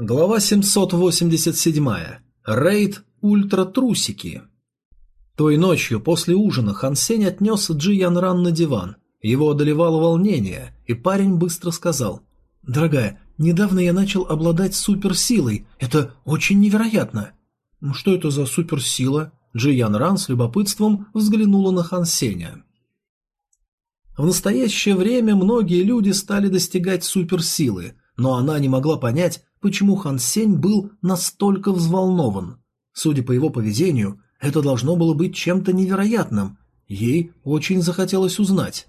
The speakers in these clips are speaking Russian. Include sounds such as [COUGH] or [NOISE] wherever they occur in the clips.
Глава 787. Рейд ультратрусики. Той ночью после ужина Хан Сень отнес Джи Ян Ран на диван. Его одолевало волнение, и парень быстро сказал. «Дорогая, недавно я начал обладать суперсилой. Это очень невероятно». «Ну, «Что это за суперсила?» Джи Ян Ран с любопытством взглянула на Хан Сеня. В настоящее время многие люди стали достигать суперсилы, но она не могла понять, почему Хан Сень был настолько взволнован. Судя по его поведению, это должно было быть чем-то невероятным. Ей очень захотелось узнать.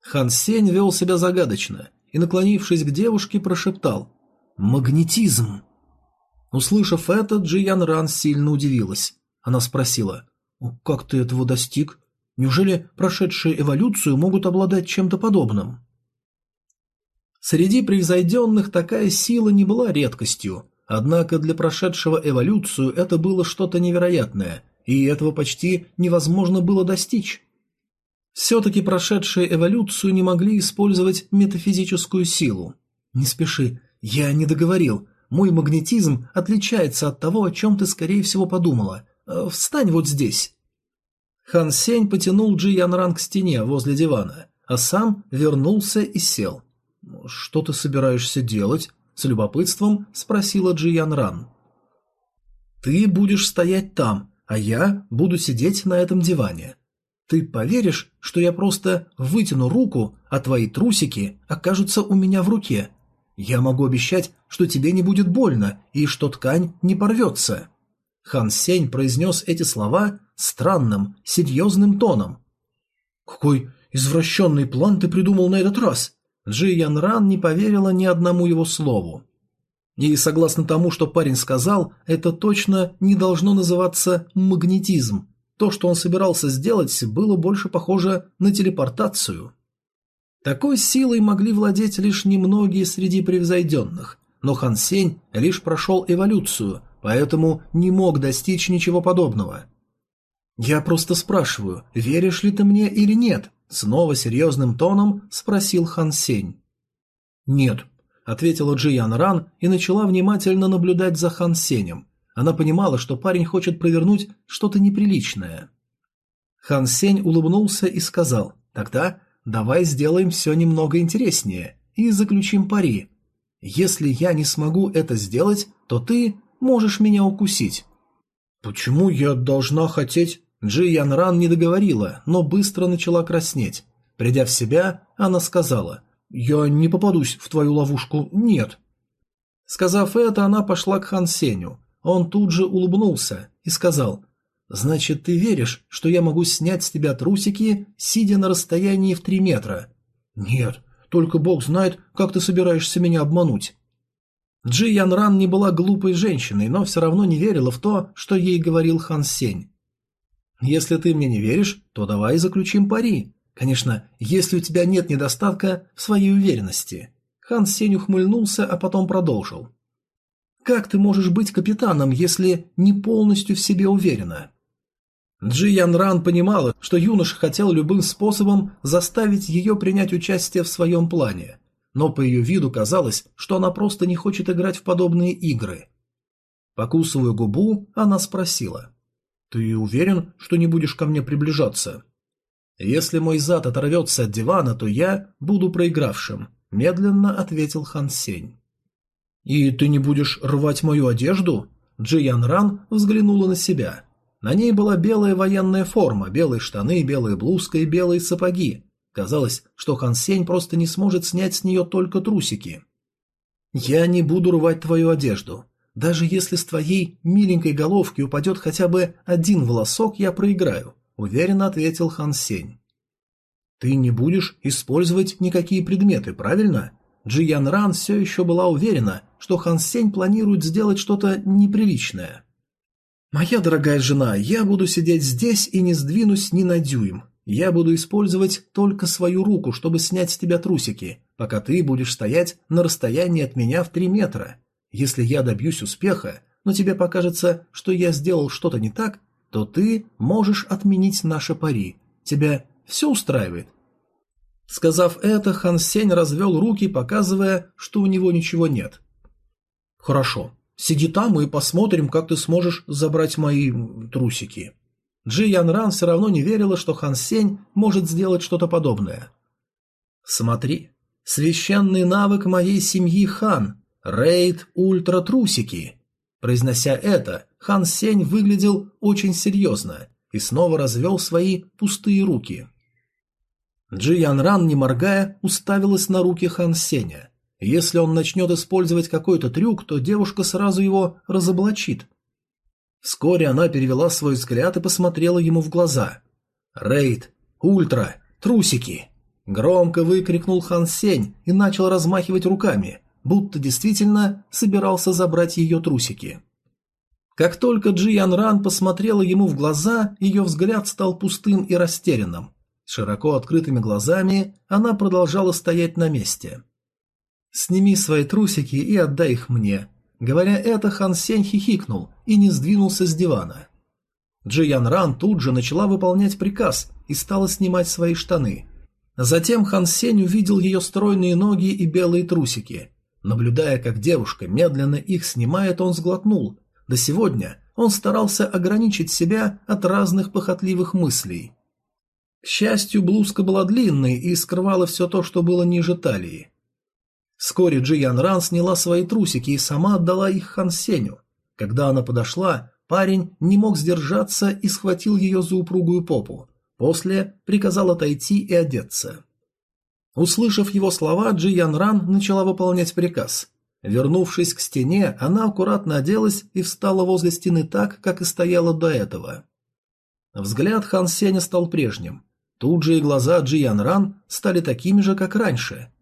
Хан Сень вел себя загадочно и, наклонившись к девушке, прошептал «Магнетизм». Услышав это, Джи Ян Ран сильно удивилась. Она спросила «Как ты этого достиг? Неужели прошедшие эволюцию могут обладать чем-то подобным?» Среди превзойденных такая сила не была редкостью, однако для прошедшего эволюцию это было что-то невероятное, и этого почти невозможно было достичь. Все-таки прошедшие эволюцию не могли использовать метафизическую силу. Не спеши, я не договорил. Мой магнетизм отличается от того, о чем ты, скорее всего, подумала. Э, встань вот здесь. Хан Сень потянул Джи Янран к стене возле дивана, а сам вернулся и сел. «Что ты собираешься делать?» – с любопытством спросила Джиян Ран. «Ты будешь стоять там, а я буду сидеть на этом диване. Ты поверишь, что я просто вытяну руку, а твои трусики окажутся у меня в руке? Я могу обещать, что тебе не будет больно и что ткань не порвется». Хан Сень произнес эти слова странным, серьезным тоном. «Какой извращенный план ты придумал на этот раз?» Джи Ян Ран не поверила ни одному его слову. И согласно тому, что парень сказал, это точно не должно называться магнетизм. То, что он собирался сделать, было больше похоже на телепортацию. Такой силой могли владеть лишь немногие среди превзойденных, но Хан Сень лишь прошел эволюцию, поэтому не мог достичь ничего подобного. «Я просто спрашиваю, веришь ли ты мне или нет?» Снова серьезным тоном спросил Хан Сень. «Нет», — ответила Джиян Ран и начала внимательно наблюдать за Хан Сенем. Она понимала, что парень хочет провернуть что-то неприличное. Хан Сень улыбнулся и сказал, «Тогда давай сделаем все немного интереснее и заключим пари. Если я не смогу это сделать, то ты можешь меня укусить». «Почему я должна хотеть Джи Ян Ран не договорила, но быстро начала краснеть. Придя в себя, она сказала «Я не попадусь в твою ловушку, нет». Сказав это, она пошла к Хан Сеню. Он тут же улыбнулся и сказал «Значит, ты веришь, что я могу снять с тебя трусики, сидя на расстоянии в три метра?» «Нет, только Бог знает, как ты собираешься меня обмануть». Джи Ян Ран не была глупой женщиной, но все равно не верила в то, что ей говорил Хан Сень. Если ты мне не веришь, то давай заключим пари. Конечно, если у тебя нет недостатка в своей уверенности. Хан Сень ухмыльнулся, а потом продолжил. Как ты можешь быть капитаном, если не полностью в себе уверена? Джи Ян Ран понимала, что юноша хотел любым способом заставить ее принять участие в своем плане, но по ее виду казалось, что она просто не хочет играть в подобные игры. Покусывая губу, она спросила. «Ты уверен, что не будешь ко мне приближаться?» «Если мой зад оторвется от дивана, то я буду проигравшим», – медленно ответил Хан Сень. «И ты не будешь рвать мою одежду?» Джи Ян Ран взглянула на себя. На ней была белая военная форма, белые штаны, белая блузка и белые сапоги. Казалось, что Хан Сень просто не сможет снять с нее только трусики. «Я не буду рвать твою одежду. Даже если с твоей миленькой головки упадет хотя бы один волосок, я проиграю», — уверенно ответил Хан Сень. «Ты не будешь использовать никакие предметы, правильно?» Джи Ян Ран все еще была уверена, что Хан Сень планирует сделать что-то неприличное. «Моя дорогая жена, я буду сидеть здесь и не сдвинусь ни на дюйм. Я буду использовать только свою руку, чтобы снять с тебя трусики, пока ты будешь стоять на расстоянии от меня в три метра. Если я добьюсь успеха, но тебе покажется, что я сделал что-то не так, то ты можешь отменить наше пари. Тебя все устраивает?» Сказав это, Хан Сень развел руки, показывая, что у него ничего нет. Хорошо, сиди там и посмотрим, как ты сможешь забрать мои трусики. Джи Ян Ран все равно не верила, что Хан Сень может сделать что-то подобное. Смотри, священный навык моей семьи Хан, рейд ультра трусики. Произнося это, Хан Сень выглядел очень серьезно и снова развел свои пустые руки. Джи Ян Ран, не моргая, уставилась на руки Хан Сеня. Если он начнет использовать какой-то трюк, то девушка сразу его разоблачит. Вскоре она перевела свой взгляд и посмотрела ему в глаза. «Рейд! Ультра! Трусики!» Громко выкрикнул Хан Сень и начал размахивать руками, будто действительно собирался забрать ее трусики. Как только Джи Ян Ран посмотрела ему в глаза, ее взгляд стал пустым и растерянным. Широко открытыми глазами она продолжала стоять на месте. «Сними свои трусики и отдай их мне». Говоря это, Хан Сень хихикнул и не сдвинулся с дивана. Джи Ян Ран тут же начала выполнять приказ и стала снимать свои штаны. Затем Хан Сень увидел ее стройные ноги и белые трусики. Наблюдая, как девушка медленно их снимает, он сглотнул. До сегодня он старался ограничить себя от разных похотливых мыслей. К счастью, блузка была длинной и скрывала все то, что было ниже талии. Вскоре Джи Ян Ран сняла свои трусики и сама отдала их Хан Сеню. Когда она подошла, парень не мог сдержаться и схватил ее за упругую попу. После приказал отойти и одеться. Услышав его слова, Джи Ян Ран начала выполнять приказ. Вернувшись к стене, она аккуратно оделась и встала возле стены так, как и стояла до этого. Взгляд Хан Сеня стал прежним. Тут же и глаза Джи Ян Ран стали такими же, как раньше.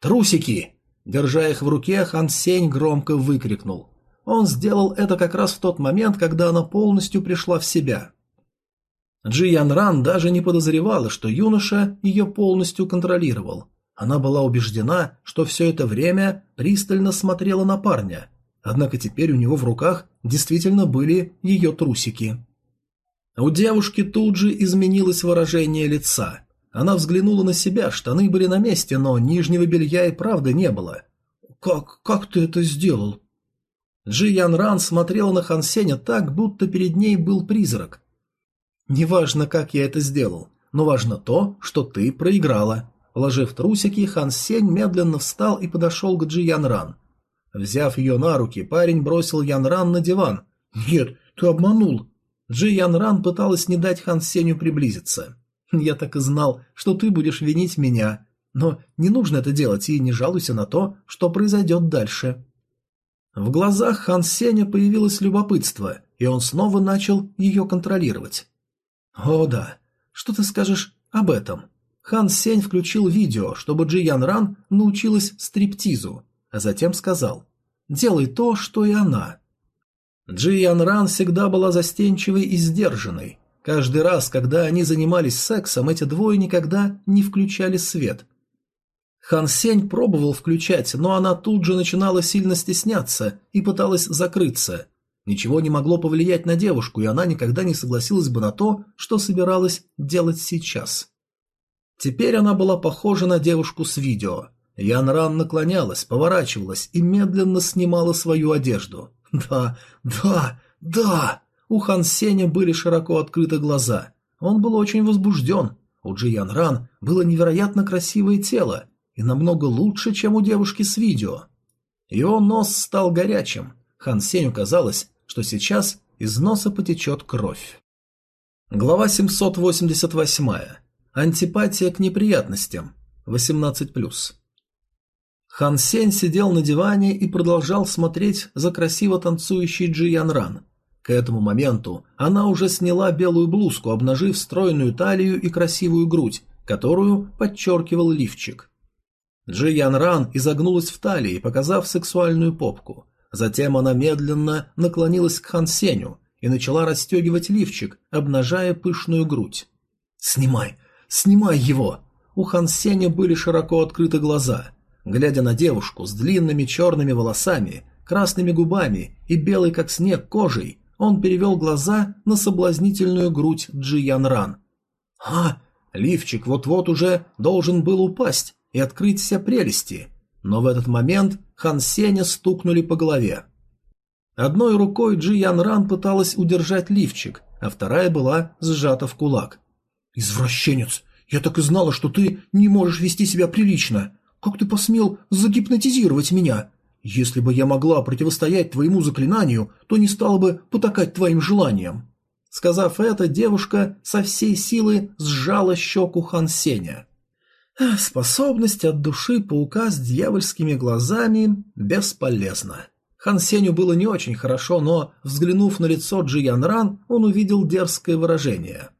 «Трусики!» Держа их в руке, Хан Сень громко выкрикнул. Он сделал это как раз в тот момент, когда она полностью пришла в себя. Джи Ян Ран даже не подозревала, что юноша ее полностью контролировал. Она была убеждена, что все это время пристально смотрела на парня, однако теперь у него в руках действительно были ее трусики. У девушки тут же изменилось выражение лица. Она взглянула на себя, штаны были на месте, но нижнего белья и правда не было. «Как, как ты это сделал?» Джи Ян Ран смотрела на Хан Сеня так, будто перед ней был призрак. «Неважно, как я это сделал, но важно то, что ты проиграла». Положив трусики, Хан Сень медленно встал и подошел к Джи Ян Ран. Взяв ее на руки, парень бросил Ян Ран на диван. «Нет, ты обманул!» Джи Ян Ран пыталась не дать Хан Сеню приблизиться. «Я так и знал, что ты будешь винить меня. Но не нужно это делать и не жалуйся на то, что произойдет дальше». В глазах Хан Сеня появилось любопытство, и он снова начал ее контролировать. «О да, что ты скажешь об этом?» Хан Сень включил видео, чтобы Джи Ян Ран научилась стриптизу, а затем сказал «Делай то, что и она». Джи Ян Ран всегда была застенчивой и сдержанной. Каждый раз, когда они занимались сексом, эти двое никогда не включали свет. Хан Сень пробовал включать, но она тут же начинала сильно стесняться и пыталась закрыться – Ничего не могло повлиять на девушку, и она никогда не согласилась бы на то, что собиралась делать сейчас. Теперь она была похожа на девушку с видео. Ян Ран наклонялась, поворачивалась и медленно снимала свою одежду. Да, да, да! У Хан Сеня были широко открыты глаза. Он был очень возбужден. У Джи Ян Ран было невероятно красивое тело и намного лучше, чем у девушки с видео. Его нос стал горячим. Хан Сеню казалось, что сейчас из носа потечет кровь. Глава 788. Антипатия к неприятностям. 18+. Хан Сень сидел на диване и продолжал смотреть за красиво танцующей Джи Ян Ран. К этому моменту она уже сняла белую блузку, обнажив стройную талию и красивую грудь, которую подчеркивал лифчик. Джи Ян Ран изогнулась в талии, показав сексуальную попку. Затем она медленно наклонилась к Хан Сеню и начала расстегивать лифчик, обнажая пышную грудь. «Снимай! Снимай его!» У Хан Сеня были широко открыты глаза. Глядя на девушку с длинными черными волосами, красными губами и белой как снег кожей, он перевел глаза на соблазнительную грудь Джи Ран. «А!» Лифчик вот-вот уже должен был упасть и открыть все прелести, но в этот момент Хан Сеня стукнули по голове. Одной рукой Джи Ян Ран пыталась удержать лифчик, а вторая была сжата в кулак. «Извращенец! Я так и знала, что ты не можешь вести себя прилично! Как ты посмел загипнотизировать меня? Если бы я могла противостоять твоему заклинанию, то не стала бы потакать твоим желаниям!» Сказав это, девушка со всей силы сжала щеку Хан Сеня. Способность от души паука с дьявольскими глазами бесполезна. Хан Сеню было не очень хорошо, но, взглянув на лицо Джи Ян Ран, он увидел дерзкое выражение.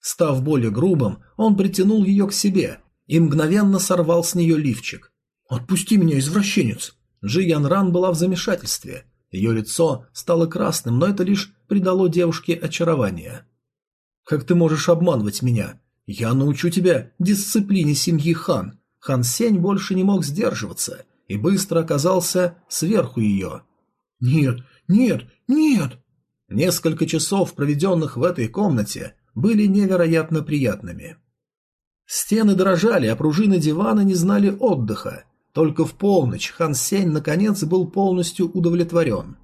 Став более грубым, он притянул ее к себе и мгновенно сорвал с нее лифчик. «Отпусти меня, извращенец!» Джи Ян Ран была в замешательстве. Ее лицо стало красным, но это лишь придало девушке очарование. «Как ты можешь обманывать меня? Я научу тебя дисциплине семьи Хан». Хан Сень больше не мог сдерживаться и быстро оказался сверху ее. «Нет, нет, нет!» Несколько часов, проведенных в этой комнате, были невероятно приятными. Стены дрожали, а пружины дивана не знали отдыха. Только в полночь Хан Сень наконец был полностью удовлетворен.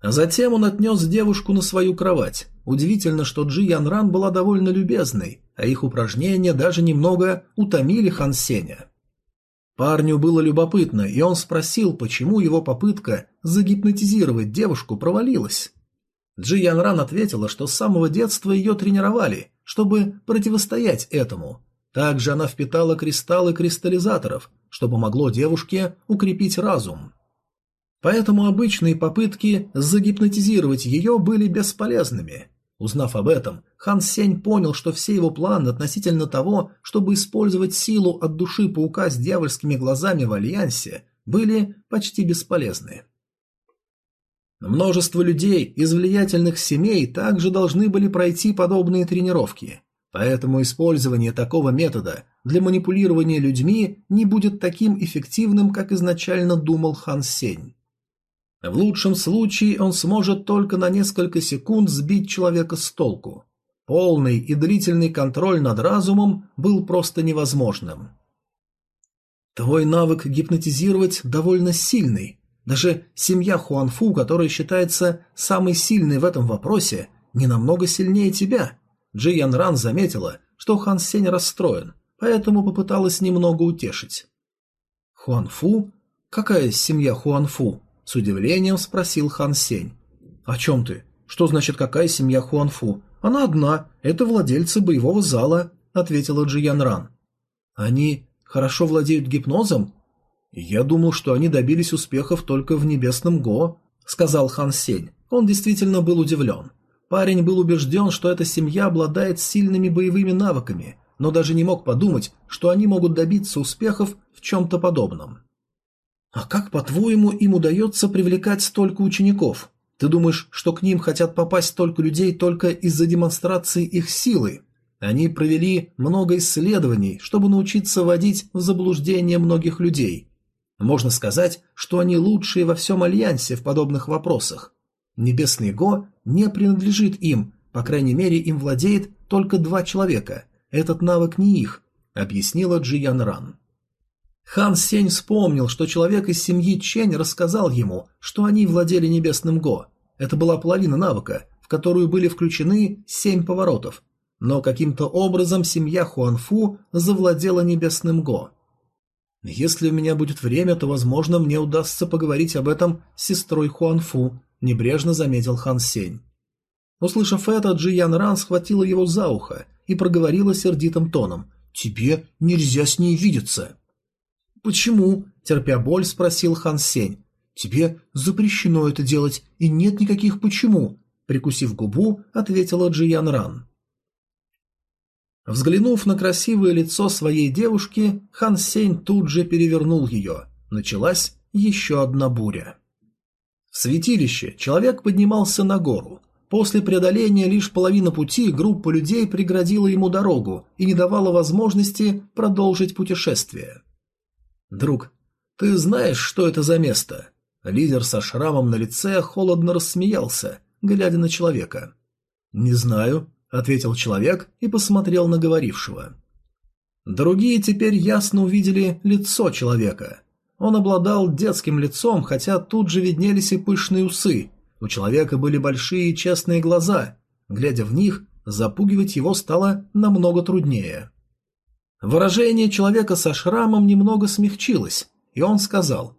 А затем он отнес девушку на свою кровать. Удивительно, что Джи Ян Ран была довольно любезной, а их упражнения даже немного утомили Хан Сеня. Парню было любопытно, и он спросил, почему его попытка загипнотизировать девушку провалилась. Джи Ян Ран ответила, что с самого детства ее тренировали, чтобы противостоять этому. Также она впитала кристаллы кристаллизаторов, что помогло девушке укрепить разум. Поэтому обычные попытки загипнотизировать ее были бесполезными. Узнав об этом, Хан Сень понял, что все его планы относительно того, чтобы использовать силу от души паука с дьявольскими глазами в Альянсе, были почти бесполезны. Множество людей из влиятельных семей также должны были пройти подобные тренировки, поэтому использование такого метода для манипулирования людьми не будет таким эффективным, как изначально думал Хан Сень. В лучшем случае он сможет только на несколько секунд сбить человека с толку. Полный и длительный контроль над разумом был просто невозможным. Твой навык гипнотизировать довольно сильный. Даже семья Хуанфу, которая считается самой сильной в этом вопросе, не намного сильнее тебя. Джи Ян Ран заметила, что Хан Сень расстроен, поэтому попыталась немного утешить. Хуанфу? Какая семья Хуанфу? С удивлением спросил Хан Сень. «О чем ты? Что значит какая семья Хуанфу? Она одна, это владельцы боевого зала», — ответила Джи Ян Ран. «Они хорошо владеют гипнозом?» «Я думал, что они добились успехов только в Небесном Го», — сказал Хан Сень. Он действительно был удивлен. Парень был убежден, что эта семья обладает сильными боевыми навыками, но даже не мог подумать, что они могут добиться успехов в чем-то подобном. А как, по-твоему, им удается привлекать столько учеников? Ты думаешь, что к ним хотят попасть столько людей только из-за демонстрации их силы? Они провели много исследований, чтобы научиться вводить в заблуждение многих людей. Можно сказать, что они лучшие во всем Альянсе в подобных вопросах. Небесный Го не принадлежит им, по крайней мере, им владеет только два человека. Этот навык не их, объяснила Джи Ян Ран. Хан Сень вспомнил, что человек из семьи Чень рассказал ему, что они владели небесным Го. Это была половина навыка, в которую были включены семь поворотов. Но каким-то образом семья Хуанфу завладела небесным Го. Если у меня будет время, то, возможно, мне удастся поговорить об этом с сестрой Хуанфу, небрежно заметил Хан Сень. Услышав это, Джи Ян Ран схватила его за ухо и проговорила сердитым тоном: "Тебе нельзя с ней видеться". «Почему?» – терпя боль, спросил Хан Сень. «Тебе запрещено это делать, и нет никаких «почему», – прикусив губу, ответила Джиян Ран. Взглянув на красивое лицо своей девушки, Хан Сень тут же перевернул ее. Началась еще одна буря. В святилище человек поднимался на гору. После преодоления лишь половины пути группа людей преградила ему дорогу и не давала возможности продолжить путешествие. «Друг, ты знаешь, что это за место?» Лидер со шрамом на лице холодно рассмеялся, глядя на человека. «Не знаю», — ответил человек и посмотрел на говорившего. Другие теперь ясно увидели лицо человека. Он обладал детским лицом, хотя тут же виднелись и пышные усы. У человека были большие честные глаза. Глядя в них, запугивать его стало намного труднее. Выражение человека со шрамом немного смягчилось, и он сказал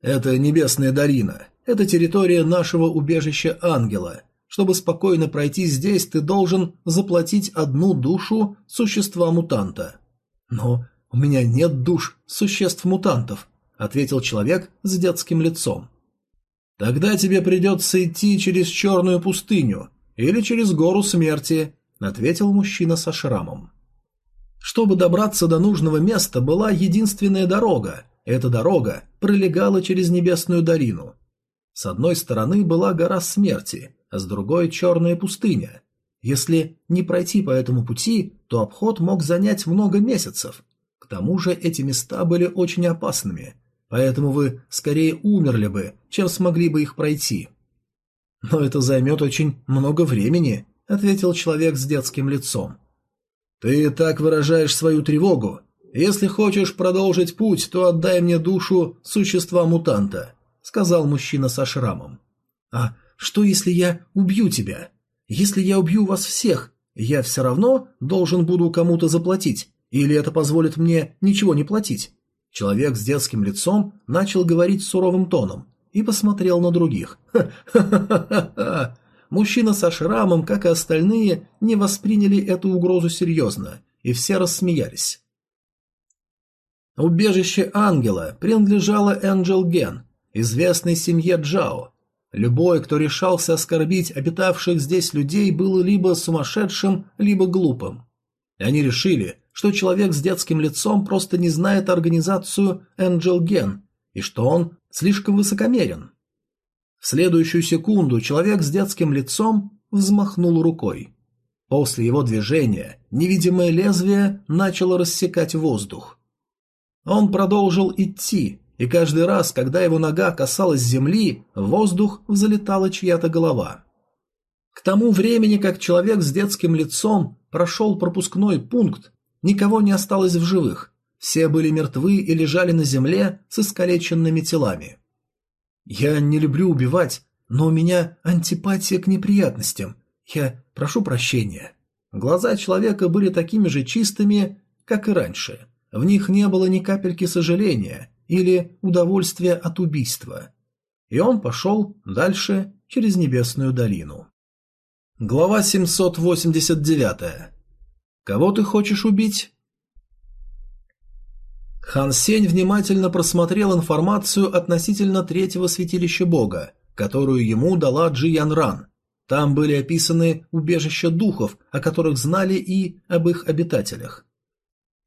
«Это небесная долина, это территория нашего убежища ангела. Чтобы спокойно пройти здесь, ты должен заплатить одну душу существа-мутанта». «Но у меня нет душ существ-мутантов», — ответил человек с детским лицом. «Тогда тебе придется идти через черную пустыню или через гору смерти», — ответил мужчина со шрамом. Чтобы добраться до нужного места, была единственная дорога. Эта дорога пролегала через небесную долину. С одной стороны была гора смерти, а с другой – черная пустыня. Если не пройти по этому пути, то обход мог занять много месяцев. К тому же эти места были очень опасными, поэтому вы скорее умерли бы, чем смогли бы их пройти. «Но это займет очень много времени», – ответил человек с детским лицом. «Ты так выражаешь свою тревогу. Если хочешь продолжить путь, то отдай мне душу существа-мутанта», — сказал мужчина со шрамом. «А что, если я убью тебя? Если я убью вас всех, я все равно должен буду кому-то заплатить, или это позволит мне ничего не платить?» Человек с детским лицом начал говорить суровым тоном и посмотрел на других. [LAUGHS] «Ха-ха-ха-ха! Мужчина со шрамом, как и остальные, не восприняли эту угрозу серьезно, и все рассмеялись. Убежище ангела принадлежало Энджел Ген, известной семье Джао. Любой, кто решался оскорбить обитавших здесь людей, был либо сумасшедшим, либо глупым. Они решили, что человек с детским лицом просто не знает организацию Энджел Ген, и что он слишком высокомерен. В следующую секунду человек с детским лицом взмахнул рукой. После его движения невидимое лезвие начало рассекать воздух. Он продолжил идти, и каждый раз, когда его нога касалась земли, в воздух взлетала чья-то голова. К тому времени, как человек с детским лицом прошел пропускной пункт, никого не осталось в живых. Все были мертвы и лежали на земле с искалеченными телами. Я не люблю убивать, но у меня антипатия к неприятностям. Я прошу прощения. Глаза человека были такими же чистыми, как и раньше. В них не было ни капельки сожаления или удовольствия от убийства. И он пошел дальше через небесную долину. Глава 789. Кого ты хочешь убить? Хан Сень внимательно просмотрел информацию относительно третьего святилища бога, которую ему дала Джи Ян Ран. Там были описаны убежища духов, о которых знали и об их обитателях.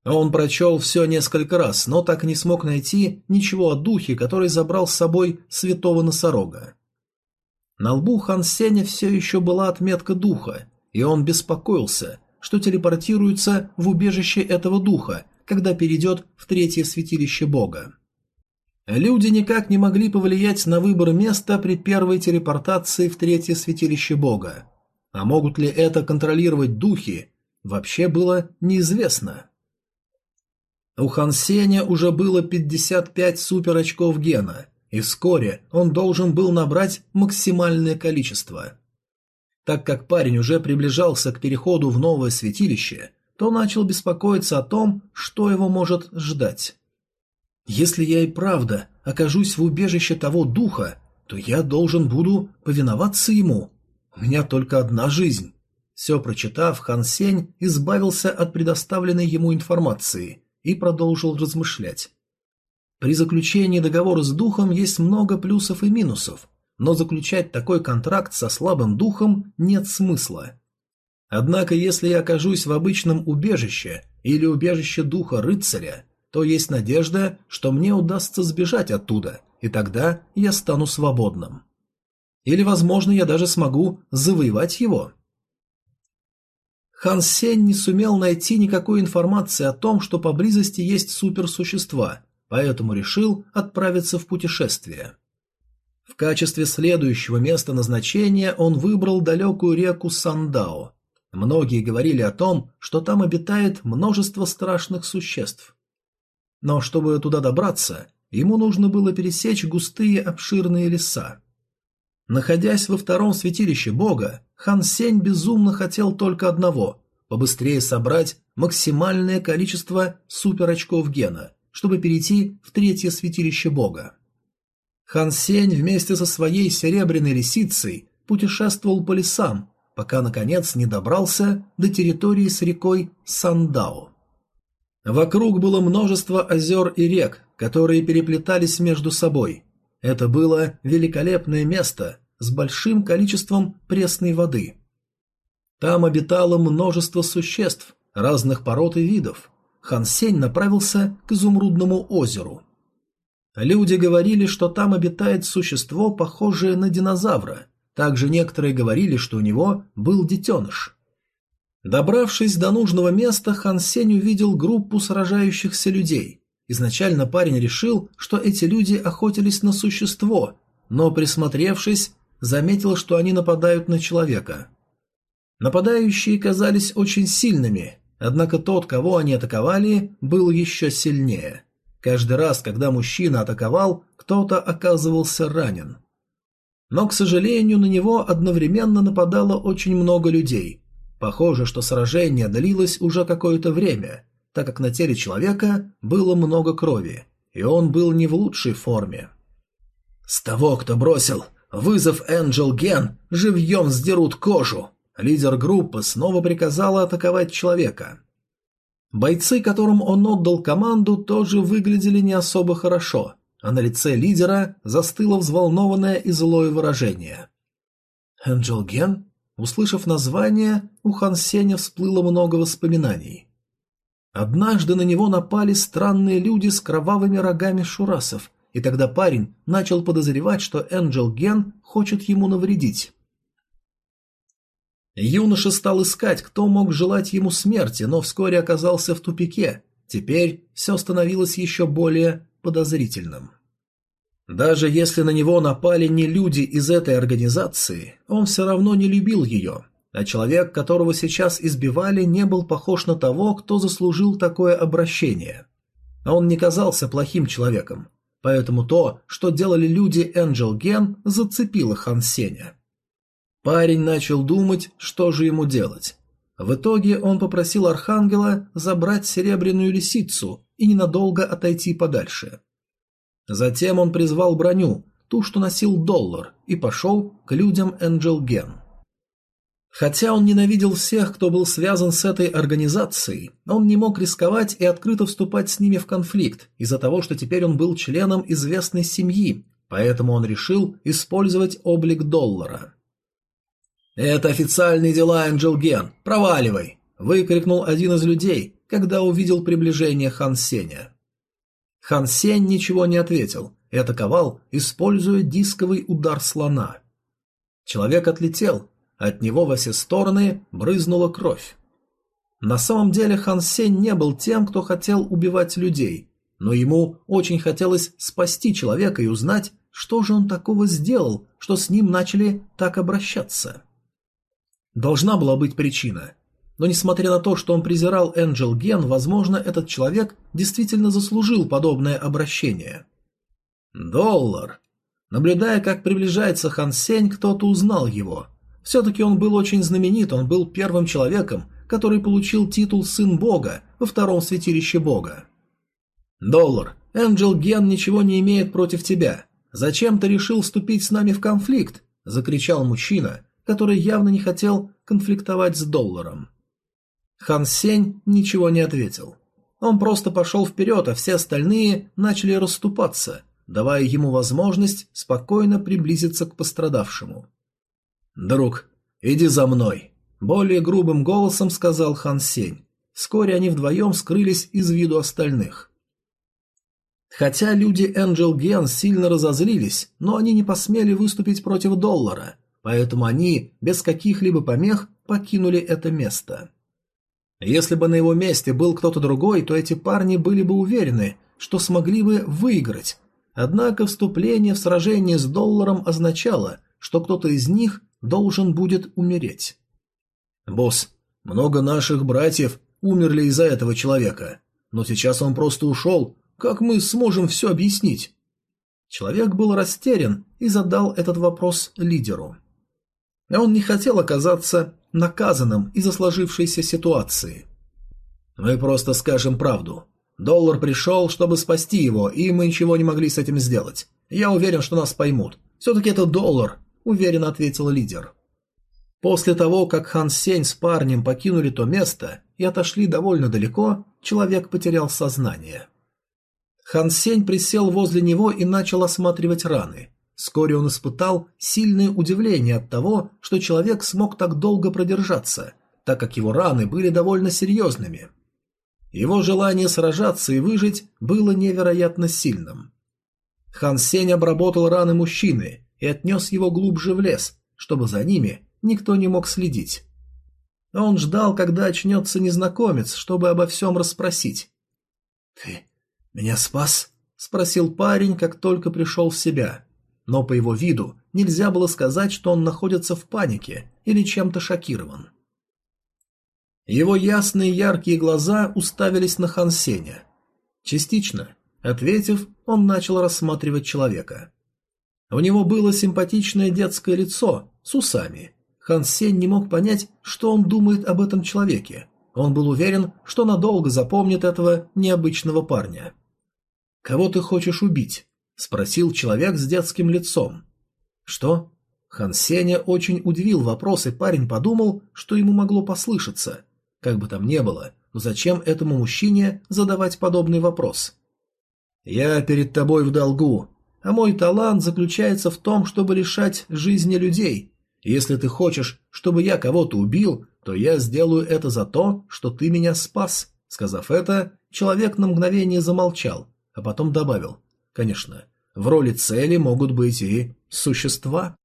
Он прочел все несколько раз, но так и не смог найти ничего о духе, который забрал с собой святого носорога. На лбу Хан Сеня все еще была отметка духа, и он беспокоился, что телепортируется в убежище этого духа, когда перейдет в третье святилище бога. Люди никак не могли повлиять на выбор места при первой телепортации в третье святилище бога. А могут ли это контролировать духи, вообще было неизвестно. У Хан Сеня уже было 55 супер очков гена, и вскоре он должен был набрать максимальное количество. Так как парень уже приближался к переходу в новое святилище, то начал беспокоиться о том, что его может ждать. Если я и правда окажусь в убежище того духа, то я должен буду повиноваться ему. У меня только одна жизнь. Все прочитав, Хан Сень избавился от предоставленной ему информации и продолжил размышлять. При заключении договора с духом есть много плюсов и минусов, но заключать такой контракт со слабым духом нет смысла. Однако, если я окажусь в обычном убежище или убежище духа рыцаря, то есть надежда, что мне удастся сбежать оттуда, и тогда я стану свободным. Или, возможно, я даже смогу завоевать его. Хан Сень не сумел найти никакой информации о том, что поблизости есть суперсущества, поэтому решил отправиться в путешествие. В качестве следующего места назначения он выбрал далекую реку Сандао, Многие говорили о том, что там обитает множество страшных существ. Но чтобы туда добраться, ему нужно было пересечь густые обширные леса. Находясь во втором святилище бога, Хан Сень безумно хотел только одного – побыстрее собрать максимальное количество суперочков гена, чтобы перейти в третье святилище бога. Хан Сень вместе со своей серебряной лисицей путешествовал по лесам, пока наконец не добрался до территории с рекой Сандао. Вокруг было множество озер и рек, которые переплетались между собой. Это было великолепное место с большим количеством пресной воды. Там обитало множество существ, разных пород и видов. Хан Сень направился к изумрудному озеру. Люди говорили, что там обитает существо, похожее на динозавра. Также некоторые говорили, что у него был детеныш. Добравшись до нужного места, Хан Сень увидел группу сражающихся людей. Изначально парень решил, что эти люди охотились на существо, но присмотревшись, заметил, что они нападают на человека. Нападающие казались очень сильными, однако тот, кого они атаковали, был еще сильнее. Каждый раз, когда мужчина атаковал, кто-то оказывался ранен. Но, к сожалению, на него одновременно нападало очень много людей, Похоже, что сражение длилось уже какое-то время, так как на теле человека было много крови, и он был не в лучшей форме. «С того, кто бросил вызов Энджел Ген, живьем сдерут кожу!» Лидер группы снова приказала атаковать человека. Бойцы, которым он отдал команду, тоже выглядели не особо хорошо, а на лице лидера застыло взволнованное и злое выражение. «Энджел Ген? Услышав название, у Хан Сеня всплыло много воспоминаний. Однажды на него напали странные люди с кровавыми рогами шурасов, и тогда парень начал подозревать, что Энджел Ген хочет ему навредить. Юноша стал искать, кто мог желать ему смерти, но вскоре оказался в тупике. Теперь все становилось еще более подозрительным. Даже если на него напали не люди из этой организации, он все равно не любил ее, а человек, которого сейчас избивали, не был похож на того, кто заслужил такое обращение. Он не казался плохим человеком, поэтому то, что делали люди Энджел Ген, зацепило Хан Сеня. Парень начал думать, что же ему делать. В итоге он попросил Архангела забрать серебряную лисицу и ненадолго отойти подальше. Затем он призвал броню, ту, что носил доллар, и пошел к людям Энджел Ген. Хотя он ненавидел всех, кто был связан с этой организацией, он не мог рисковать и открыто вступать с ними в конфликт из-за того, что теперь он был членом известной семьи, поэтому он решил использовать облик доллара. «Это официальные дела, Энджел Ген, проваливай!» – выкрикнул один из людей, когда увидел приближение Хан Сеня. Хан Сень ничего не ответил и атаковал, используя дисковый удар слона. Человек отлетел, от него во все стороны брызнула кровь. На самом деле Хан Сень не был тем, кто хотел убивать людей, но ему очень хотелось спасти человека и узнать, что же он такого сделал, что с ним начали так обращаться. Должна была быть причина, но несмотря на то, что он презирал Энджел Ген, возможно, этот человек действительно заслужил подобное обращение. Доллар. Наблюдая, как приближается Хан Сень, кто-то узнал его. Все-таки он был очень знаменит, он был первым человеком, который получил титул «Сын Бога» во втором святилище Бога. «Доллар, Энджел Ген ничего не имеет против тебя. Зачем ты решил вступить с нами в конфликт?» – закричал мужчина, который явно не хотел конфликтовать с Долларом. Хан Сень ничего не ответил. Он просто пошел вперед, а все остальные начали расступаться, давая ему возможность спокойно приблизиться к пострадавшему. «Друг, иди за мной», — более грубым голосом сказал Хан Сень. Вскоре они вдвоем скрылись из виду остальных. Хотя люди Энджел Ген сильно разозлились, но они не посмели выступить против доллара, поэтому они без каких-либо помех покинули это место. Если бы на его месте был кто-то другой, то эти парни были бы уверены, что смогли бы выиграть. Однако вступление в сражение с долларом означало, что кто-то из них должен будет умереть. «Босс, много наших братьев умерли из-за этого человека, но сейчас он просто ушел. Как мы сможем все объяснить?» Человек был растерян и задал этот вопрос лидеру. Он не хотел оказаться наказанным из-за сложившейся ситуации. «Мы просто скажем правду. Доллар пришел, чтобы спасти его, и мы ничего не могли с этим сделать. Я уверен, что нас поймут. Все-таки это доллар», — уверенно ответил лидер. После того, как Хан Сень с парнем покинули то место и отошли довольно далеко, человек потерял сознание. Хан Сень присел возле него и начал осматривать раны. Вскоре он испытал сильное удивление от того, что человек смог так долго продержаться, так как его раны были довольно серьезными. Его желание сражаться и выжить было невероятно сильным. Хан Сень обработал раны мужчины и отнес его глубже в лес, чтобы за ними никто не мог следить. Он ждал, когда очнется незнакомец, чтобы обо всем расспросить. «Ты меня спас?» – спросил парень, как только пришел в себя. Но по его виду нельзя было сказать, что он находится в панике или чем-то шокирован. Его ясные яркие глаза уставились на Хансеня. Частично, ответив, он начал рассматривать человека. У него было симпатичное детское лицо с усами, Хан Сень не мог понять, что он думает об этом человеке. Он был уверен, что надолго запомнит этого необычного парня. «Кого ты хочешь убить?» – спросил человек с детским лицом. «Что?» Хан Сеня очень удивил вопрос, и парень подумал, что ему могло послышаться. Как бы там ни было, но зачем этому мужчине задавать подобный вопрос? «Я перед тобой в долгу, а мой талант заключается в том, чтобы решать жизни людей, если ты хочешь, чтобы я кого-то убил, то я сделаю это за то, что ты меня спас». Сказав это, человек на мгновение замолчал, а потом добавил. «Конечно, в роли цели могут быть и существа».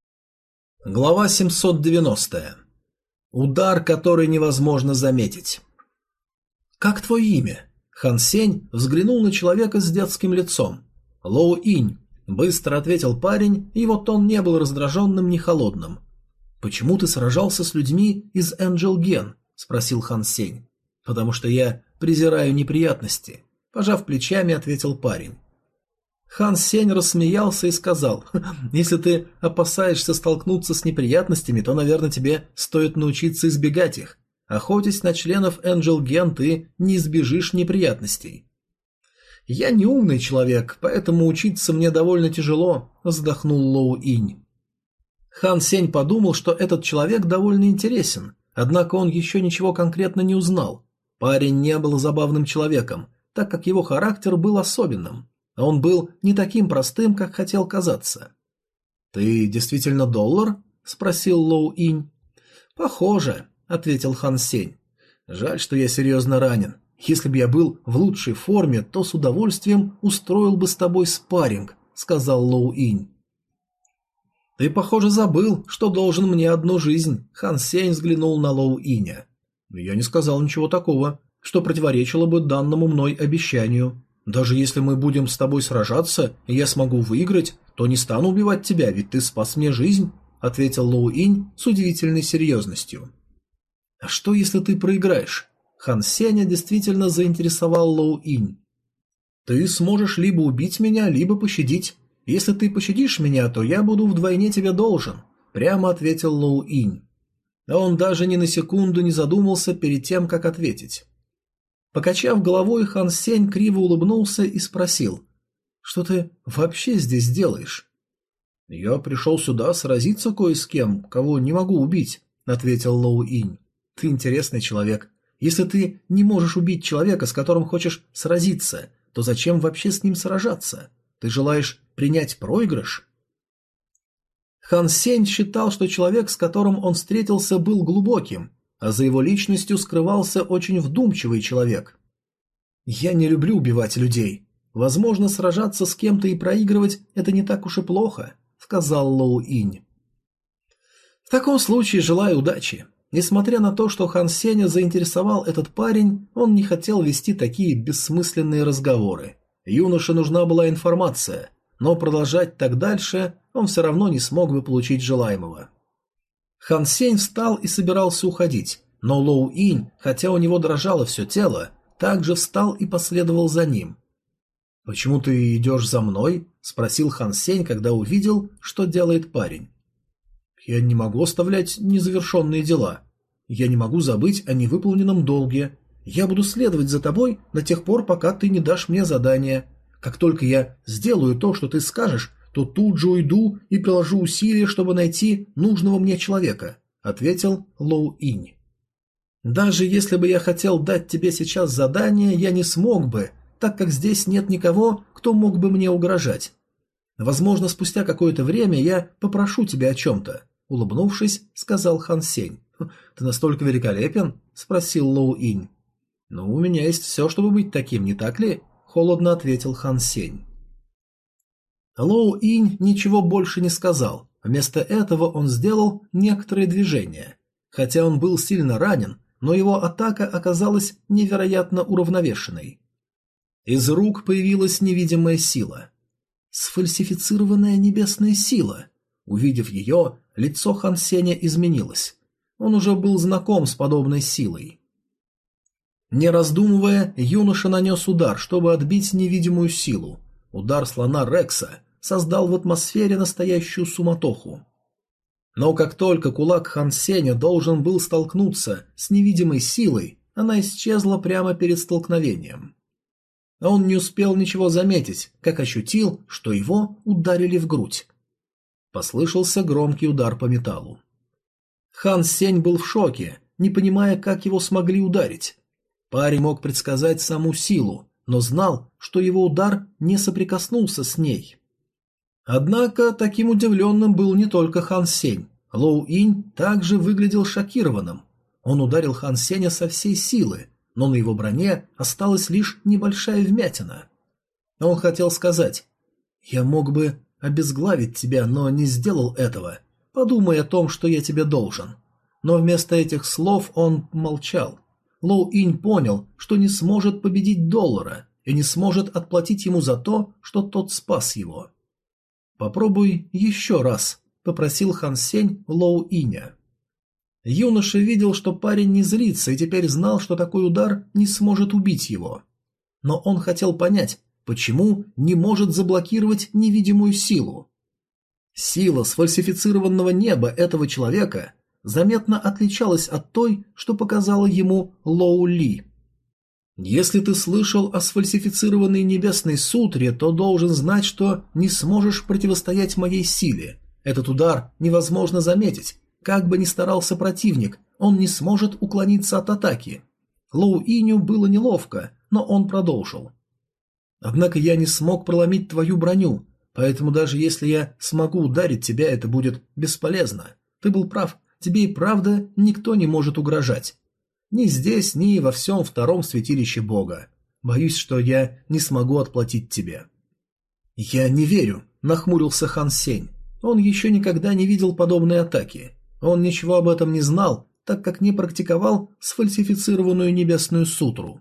Глава 790. Удар, который невозможно заметить. «Как твое имя?» Хан Сень взглянул на человека с детским лицом. «Лоу Инь», — быстро ответил парень, и его тон не был раздраженным ни холодным. «Почему ты сражался с людьми из Angel Gen?» – спросил Хан Сень. «Потому что я презираю неприятности», – пожав плечами, ответил парень. Хан Сень рассмеялся и сказал, «Если ты опасаешься столкнуться с неприятностями, то, наверное, тебе стоит научиться избегать их. Охотясь на членов Angel Gen, ты не избежишь неприятностей». «Я не умный человек, поэтому учиться мне довольно тяжело», – вздохнул Лоу Инь. Хан Сень подумал, что этот человек довольно интересен, однако он еще ничего конкретно не узнал. Парень не был забавным человеком, так как его характер был особенным, а он был не таким простым, как хотел казаться. «Ты действительно доллар?» – спросил Лоу Инь. «Похоже», – ответил Хан Сень. «Жаль, что я серьезно ранен. Если бы я был в лучшей форме, то с удовольствием устроил бы с тобой спарринг», – сказал Лоу Инь. «Ты, похоже, забыл, что должен мне одну жизнь», — Хан Сень взглянул на Лоу Иня. «Я не сказал ничего такого, что противоречило бы данному мной обещанию. Даже если мы будем с тобой сражаться, и я смогу выиграть, то не стану убивать тебя, ведь ты спас мне жизнь», — ответил Лоу Инь с удивительной серьезностью. «А что, если ты проиграешь?» Хан Сеня действительно заинтересовал Лоу Инь. «Ты сможешь либо убить меня, либо пощадить. «Если ты пощадишь меня, то я буду вдвойне тебе должен», — прямо ответил Лоу Инь. А он даже ни на секунду не задумался перед тем, как ответить. Покачав головой, Хан Сень криво улыбнулся и спросил, «Что ты вообще здесь делаешь?» «Я пришел сюда сразиться кое с кем, кого не могу убить», — ответил Лоу Инь. «Ты интересный человек. Если ты не можешь убить человека, с которым хочешь сразиться, то зачем вообще с ним сражаться? Ты желаешь принять проигрыш? Хан Сень считал, что человек, с которым он встретился, был глубоким, а за его личностью скрывался очень вдумчивый человек. «Я не люблю убивать людей. Возможно, сражаться с кем-то и проигрывать – это не так уж и плохо», – сказал Лоу Инь. «В таком случае желаю удачи. Несмотря на то, что Хан Сеня заинтересовал этот парень, он не хотел вести такие бессмысленные разговоры. Юноше нужна была информация, но продолжать так дальше он все равно не смог бы получить желаемого. Хан Сень встал и собирался уходить, но Лоу Инь, хотя у него дрожало все тело, также встал и последовал за ним. «Почему ты идешь за мной?» – спросил Хан Сень, когда увидел, что делает парень. «Я не могу оставлять незавершенные дела. Я не могу забыть о невыполненном долге. Я буду следовать за тобой до тех пор, пока ты не дашь мне задание. Как только я сделаю то, что ты скажешь, то тут же уйду и приложу усилия, чтобы найти нужного мне человека», — ответил Лоу Инь. «Даже если бы я хотел дать тебе сейчас задание, я не смог бы, так как здесь нет никого, кто мог бы мне угрожать. Возможно, спустя какое-то время я попрошу тебя о чем-то», — улыбнувшись, сказал Хан Сень. «Хм, «Ты настолько великолепен?» — спросил Лоу Инь. «Ну, у меня есть все, чтобы быть таким, не так ли?» — холодно ответил Хан Сень. Лоу Инь ничего больше не сказал. Вместо этого он сделал некоторые движения. Хотя он был сильно ранен, но его атака оказалась невероятно уравновешенной. Из рук появилась невидимая сила. Сфальсифицированная небесная сила. Увидев ее, лицо Хан Сеня изменилось. Он уже был знаком с подобной силой. Не раздумывая, юноша нанес удар, чтобы отбить невидимую силу. Удар слона Рекса создал в атмосфере настоящую суматоху. Но как только кулак Хан Сеня должен был столкнуться с невидимой силой, она исчезла прямо перед столкновением. Он не успел ничего заметить, как ощутил, что его ударили в грудь. Послышался громкий удар по металлу. Хан Сень был в шоке, не понимая, как его смогли ударить. Парень мог предсказать саму силу, но знал, что его удар не соприкоснулся с ней. Однако таким удивленным был не только Хан Сень. Лоу Инь также выглядел шокированным. Он ударил Хан Сеня со всей силы, но на его броне осталась лишь небольшая вмятина. Он хотел сказать «Я мог бы обезглавить тебя, но не сделал этого. Подумай о том, что я тебе должен». Но вместо этих слов он молчал. Лоу Инь понял, что не сможет победить доллара и не сможет отплатить ему за то, что тот спас его. «Попробуй еще раз», — попросил Хан Сень Лоу Иня. Юноша видел, что парень не злится и теперь знал, что такой удар не сможет убить его. Но он хотел понять, почему не может заблокировать невидимую силу. Сила сфальсифицированного неба этого человека заметно отличалась от той, что показала ему Лоу Ли. Если ты слышал о сфальсифицированной небесной сутре, то должен знать, что не сможешь противостоять моей силе. Этот удар невозможно заметить. Как бы ни старался противник, он не сможет уклониться от атаки. Лоу Иню было неловко, но он продолжил. Однако я не смог проломить твою броню, поэтому даже если я смогу ударить тебя, это будет бесполезно. Ты был прав, тебе и правда никто не может угрожать. Ни здесь, ни во всем втором святилище Бога. Боюсь, что я не смогу отплатить тебе». «Я не верю», — нахмурился Хан Сень. Он еще никогда не видел подобной атаки. Он ничего об этом не знал, так как не практиковал сфальсифицированную небесную сутру.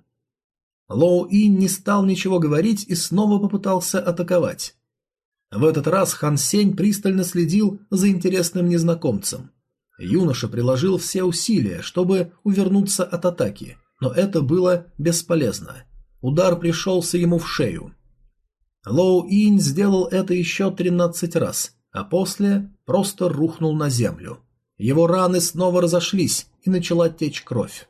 Лоу Ин не стал ничего говорить и снова попытался атаковать. В этот раз Хан Сень пристально следил за интересным незнакомцем. Юноша приложил все усилия, чтобы увернуться от атаки, но это было бесполезно. Удар пришелся ему в шею. Лоу Инь сделал это еще тринадцать раз, а после просто рухнул на землю. Его раны снова разошлись, и начала течь кровь.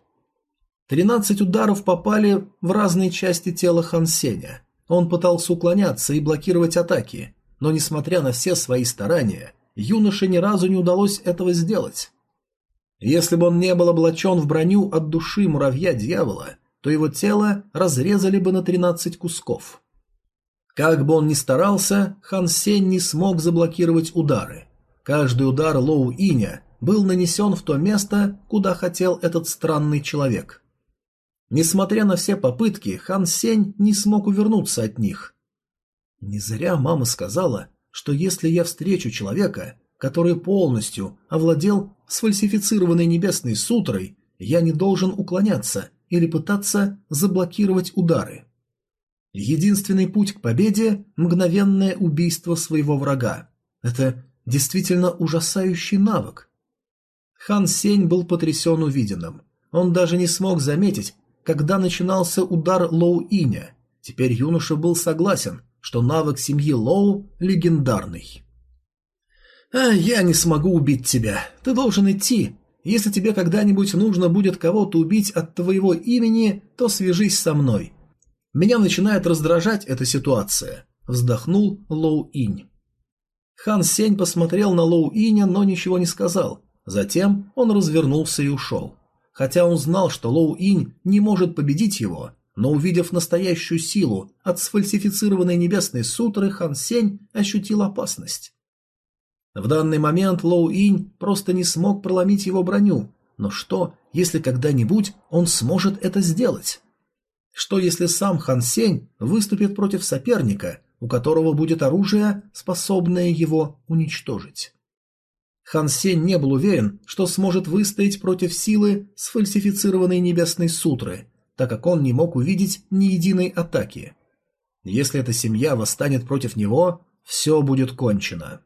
Тринадцать ударов попали в разные части тела Хан Сеня. Он пытался уклоняться и блокировать атаки, но, несмотря на все свои старания, юноше ни разу не удалось этого сделать. Если бы он не был облачен в броню от души муравья-дьявола, то его тело разрезали бы на тринадцать кусков. Как бы он ни старался, Хан Сень не смог заблокировать удары. Каждый удар Лоу Иня был нанесен в то место, куда хотел этот странный человек. Несмотря на все попытки, Хан Сень не смог увернуться от них. Не зря мама сказала, что если я встречу человека, который полностью овладел сфальсифицированной небесной сутрой, я не должен уклоняться или пытаться заблокировать удары. Единственный путь к победе – мгновенное убийство своего врага. Это действительно ужасающий навык. Хан Сень был потрясен увиденным. Он даже не смог заметить, когда начинался удар Лоу Иня. Теперь юноша был согласен, что навык семьи Лоу легендарный. «А я не смогу убить тебя. Ты должен идти. Если тебе когда-нибудь нужно будет кого-то убить от твоего имени, то свяжись со мной. Меня начинает раздражать эта ситуация», – вздохнул Лоу Инь. Хан Сень посмотрел на Лоу Иня, но ничего не сказал. Затем он развернулся и ушел. Хотя он знал, что Лоу Инь не может победить его, но увидев настоящую силу от сфальсифицированной небесной сутры, Хан Сень ощутил опасность. В данный момент Лоу Инь просто не смог проломить его броню, но что, если когда-нибудь он сможет это сделать? Что если сам Хан Сень выступит против соперника, у которого будет оружие, способное его уничтожить? Хан Сень не был уверен, что сможет выстоять против силы сфальсифицированной небесной сутры, так как он не мог увидеть ни единой атаки. Если эта семья восстанет против него, все будет кончено.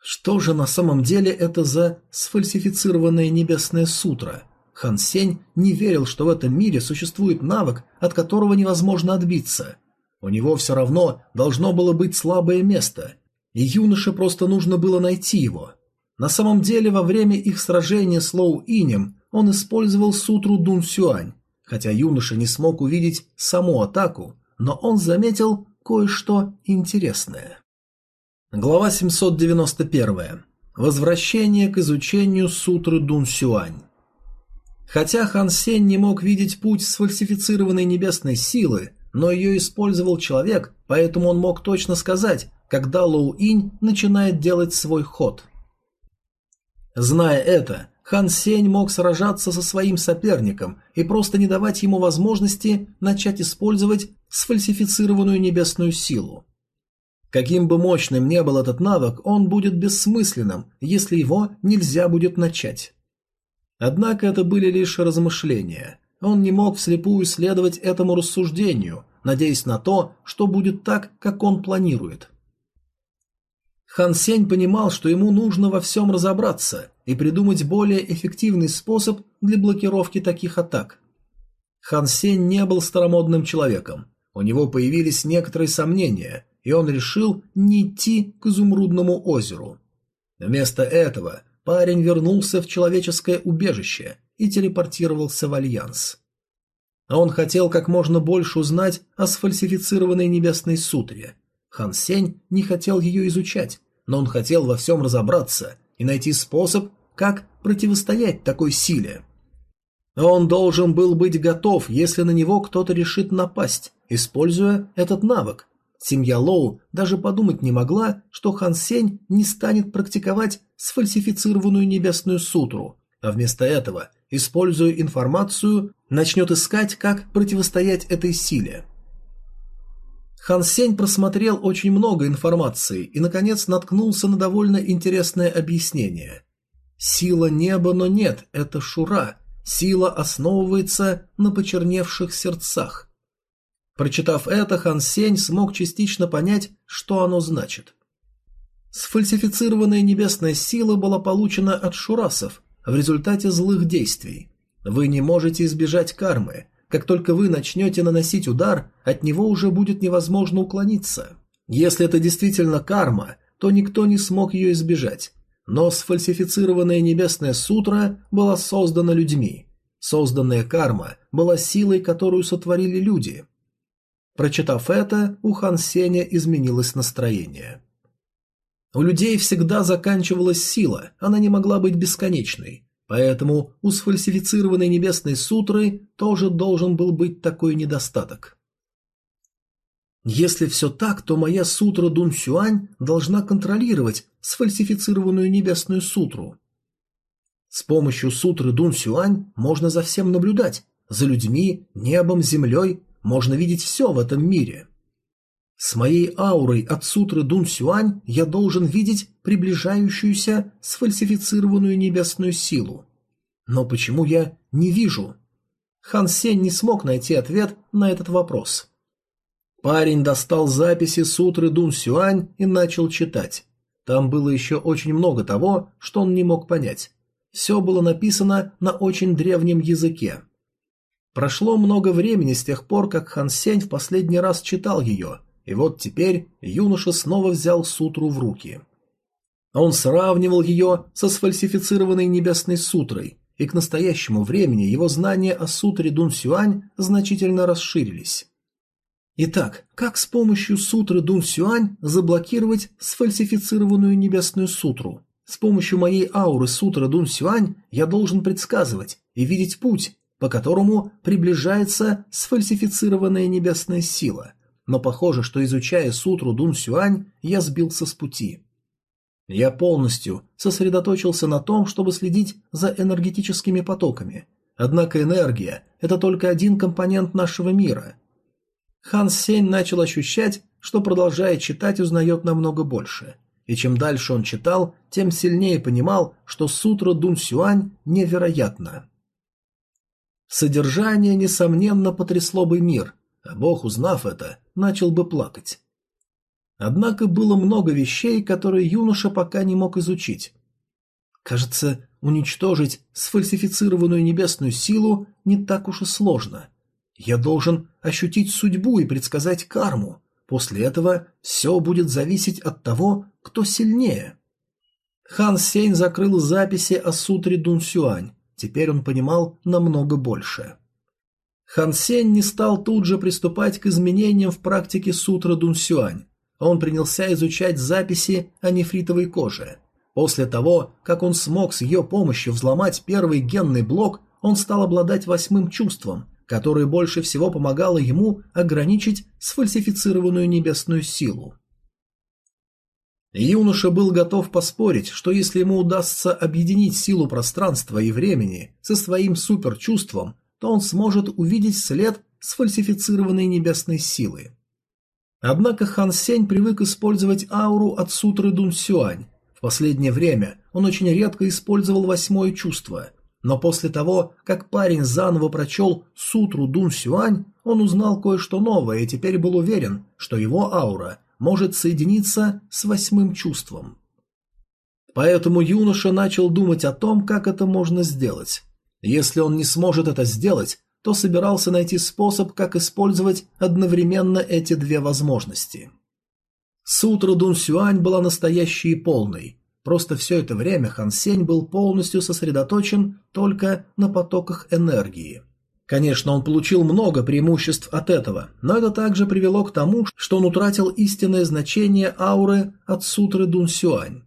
Что же на самом деле это за сфальсифицированная небесная сутра? Хан Сень не верил, что в этом мире существует навык, от которого невозможно отбиться. У него все равно должно было быть слабое место, и юноше просто нужно было найти его. На самом деле, во время их сражения с Лоу Инем он использовал сутру Дун Сюань. Хотя юноша не смог увидеть саму атаку, но он заметил кое-что интересное. Глава 791. Возвращение к изучению сутры Дун Сюань. Хотя Хан Сень не мог видеть путь сфальсифицированной небесной силы, но ее использовал человек, поэтому он мог точно сказать, когда Лоу Инь начинает делать свой ход. Зная это, Хан Сень мог сражаться со своим соперником и просто не давать ему возможности начать использовать сфальсифицированную небесную силу. Каким бы мощным ни был этот навык, он будет бессмысленным, если его нельзя будет начать. Однако это были лишь размышления. Он не мог вслепую следовать этому рассуждению, надеясь на то, что будет так, как он планирует. Хан Сень понимал, что ему нужно во всем разобраться и придумать более эффективный способ для блокировки таких атак. Хан Сень не был старомодным человеком. У него появились некоторые сомнения, и он решил не идти к изумрудному озеру. Вместо этого парень вернулся в человеческое убежище и телепортировался в Альянс. Он хотел как можно больше узнать о сфальсифицированной небесной сутре. Хан Сень не хотел ее изучать, но он хотел во всем разобраться и найти способ, как противостоять такой силе. Он должен был быть готов, если на него кто-то решит напасть, используя этот навык, Семья Лоу даже подумать не могла, что Хан Сень не станет практиковать сфальсифицированную небесную сутру, а вместо этого, используя информацию, начнет искать, как противостоять этой силе. Хан Сень просмотрел очень много информации и, наконец, наткнулся на довольно интересное объяснение. Сила неба, но нет, это Шура. Сила основывается на почерневших сердцах. Прочитав это, Хан Сень смог частично понять, что оно значит. Сфальсифицированная небесная сила была получена от шурасов в результате злых действий. Вы не можете избежать кармы. Как только вы начнете наносить удар, от него уже будет невозможно уклониться. Если это действительно карма, то никто не смог ее избежать. Но сфальсифицированная небесная сутра была создана людьми. Созданная карма была силой, которую сотворили люди – Прочитав это, у Хан Сеня изменилось настроение. У людей всегда заканчивалась сила, она не могла быть бесконечной, поэтому у сфальсифицированной небесной сутры тоже должен был быть такой недостаток. Если все так, то моя сутра Дун Сюань должна контролировать сфальсифицированную небесную сутру. С помощью сутры Дун Сюань можно за всем наблюдать, за людьми, небом, землей, можно видеть все в этом мире. С моей аурой от сутры Дун Сюань я должен видеть приближающуюся сфальсифицированную небесную силу. Но почему я не вижу? Хан Сень не смог найти ответ на этот вопрос. Парень достал записи сутры Дун Сюань и начал читать. Там было еще очень много того, что он не мог понять. Все было написано на очень древнем языке. Прошло много времени с тех пор, как Хан Сень в последний раз читал ее, и вот теперь юноша снова взял сутру в руки. Он сравнивал ее со сфальсифицированной небесной сутрой, и к настоящему времени его знания о сутре Дун Сюань значительно расширились. Итак, как с помощью сутры Дун Сюань заблокировать сфальсифицированную небесную сутру? С помощью моей ауры сутры Дун Сюань я должен предсказывать и видеть путь, по которому приближается сфальсифицированная небесная сила. Но похоже, что изучая сутру Дун Сюань, я сбился с пути. Я полностью сосредоточился на том, чтобы следить за энергетическими потоками. Однако энергия – это только один компонент нашего мира. Хан Сень начал ощущать, что продолжая читать, узнает намного больше. И чем дальше он читал, тем сильнее понимал, что сутра Дун Сюань невероятна. Содержание, несомненно, потрясло бы мир, а Бог, узнав это, начал бы плакать. Однако было много вещей, которые юноша пока не мог изучить. Кажется, уничтожить сфальсифицированную небесную силу не так уж и сложно. Я должен ощутить судьбу и предсказать карму. После этого все будет зависеть от того, кто сильнее. Хан Сень закрыл записи о сутре Дун Сюань. Теперь он понимал намного больше. Хан Сень не стал тут же приступать к изменениям в практике сутры Дун Сюань. Он принялся изучать записи о нефритовой коже. После того, как он смог с ее помощью взломать первый генный блок, он стал обладать восьмым чувством, которое больше всего помогало ему ограничить сфальсифицированную небесную силу. Юноша был готов поспорить, что если ему удастся объединить силу пространства и времени со своим суперчувством, то он сможет увидеть след сфальсифицированной небесной силы. Однако Хан Сень привык использовать ауру от сутры Дун Сюань. В последнее время он очень редко использовал восьмое чувство. Но после того, как парень заново прочел сутру Дун Сюань, он узнал кое-что новое и теперь был уверен, что его аура может соединиться с восьмым чувством. Поэтому юноша начал думать о том, как это можно сделать. Если он не сможет это сделать, то собирался найти способ, как использовать одновременно эти две возможности. Сутра Дун Сюань была настоящей и полной. Просто все это время Хан Сень был полностью сосредоточен только на потоках энергии. Конечно, он получил много преимуществ от этого, но это также привело к тому, что он утратил истинное значение ауры от сутры Дун Сюань.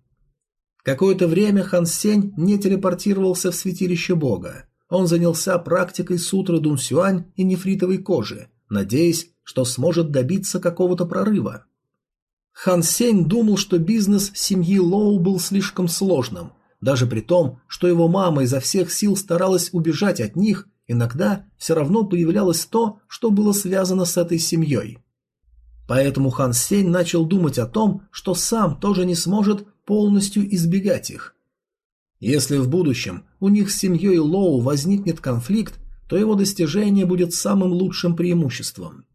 Какое-то время Хан Сень не телепортировался в святилище бога. Он занялся практикой сутры Дун Сюань и нефритовой кожи, надеясь, что сможет добиться какого-то прорыва. Хан Сень думал, что бизнес семьи Лоу был слишком сложным, даже при том, что его мама изо всех сил старалась убежать от них, иногда все равно появлялось то, что было связано с этой семьей. Поэтому Хан Сень начал думать о том, что сам тоже не сможет полностью избегать их, если в будущем у них с семьей Лоу возникнет конфликт, то его достижение будет самым лучшим преимуществом.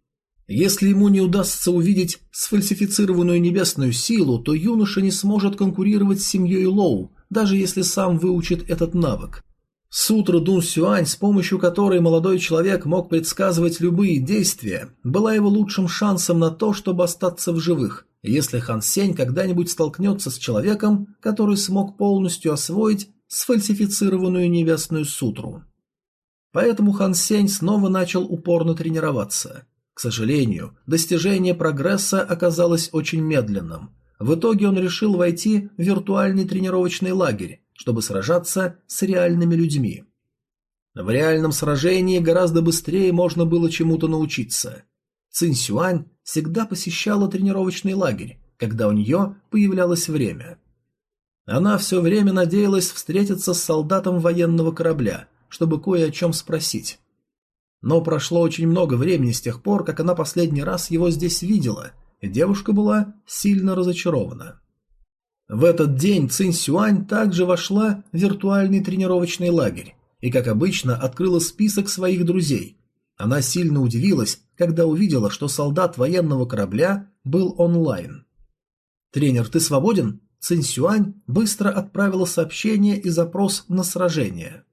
Если ему не удастся увидеть сфальсифицированную небесную силу, то юноша не сможет конкурировать с семьей Лоу, даже если сам выучит этот навык. Сутра Дун Сюань, с помощью которой молодой человек мог предсказывать любые действия, была его лучшим шансом на то, чтобы остаться в живых, если Хан Сень когда-нибудь столкнется с человеком, который смог полностью освоить сфальсифицированную небесную сутру. Поэтому Хан Сень снова начал упорно тренироваться. К сожалению, достижение прогресса оказалось очень медленным. В итоге он решил войти в виртуальный тренировочный лагерь, чтобы сражаться с реальными людьми. В реальном сражении гораздо быстрее можно было чему-то научиться. Цинь Сюань всегда посещала тренировочный лагерь, когда у нее появлялось время. Она все время надеялась встретиться с солдатом военного корабля, чтобы кое о чем спросить. Но прошло очень много времени с тех пор, как она последний раз его здесь видела, и девушка была сильно разочарована. В этот день Цинь Сюань также вошла в виртуальный тренировочный лагерь и, как обычно, открыла список своих друзей, она сильно удивилась, когда увидела, что солдат военного корабля был онлайн. «Тренер, ты свободен?» Цинь Сюань быстро отправила сообщение и запрос на сражение.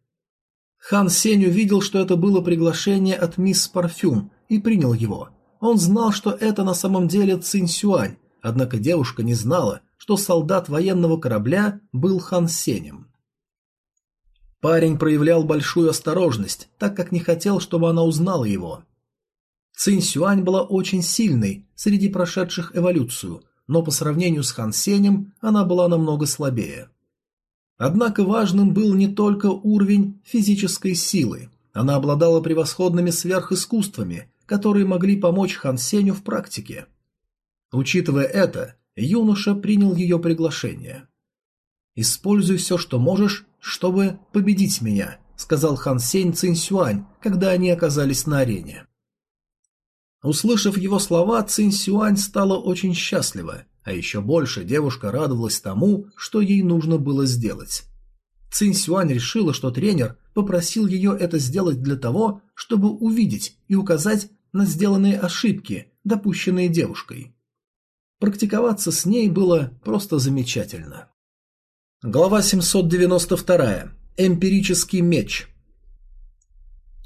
Хан Сень увидел, что это было приглашение от мисс Парфюм, и принял его. Он знал, что это на самом деле Цинь Сюань, однако девушка не знала, что солдат военного корабля был Хан Сенем. Парень проявлял большую осторожность, так как не хотел, чтобы она узнала его. Цинь Сюань была очень сильной среди прошедших эволюцию, но по сравнению с Хан Сенем она была намного слабее. Однако важным был не только уровень физической силы. Она обладала превосходными сверхискусствами, которые могли помочь Хан Сеню в практике. Учитывая это, юноша принял ее приглашение. «Используй все, что можешь, чтобы победить меня», — сказал Хан Сень Цинь Сюань, когда они оказались на арене. Услышав его слова, Цинь Сюань стала очень счастлива. А еще больше девушка радовалась тому, что ей нужно было сделать. Цинь Сюань решила, что тренер попросил ее это сделать для того, чтобы увидеть и указать на сделанные ошибки, допущенные девушкой. Практиковаться с ней было просто замечательно. Глава 792. Эмпирический меч.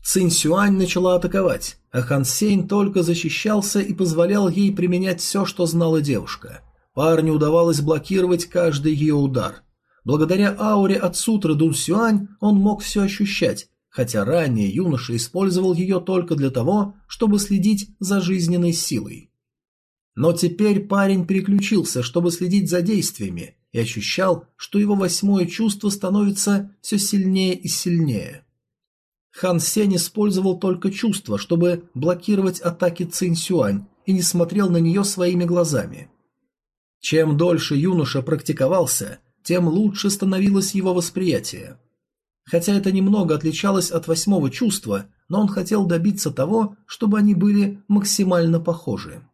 Цинь Сюань начала атаковать, а Хан Сень только защищался и позволял ей применять все, что знала девушка. Парню удавалось блокировать каждый ее удар. Благодаря ауре от сутры Дун Сюань он мог все ощущать, хотя ранее юноша использовал ее только для того, чтобы следить за жизненной силой. Но теперь парень переключился, чтобы следить за действиями, и ощущал, что его восьмое чувство становится все сильнее и сильнее. Хан Сень использовал только чувство, чтобы блокировать атаки Цинь Сюань, и не смотрел на нее своими глазами. Чем дольше юноша практиковался, тем лучше становилось его восприятие. Хотя это немного отличалось от восьмого чувства, но он хотел добиться того, чтобы они были максимально похожи.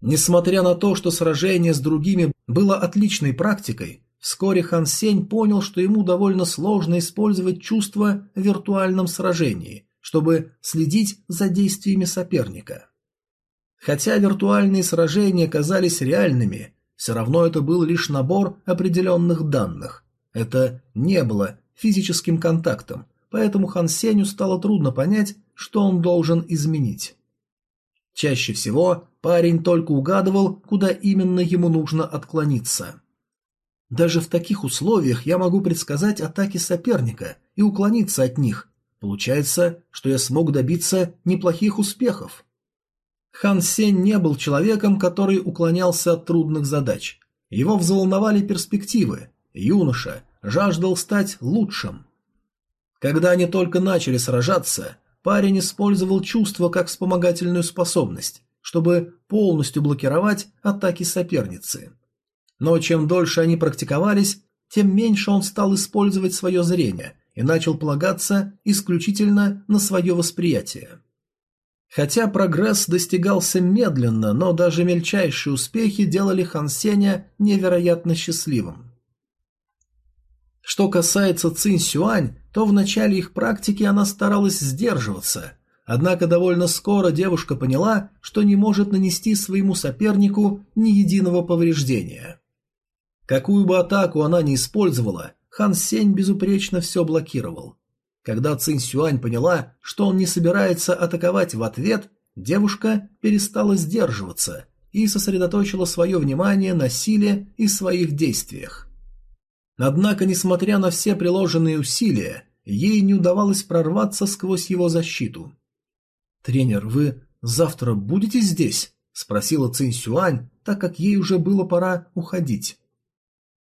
Несмотря на то, что сражение с другими было отличной практикой, Вскоре Хан Сень понял, что ему довольно сложно использовать чувства в виртуальном сражении, чтобы следить за действиями соперника. Хотя виртуальные сражения казались реальными, все равно это был лишь набор определенных данных. Это не было физическим контактом, поэтому Хан Сенью стало трудно понять, что он должен изменить. Чаще всего парень только угадывал, куда именно ему нужно отклониться. Даже в таких условиях я могу предсказать атаки соперника и уклониться от них. Получается, что я смог добиться неплохих успехов. Хан Сень не был человеком, который уклонялся от трудных задач. Его взволновали перспективы. Юноша жаждал стать лучшим. Когда они только начали сражаться, парень использовал чувство как вспомогательную способность, чтобы полностью блокировать атаки соперницы. Но чем дольше они практиковались, тем меньше он стал использовать свое зрение и начал полагаться исключительно на свое восприятие. Хотя прогресс достигался медленно, но даже мельчайшие успехи делали Хан Сеня невероятно счастливым. Что касается Цинь Сюань, то в начале их практики она старалась сдерживаться, однако довольно скоро девушка поняла, что не может нанести своему сопернику ни единого повреждения. Какую бы атаку она ни использовала, Хан Сень безупречно все блокировал. Когда Цинь Сюань поняла, что он не собирается атаковать в ответ, девушка перестала сдерживаться и сосредоточила свое внимание на силе и своих действиях. Однако, несмотря на все приложенные усилия, ей не удавалось прорваться сквозь его защиту. «Тренер, вы завтра будете здесь?» – спросила Цинь Сюань, так как ей уже было пора уходить.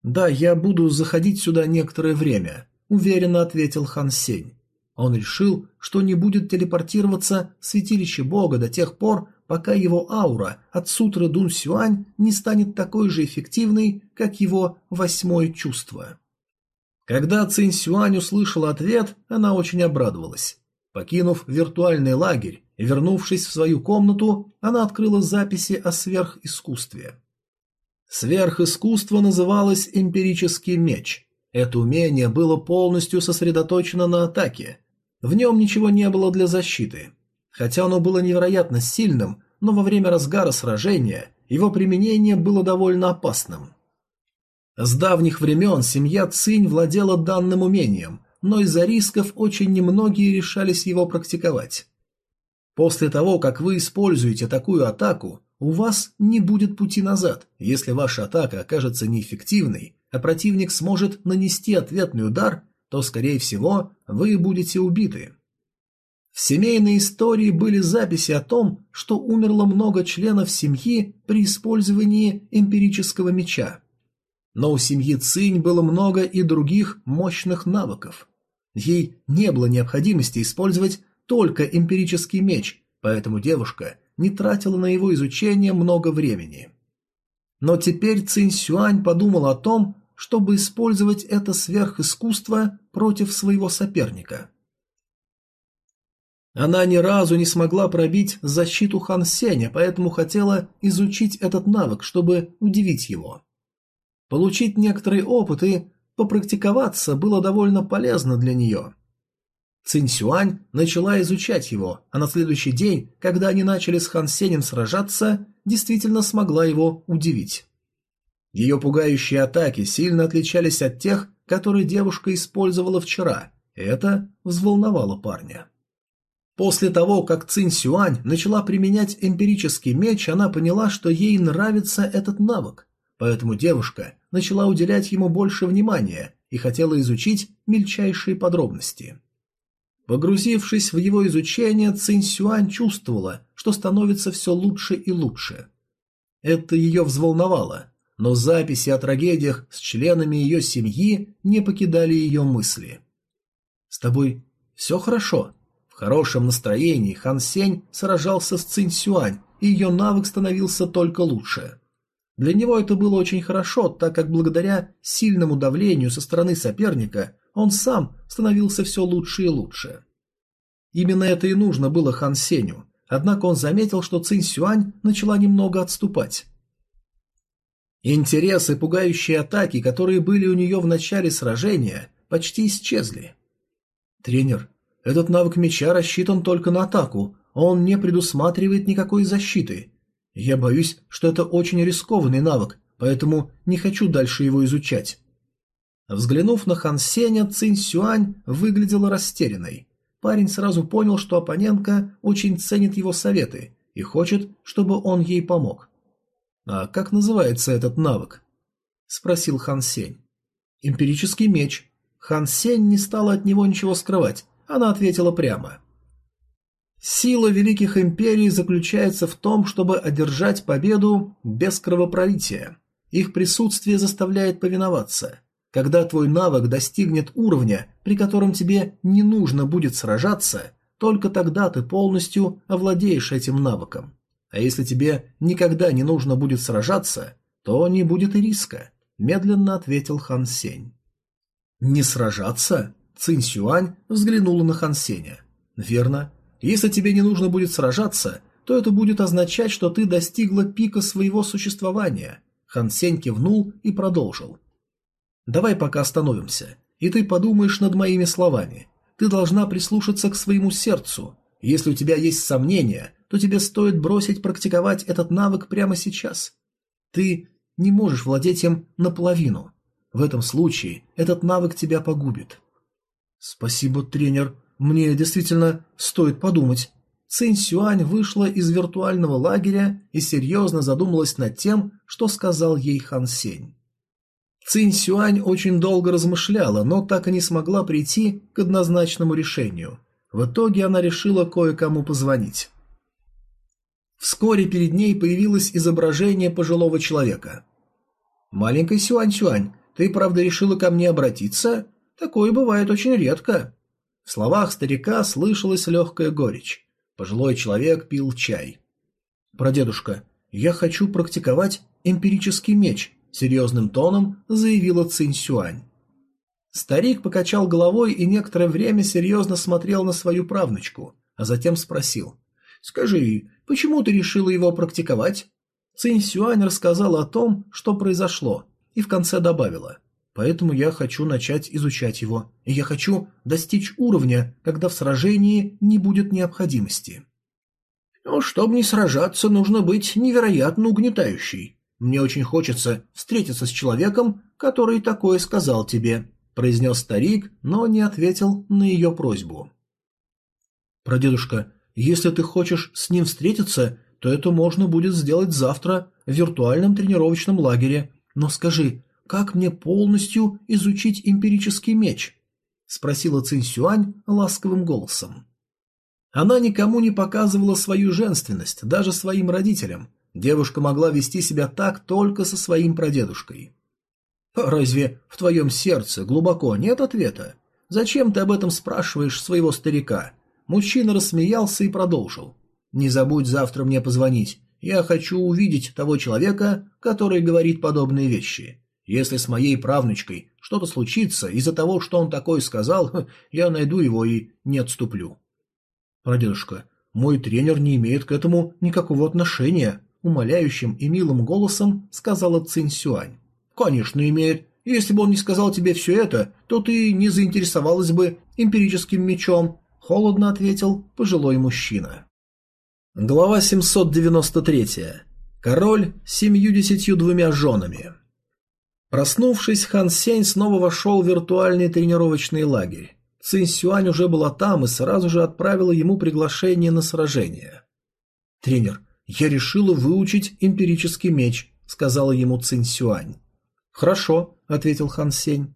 «Да, я буду заходить сюда некоторое время», – уверенно ответил Хан Сень. Он решил, что не будет телепортироваться в святилище Бога до тех пор, пока его аура от сутры Дун Сюань не станет такой же эффективной, как его восьмое чувство. Когда Цинь Сюань услышала ответ, она очень обрадовалась. Покинув виртуальный лагерь и вернувшись в свою комнату, она открыла записи о сверхискусстве. Сверхискусство называлось «Эмпирический меч». Это умение было полностью сосредоточено на атаке. В нем ничего не было для защиты. Хотя оно было невероятно сильным, но во время разгара сражения его применение было довольно опасным. С давних времен семья Цинь владела данным умением, но из-за рисков очень немногие решались его практиковать. После того, как вы используете такую атаку, у вас не будет пути назад. Если ваша атака окажется неэффективной, а противник сможет нанести ответный удар, то, скорее всего, вы будете убиты. В семейной истории были записи о том, что умерло много членов семьи при использовании эмпирического меча. Но у семьи Цинь было много и других мощных навыков. Ей не было необходимости использовать только эмпирический меч, поэтому девушка не тратила на его изучение много времени. Но теперь Цинь Сюань подумал о том, чтобы использовать это сверхискусство против своего соперника. Она ни разу не смогла пробить защиту Хан Сеня, поэтому хотела изучить этот навык, чтобы удивить его. Получить некоторый опыт и попрактиковаться было довольно полезно для нее. Цинь Сюань начала изучать его, а на следующий день, когда они начали с Хан Сенем сражаться, действительно смогла его удивить. Ее пугающие атаки сильно отличались от тех, которые девушка использовала вчера, это взволновало парня. После того, как Цинь Сюань начала применять эмпирический меч, она поняла, что ей нравится этот навык, поэтому девушка начала уделять ему больше внимания и хотела изучить мельчайшие подробности. Погрузившись в его изучение, Цинь Сюань чувствовала, что становится все лучше и лучше. Это ее взволновало, но записи о трагедиях с членами ее семьи не покидали ее мысли. «С тобой все хорошо?» В хорошем настроении Хан Сень сражался с Цинь Сюань, и ее навык становился только лучше. Для него это было очень хорошо, так как благодаря сильному давлению со стороны соперника он сам становился все лучше и лучше. Именно это и нужно было Хан Сеню, однако он заметил, что Цинь Сюань начала немного отступать. Интересы, пугающие атаки, которые были у нее в начале сражения, почти исчезли. «Тренер, этот навык меча рассчитан только на атаку, он не предусматривает никакой защиты. Я боюсь, что это очень рискованный навык, поэтому не хочу дальше его изучать. Взглянув на Хан Сеня, Цинь Сюань выглядела растерянной. Парень сразу понял, что оппонентка очень ценит его советы и хочет, чтобы он ей помог. «А как называется этот навык?» – спросил Хан Сень. «Эмпирический меч». Хан Сень не стал от него ничего скрывать, она ответила прямо. Сила великих империй заключается в том, чтобы одержать победу без кровопролития. Их присутствие заставляет повиноваться. Когда твой навык достигнет уровня, при котором тебе не нужно будет сражаться, только тогда ты полностью овладеешь этим навыком. А если тебе никогда не нужно будет сражаться, то не будет и риска, медленно ответил Хан Сень. Не сражаться? Цинь Сюань взглянула на Хан Сеня. «Верно. Если тебе не нужно будет сражаться, то это будет означать, что ты достигла пика своего существования». Хан Сень кивнул и продолжил. «Давай пока остановимся, и ты подумаешь над моими словами. Ты должна прислушаться к своему сердцу. Если у тебя есть сомнения, то тебе стоит бросить практиковать этот навык прямо сейчас. Ты не можешь владеть им наполовину. В этом случае этот навык тебя погубит. «Спасибо, тренер. Мне действительно стоит подумать». Цинь Сюань вышла из виртуального лагеря и серьезно задумалась над тем, что сказал ей Хан Сень. Цинь Сюань очень долго размышляла, но так и не смогла прийти к однозначному решению. В итоге она решила кое-кому позвонить. Вскоре перед ней появилось изображение пожилого человека. «Маленькая Сюань-Сюань, ты правда решила ко мне обратиться? Такое бывает очень редко. В словах старика слышалась легкая горечь. Пожилой человек пил чай. «Прадедушка, я хочу практиковать эмпирический меч», — серьезным тоном заявила Цинь Сюань. Старик покачал головой и некоторое время серьезно смотрел на свою правнучку, а затем спросил. «Скажи, почему ты решила его практиковать?» Цинь Сюань рассказала о том, что произошло, и в конце добавила. Поэтому я хочу начать изучать его, и я хочу достичь уровня, когда в сражении не будет необходимости. Но чтобы не сражаться, нужно быть невероятно угнетающей. Мне очень хочется встретиться с человеком, который такое сказал тебе. произнес старик, но не ответил на ее просьбу. «Прадедушка, если ты хочешь с ним встретиться, то это можно будет сделать завтра в виртуальном тренировочном лагере. Но скажи, как мне полностью изучить эмпирический меч?» – спросила Цинсюань ласковым голосом. Она никому не показывала свою женственность, даже своим родителям. Девушка могла вести себя так только со своим прадедушкой. «Разве в твоем сердце глубоко нет ответа? Зачем ты об этом спрашиваешь своего старика?» Мужчина рассмеялся и продолжил. «Не забудь завтра мне позвонить. Я хочу увидеть того человека, который говорит подобные вещи. Если с моей правнучкой что-то случится из-за того, что он такое сказал, [LAUGHS] я найду его и не отступлю». «Прадедушка, мой тренер не имеет к этому никакого отношения», умоляющим и милым голосом сказала Цинь Сюань. «Конечно имеет. Если бы он не сказал тебе все это, то ты не заинтересовалась бы эмпирическим мечом», — холодно ответил пожилой мужчина. Глава 793. Король с семьюдесятью двумя женами. Проснувшись, Хан Сень снова вошел в виртуальный тренировочный лагерь. Цинь Сюань уже была там и сразу же отправила ему приглашение на сражение. «Тренер, я решила выучить эмпирический меч», — сказала ему Цинь Сюань. «Хорошо», — ответил Хан Сень.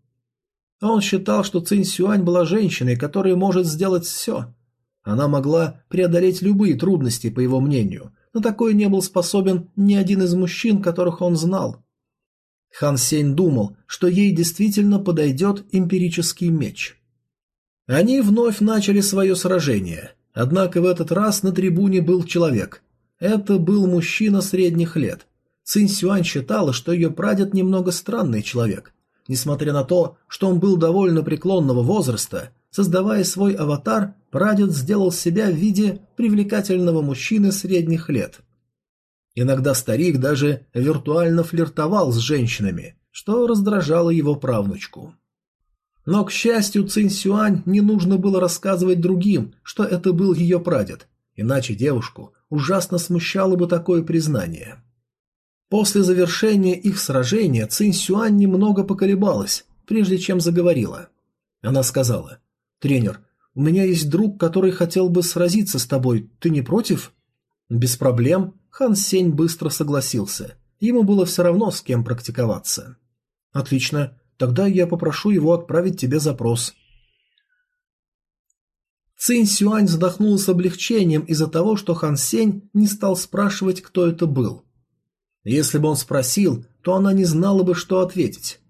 Он считал, что Цинь Сюань была женщиной, которая может сделать все. Она могла преодолеть любые трудности, по его мнению, но такой не был способен ни один из мужчин, которых он знал. Хан Сень думал, что ей действительно подойдет эмпирический меч. Они вновь начали свое сражение, однако в этот раз на трибуне был человек. Это был мужчина средних лет. Цинь Сюань считала, что ее прадед немного странный человек. Несмотря на то, что он был довольно преклонного возраста, создавая свой аватар, прадед сделал себя в виде привлекательного мужчины средних лет. Иногда старик даже виртуально флиртовал с женщинами, что раздражало его правнучку. Но, к счастью, Цинь Сюань не нужно было рассказывать другим, что это был ее прадед, иначе девушку ужасно смущало бы такое признание. После завершения их сражения Цинь Сюань немного поколебалась, прежде чем заговорила. Она сказала, «Тренер, у меня есть друг, который хотел бы сразиться с тобой, ты не против?» «Без проблем», Хан Сень быстро согласился. Ему было все равно, с кем практиковаться. «Отлично, тогда я попрошу его отправить тебе запрос». Цинь Сюань вздохнул с облегчением из-за того, что Хан Сень не стал спрашивать, кто это был. Если бы он спросил, то она не знала бы, что ответить.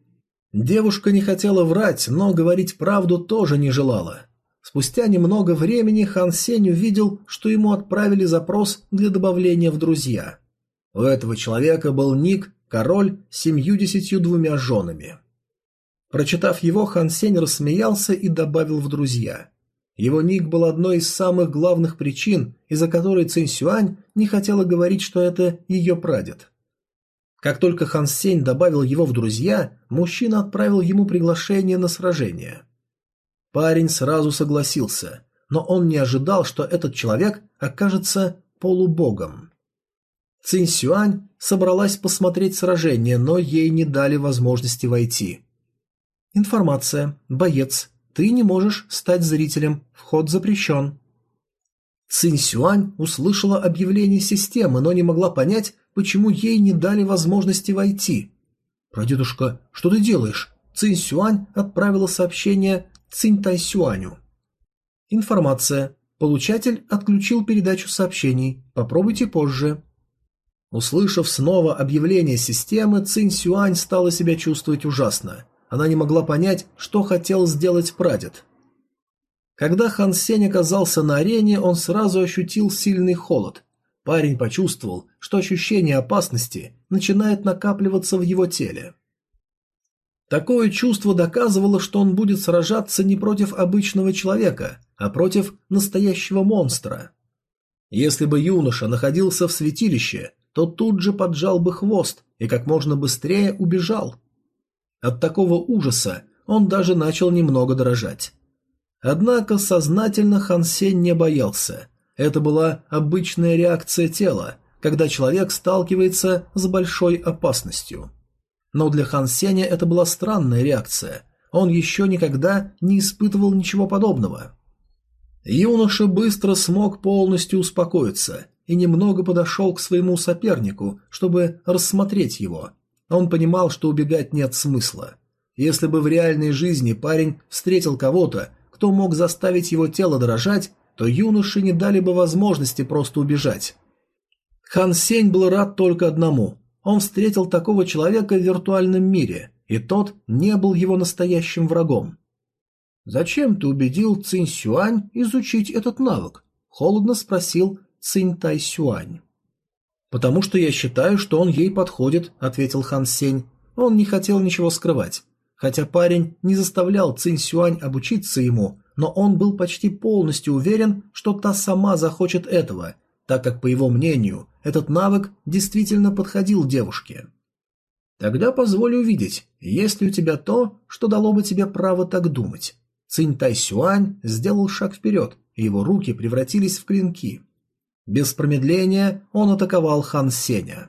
Девушка не хотела врать, но говорить правду тоже не желала. Спустя немного времени Хан Сень увидел, что ему отправили запрос для добавления в друзья. У этого человека был ник «Король с семьюдесятью двумя женами». Прочитав его, Хан Сень рассмеялся и добавил в друзья. Его ник был одной из самых главных причин, из-за которой Цинь Сюань не хотела говорить, что это ее прадед. Как только Хан Сень добавил его в друзья, мужчина отправил ему приглашение на сражение. Парень сразу согласился, но он не ожидал, что этот человек окажется полубогом. Цинь Сюань собралась посмотреть сражение, но ей не дали возможности войти. Информация. Боец. Ты не можешь стать зрителем. Вход запрещен. Цинь Сюань услышала объявление системы, но не могла понять, почему ей не дали возможности войти. «Прадедушка, что ты делаешь?» Цинь Сюань отправила сообщение Цинь Тайсюаню. Информация. Получатель отключил передачу сообщений. Попробуйте позже. Услышав снова объявление системы, Цинь Сюань стала себя чувствовать ужасно. Она не могла понять, что хотел сделать прадед. Когда Хан Сень оказался на арене, он сразу ощутил сильный холод. Парень почувствовал, что ощущение опасности начинает накапливаться в его теле. Такое чувство доказывало, что он будет сражаться не против обычного человека, а против настоящего монстра. Если бы юноша находился в святилище, то тут же поджал бы хвост и как можно быстрее убежал. От такого ужаса он даже начал немного дрожать. Однако сознательно Хансен не боялся. Это была обычная реакция тела, когда человек сталкивается с большой опасностью. Но для Хан Сеня это была странная реакция. Он еще никогда не испытывал ничего подобного. Юноша быстро смог полностью успокоиться и немного подошел к своему сопернику, чтобы рассмотреть его. Он понимал, что убегать нет смысла. Если бы в реальной жизни парень встретил кого-то, кто мог заставить его тело дрожать, то юноше не дали бы возможности просто убежать. Хан Сень был рад только одному. Он встретил такого человека в виртуальном мире, и тот не был его настоящим врагом. «Зачем ты убедил Цинь Сюань изучить этот навык?» – холодно спросил Цинь Тай Сюань. «Потому что я считаю, что он ей подходит», – ответил Хан Сень. Он не хотел ничего скрывать. Хотя парень не заставлял Цинь Сюань обучиться ему, но он был почти полностью уверен, что та сама захочет этого, так как, по его мнению, этот навык действительно подходил девушке. Тогда позволь увидеть, есть ли у тебя то, что дало бы тебе право так думать. Цинь Тай Сюань сделал шаг вперед, и его руки превратились в клинки. Без промедления он атаковал Хан Сеня.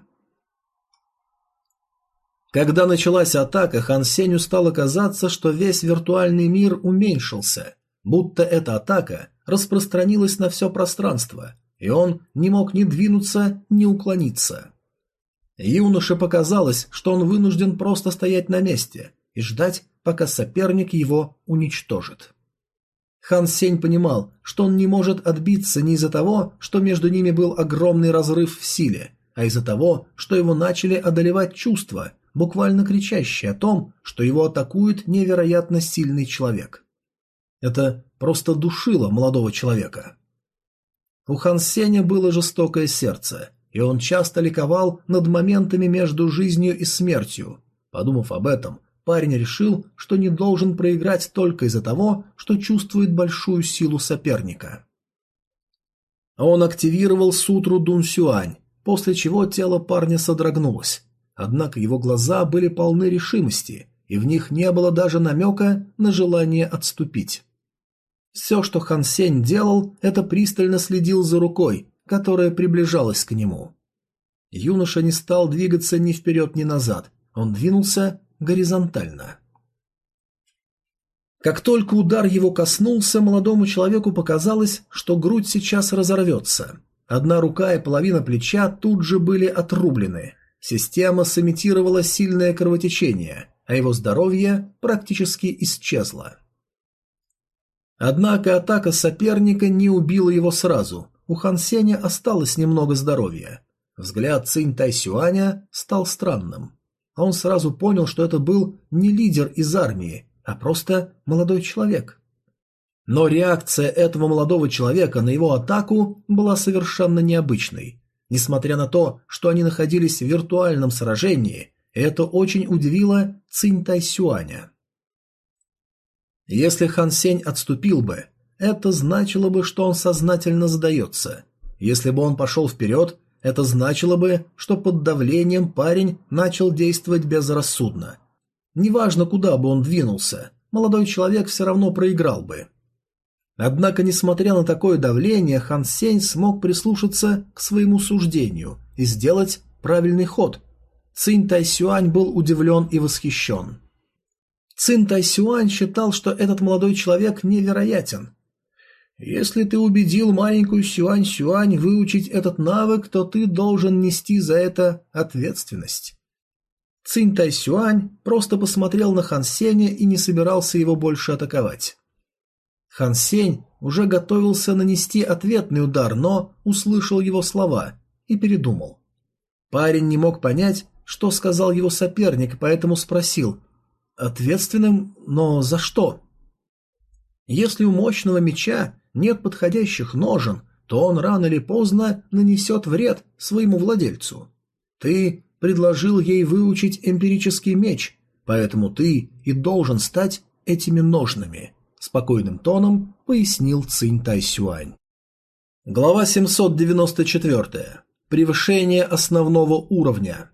Когда началась атака, Хан Сенью стало казаться, что весь виртуальный мир уменьшился, будто эта атака распространилась на все пространство, и он не мог ни двинуться, ни уклониться. Юноше показалось, что он вынужден просто стоять на месте и ждать, пока соперник его уничтожит. Хан Сень понимал, что он не может отбиться не из-за того, что между ними был огромный разрыв в силе, а из-за того, что его начали одолевать чувства, буквально кричащие о том, что его атакует невероятно сильный человек. Это просто душило молодого человека. У Хан Сеня было жестокое сердце, и он часто ликовал над моментами между жизнью и смертью. Подумав об этом, парень решил, что не должен проиграть только из-за того, что чувствует большую силу соперника. Он активировал сутру Дун Сюань, после чего тело парня содрогнулось. Однако его глаза были полны решимости, и в них не было даже намека на желание отступить. Все, что Хан Сень делал, это пристально следил за рукой, которая приближалась к нему. Юноша не стал двигаться ни вперед, ни назад. Он двинулся горизонтально. Как только удар его коснулся, молодому человеку показалось, что грудь сейчас разорвется. Одна рука и половина плеча тут же были отрублены. Система сымитировала сильное кровотечение, а его здоровье практически исчезло. Однако атака соперника не убила его сразу. У Хан Сеня осталось немного здоровья. Взгляд Цинь Тайсюаня стал странным. А он сразу понял, что это был не лидер из армии, а просто молодой человек. Но реакция этого молодого человека на его атаку была совершенно необычной. Несмотря на то, что они находились в виртуальном сражении, это очень удивило Цинь Тайсюаня. Если Хан Сень отступил бы, это значило бы, что он сознательно сдается. Если бы он пошел вперед, это значило бы, что под давлением парень начал действовать безрассудно. Неважно, куда бы он двинулся, молодой человек все равно проиграл бы. Однако, несмотря на такое давление, Хан Сень смог прислушаться к своему суждению и сделать правильный ход. Цинь Тайсюань был удивлен и восхищен. Цин Тайсюань считал, что этот молодой человек невероятен. Если ты убедил маленькую Сюань-Сюань выучить этот навык, то ты должен нести за это ответственность. Цинь Тайсюань просто посмотрел на Хан Сеня и не собирался его больше атаковать. Хан Сень уже готовился нанести ответный удар, но услышал его слова и передумал. Парень не мог понять, что сказал его соперник, поэтому спросил «Ответственным? Но за что?» Если у мощного меча нет подходящих ножен, то он рано или поздно нанесет вред своему владельцу. Ты предложил ей выучить эмпирический меч, поэтому ты и должен стать этими ножными спокойным тоном пояснил Цинь Тайсюань. Глава 794. Превышение основного уровня.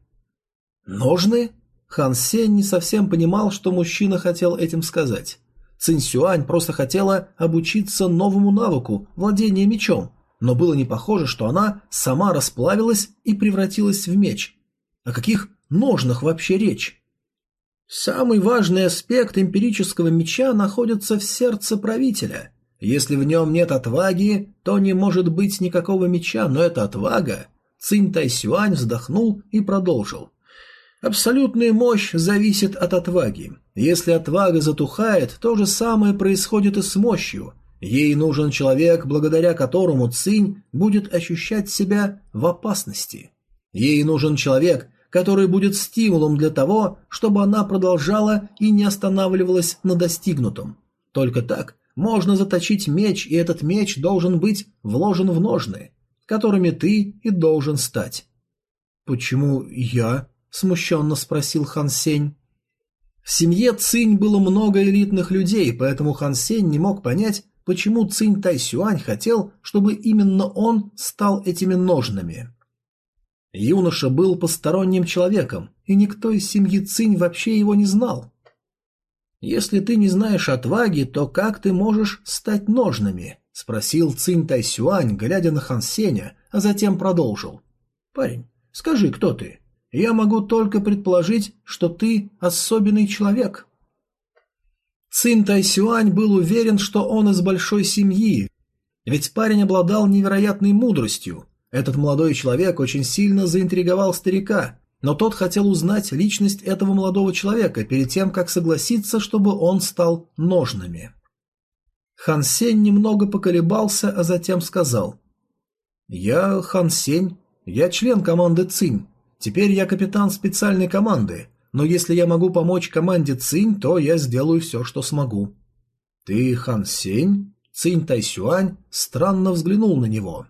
Ножны? Хан Сень не совсем понимал, что мужчина хотел этим сказать. Цинь Сюань просто хотела обучиться новому навыку владения мечом, но было не похоже, что она сама расплавилась и превратилась в меч. О каких ножнах вообще речь? Самый важный аспект эмпирического меча находится в сердце правителя. Если в нем нет отваги, то не может быть никакого меча, но это отвага. Цинь Тайсюань вздохнул и продолжил. Абсолютная мощь зависит от отваги. Если отвага затухает, то же самое происходит и с мощью. Ей нужен человек, благодаря которому Цинь будет ощущать себя в опасности. Ей нужен человек, который будет стимулом для того, чтобы она продолжала и не останавливалась на достигнутом. Только так можно заточить меч, и этот меч должен быть вложен в ножны, которыми ты и должен стать. «Почему я?» – смущенно спросил Хан Сень. В семье Цинь было много элитных людей, поэтому Хан Сень не мог понять, почему Цинь Тайсюань хотел, чтобы именно он стал этими ножнами. Юноша был посторонним человеком, и никто из семьи Цинь вообще его не знал. «Если ты не знаешь отваги, то как ты можешь стать ножными?» – спросил Цинь Тайсюань, глядя на Хан Сеня, а затем продолжил. «Парень, скажи, кто ты? Я могу только предположить, что ты особенный человек». Цин Тайсюань был уверен, что он из большой семьи, ведь парень обладал невероятной мудростью, этот молодой человек очень сильно заинтриговал старика, но тот хотел узнать личность этого молодого человека перед тем, как согласиться, чтобы он стал ножными. Хан Сень немного поколебался, а затем сказал. «Я Хан Сень, я член команды Цинь. Теперь я капитан специальной команды, но если я могу помочь команде Цинь, то я сделаю все, что смогу». «Ты Хан Сень?» Цинь Тайсюань странно взглянул на него.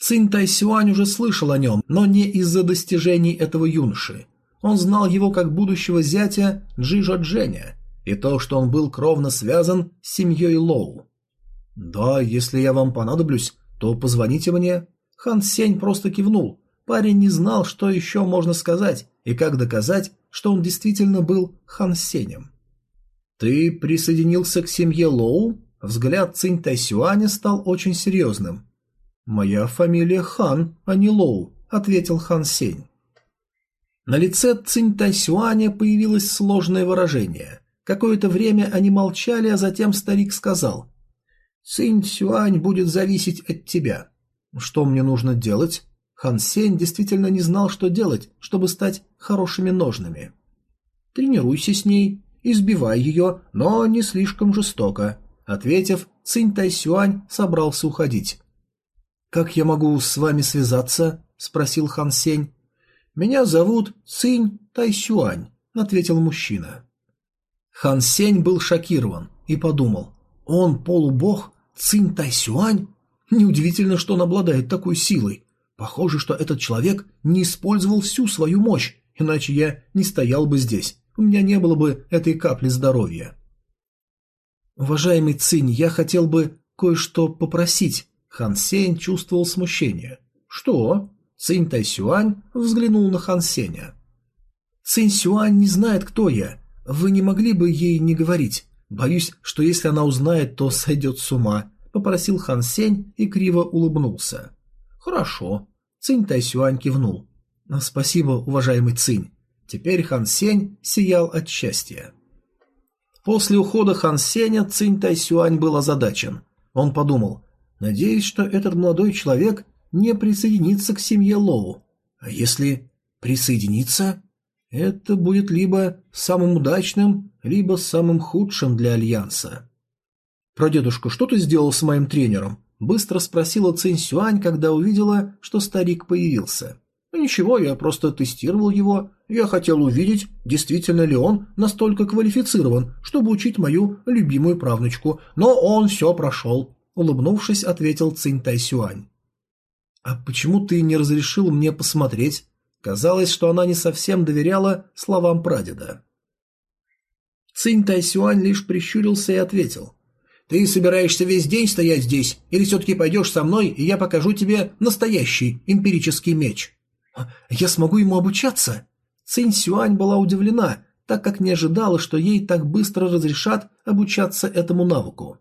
Цинь Тайсюань уже слышал о нем, но не из-за достижений этого юноши. Он знал его как будущего зятя Джижа Дженя, и то, что он был кровно связан с семьей Лоу. «Да, если я вам понадоблюсь, то позвоните мне». Хан Сень просто кивнул. Парень не знал, что еще можно сказать, и как доказать, что он действительно был Хан Сенем. «Ты присоединился к семье Лоу?» Взгляд Цинь Тайсюаня стал очень серьезным. «Моя фамилия Хан, а не Лоу», — ответил Хан Сень. На лице Цинь Тайсюаня появилось сложное выражение. Какое-то время они молчали, а затем старик сказал. «Цинь Сюань будет зависеть от тебя. Что мне нужно делать?» Хан Сень действительно не знал, что делать, чтобы стать хорошими ножными. «Тренируйся с ней, избивай ее, но не слишком жестоко», Ответив, Цинь Тайсюань собрался уходить. «Как я могу с вами связаться?» – спросил Хан Сень. «Меня зовут Цинь Тайсюань», – ответил мужчина. Хан Сень был шокирован и подумал, он полубог Цинь Тайсюань? Неудивительно, что он обладает такой силой. Похоже, что этот человек не использовал всю свою мощь, иначе я не стоял бы здесь, у меня не было бы этой капли здоровья. «Уважаемый Цинь, я хотел бы кое-что попросить», Хан Сень чувствовал смущение. «Что?» Цинь Тайсюань взглянул на Хан Сеня. «Цинь Сюань не знает, кто я. Вы не могли бы ей не говорить? Боюсь, что если она узнает, то сойдет с ума», — попросил Хан Сень и криво улыбнулся. «Хорошо». Цинь Тайсюань кивнул. «Спасибо, уважаемый Цинь». Теперь Хан Сень сиял от счастья. После ухода Хан Сеня Цинь Тайсюань был озадачен. Он подумал, Надеюсь, что этот молодой человек не присоединится к семье Лоу. А если присоединиться, это будет либо самым удачным, либо самым худшим для Альянса. «Прадедушка, что ты сделал с моим тренером?» – быстро спросила Цинь Сюань, когда увидела, что старик появился. «Ну, «Ничего, я просто тестировал его. Я хотел увидеть, действительно ли он настолько квалифицирован, чтобы учить мою любимую правнучку, но он все прошел улыбнувшись, ответил Цинь Тайсюань. «А почему ты не разрешил мне посмотреть?» Казалось, что она не совсем доверяла словам прадеда. Цинь Тайсюань лишь прищурился и ответил. «Ты собираешься весь день стоять здесь, или все-таки пойдешь со мной, и я покажу тебе настоящий эмпирический меч?» «А «Я смогу ему обучаться?» Цинь Сюань была удивлена, так как не ожидала, что ей так быстро разрешат обучаться этому навыку.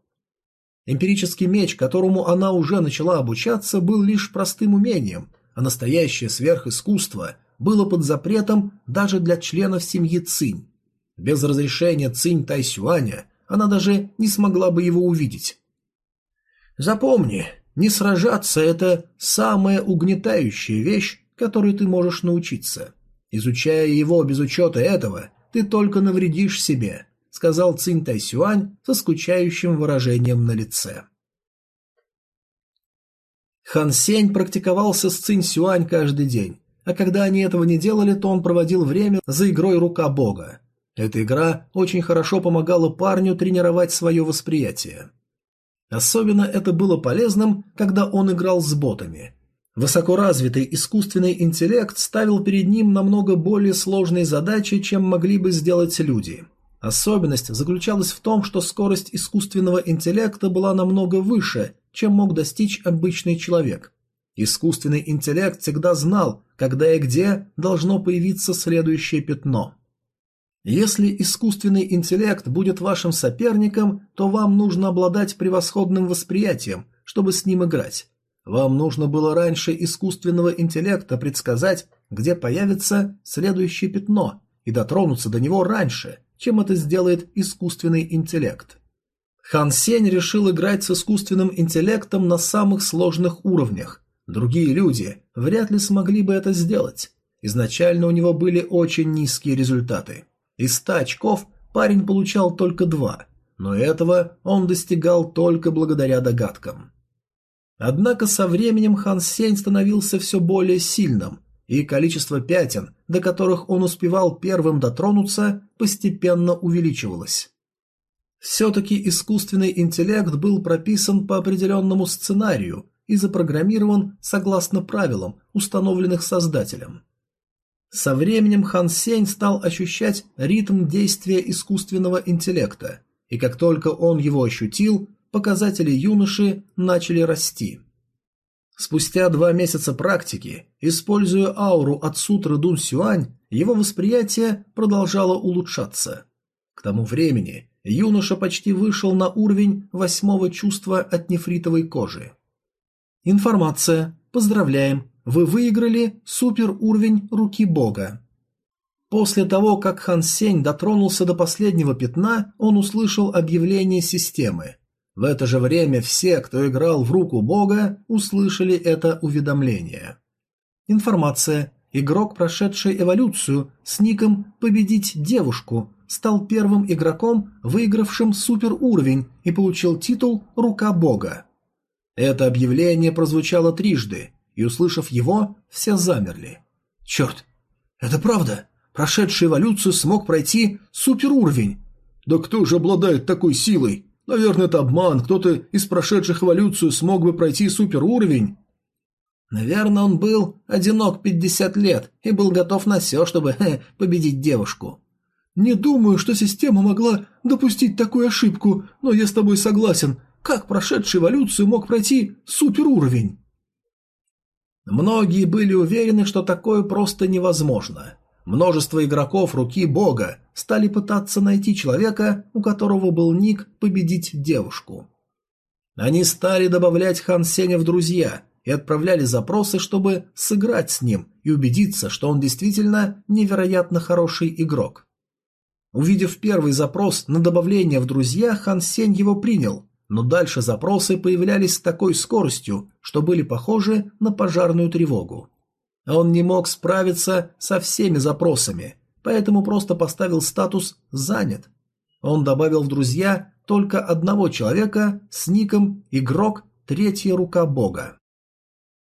Эмпирический меч, которому она уже начала обучаться, был лишь простым умением, а настоящее сверхискусство было под запретом даже для членов семьи Цинь. Без разрешения Цинь Тайсюаня она даже не смогла бы его увидеть. Запомни, не сражаться – это самая угнетающая вещь, которой ты можешь научиться. Изучая его без учета этого, ты только навредишь себе, сказал Цинь Тайсюань со скучающим выражением на лице. Хан Сень практиковался с Цинь Сюань каждый день, а когда они этого не делали, то он проводил время за игрой «Рука Бога». Эта игра очень хорошо помогала парню тренировать свое восприятие. Особенно это было полезным, когда он играл с ботами. Высокоразвитый искусственный интеллект ставил перед ним намного более сложные задачи, чем могли бы сделать люди. Особенность заключалась в том, что скорость искусственного интеллекта была намного выше, чем мог достичь обычный человек. Искусственный интеллект всегда знал, когда и где должно появиться следующее пятно. Если искусственный интеллект будет вашим соперником, то вам нужно обладать превосходным восприятием, чтобы с ним играть. Вам нужно было раньше искусственного интеллекта предсказать, где появится следующее пятно, и дотронуться до него раньше, чем это сделает искусственный интеллект. Хан Сень решил играть с искусственным интеллектом на самых сложных уровнях. Другие люди вряд ли смогли бы это сделать. Изначально у него были очень низкие результаты. Из 100 очков парень получал только два, но этого он достигал только благодаря догадкам. Однако со временем Хан Сень становился все более сильным, и количество пятен, до которых он успевал первым дотронуться, постепенно увеличивалось. Все-таки искусственный интеллект был прописан по определенному сценарию и запрограммирован согласно правилам, установленных создателем. Со временем Хан Сень стал ощущать ритм действия искусственного интеллекта, и как только он его ощутил, показатели юноши начали расти. Спустя два месяца практики, используя ауру от сутры Дун Сюань, его восприятие продолжало улучшаться. К тому времени юноша почти вышел на уровень восьмого чувства от нефритовой кожи. Информация. Поздравляем, вы выиграли супер уровень руки бога. После того, как Хан Сень дотронулся до последнего пятна, он услышал объявление системы. В это же время все, кто играл в руку бога, услышали это уведомление. Информация. Игрок, прошедший эволюцию с ником «Победить девушку», стал первым игроком, выигравшим суперуровень и получил титул «Рука Бога». Это объявление прозвучало трижды, и, услышав его, все замерли. «Черт! Это правда! Прошедший эволюцию смог пройти суперуровень! Да кто же обладает такой силой? Наверное, это обман, кто-то из прошедших эволюцию смог бы пройти суперуровень!» Наверное, он был одинок 50 лет и был готов на все, чтобы хе, победить девушку. Не думаю, что система могла допустить такую ошибку, но я с тобой согласен. Как прошедший эволюцию мог пройти суперуровень? Многие были уверены, что такое просто невозможно. Множество игроков руки бога стали пытаться найти человека, у которого был ник «Победить девушку». Они стали добавлять Хан Сеня в друзья и отправляли запросы, чтобы сыграть с ним и убедиться, что он действительно невероятно хороший игрок. Увидев первый запрос на добавление в друзья, Хан Сень его принял, но дальше запросы появлялись с такой скоростью, что были похожи на пожарную тревогу. Он не мог справиться со всеми запросами, поэтому просто поставил статус «занят». Он добавил в друзья только одного человека с ником «Игрок. Третья рука Бога».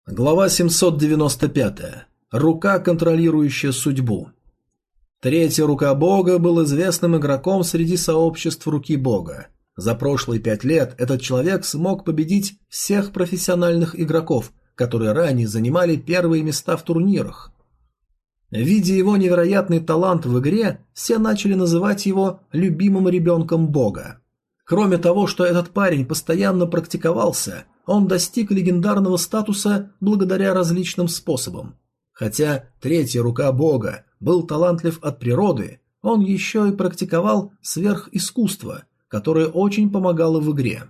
Глава 795. Рука, контролирующая судьбу. Третья рука бога был известным игроком среди сообществ руки бога. За прошлые пять лет этот человек смог победить всех профессиональных игроков, которые ранее занимали первые места в турнирах. Видя его невероятный талант в игре, все начали называть его любимым ребенком бога. Кроме того, что этот парень постоянно практиковался, он достиг легендарного статуса благодаря различным способам. Хотя третья рука бога был талантлив от природы, он еще и практиковал сверхискусство, которое очень помогало в игре.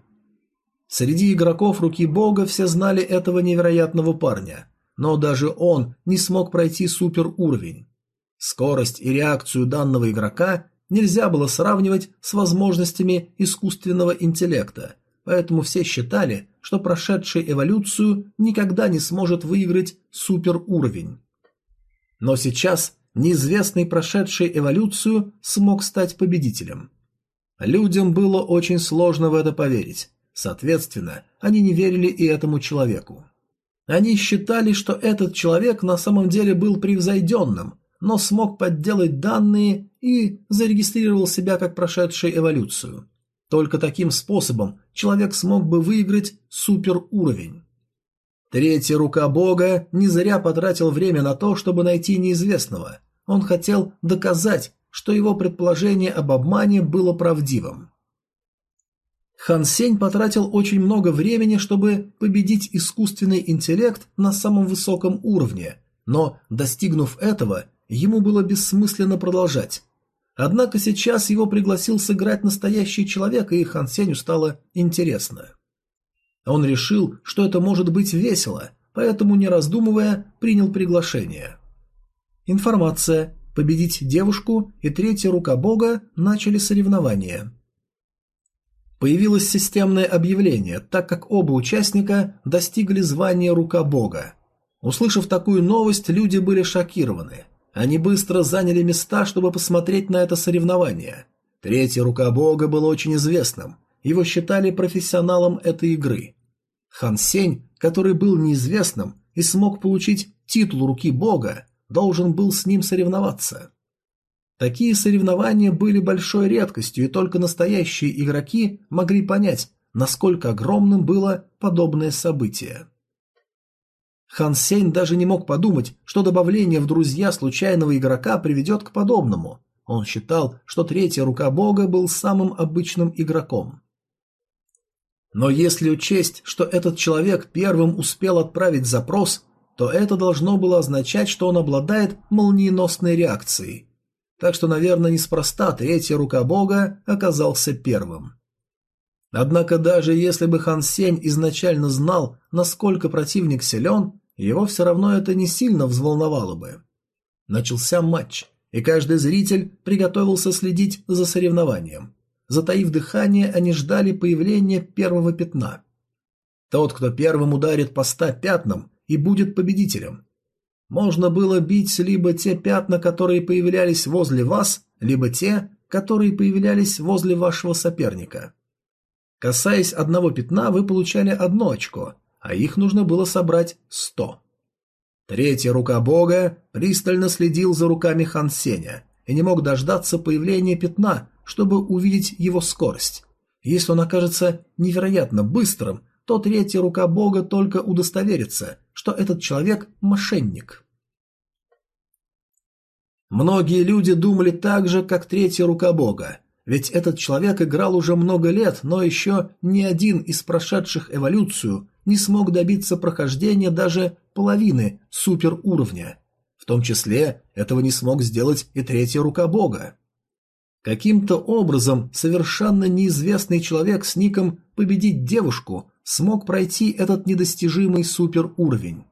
Среди игроков руки бога все знали этого невероятного парня, но даже он не смог пройти суперуровень. Скорость и реакцию данного игрока нельзя было сравнивать с возможностями искусственного интеллекта, поэтому все считали, что прошедший эволюцию никогда не сможет выиграть суперуровень. Но сейчас неизвестный прошедший эволюцию смог стать победителем. Людям было очень сложно в это поверить, соответственно, они не верили и этому человеку. Они считали, что этот человек на самом деле был превзойденным, но смог подделать данные и зарегистрировал себя как прошедший эволюцию. Только таким способом человек смог бы выиграть суперуровень. Третья рука бога не зря потратил время на то, чтобы найти неизвестного. Он хотел доказать, что его предположение об обмане было правдивым. Хан Сень потратил очень много времени, чтобы победить искусственный интеллект на самом высоком уровне, но, достигнув этого, ему было бессмысленно продолжать. Однако сейчас его пригласил сыграть настоящий человек, и Хан Сенью стало интересно. Он решил, что это может быть весело, поэтому, не раздумывая, принял приглашение. Информация. Победить девушку и третья рука бога начали соревнования. Появилось системное объявление, так как оба участника достигли звания рука бога. Услышав такую новость, люди были шокированы. Они быстро заняли места, чтобы посмотреть на это соревнование. Третья рука бога был очень известным. Его считали профессионалом этой игры. Хан Сень, который был неизвестным и смог получить титул руки бога, должен был с ним соревноваться. Такие соревнования были большой редкостью, и только настоящие игроки могли понять, насколько огромным было подобное событие. Хан Сень даже не мог подумать, что добавление в друзья случайного игрока приведет к подобному. Он считал, что третья рука бога был самым обычным игроком. Но если учесть, что этот человек первым успел отправить запрос, то это должно было означать, что он обладает молниеносной реакцией. Так что, наверное, неспроста третья рука бога оказался первым. Однако даже если бы Хан Сень изначально знал, насколько противник силен, его все равно это не сильно взволновало бы. Начался матч, и каждый зритель приготовился следить за соревнованием. Затаив дыхание, они ждали появления первого пятна. Тот, кто первым ударит по ста пятнам, и будет победителем. Можно было бить либо те пятна, которые появлялись возле вас, либо те, которые появлялись возле вашего соперника. Касаясь одного пятна, вы получали одно очко, а их нужно было собрать сто. Третья рука бога пристально следил за руками Хан Сеня и не мог дождаться появления пятна, чтобы увидеть его скорость. Если он окажется невероятно быстрым, то третья рука бога только удостоверится, что этот человек – мошенник. Многие люди думали так же, как третья рука бога, ведь этот человек играл уже много лет, но еще ни один из прошедших эволюцию не смог добиться прохождения даже половины суперуровня. В том числе этого не смог сделать и третья рука бога. Каким-то образом совершенно неизвестный человек с ником «Победить девушку» смог пройти этот недостижимый суперуровень.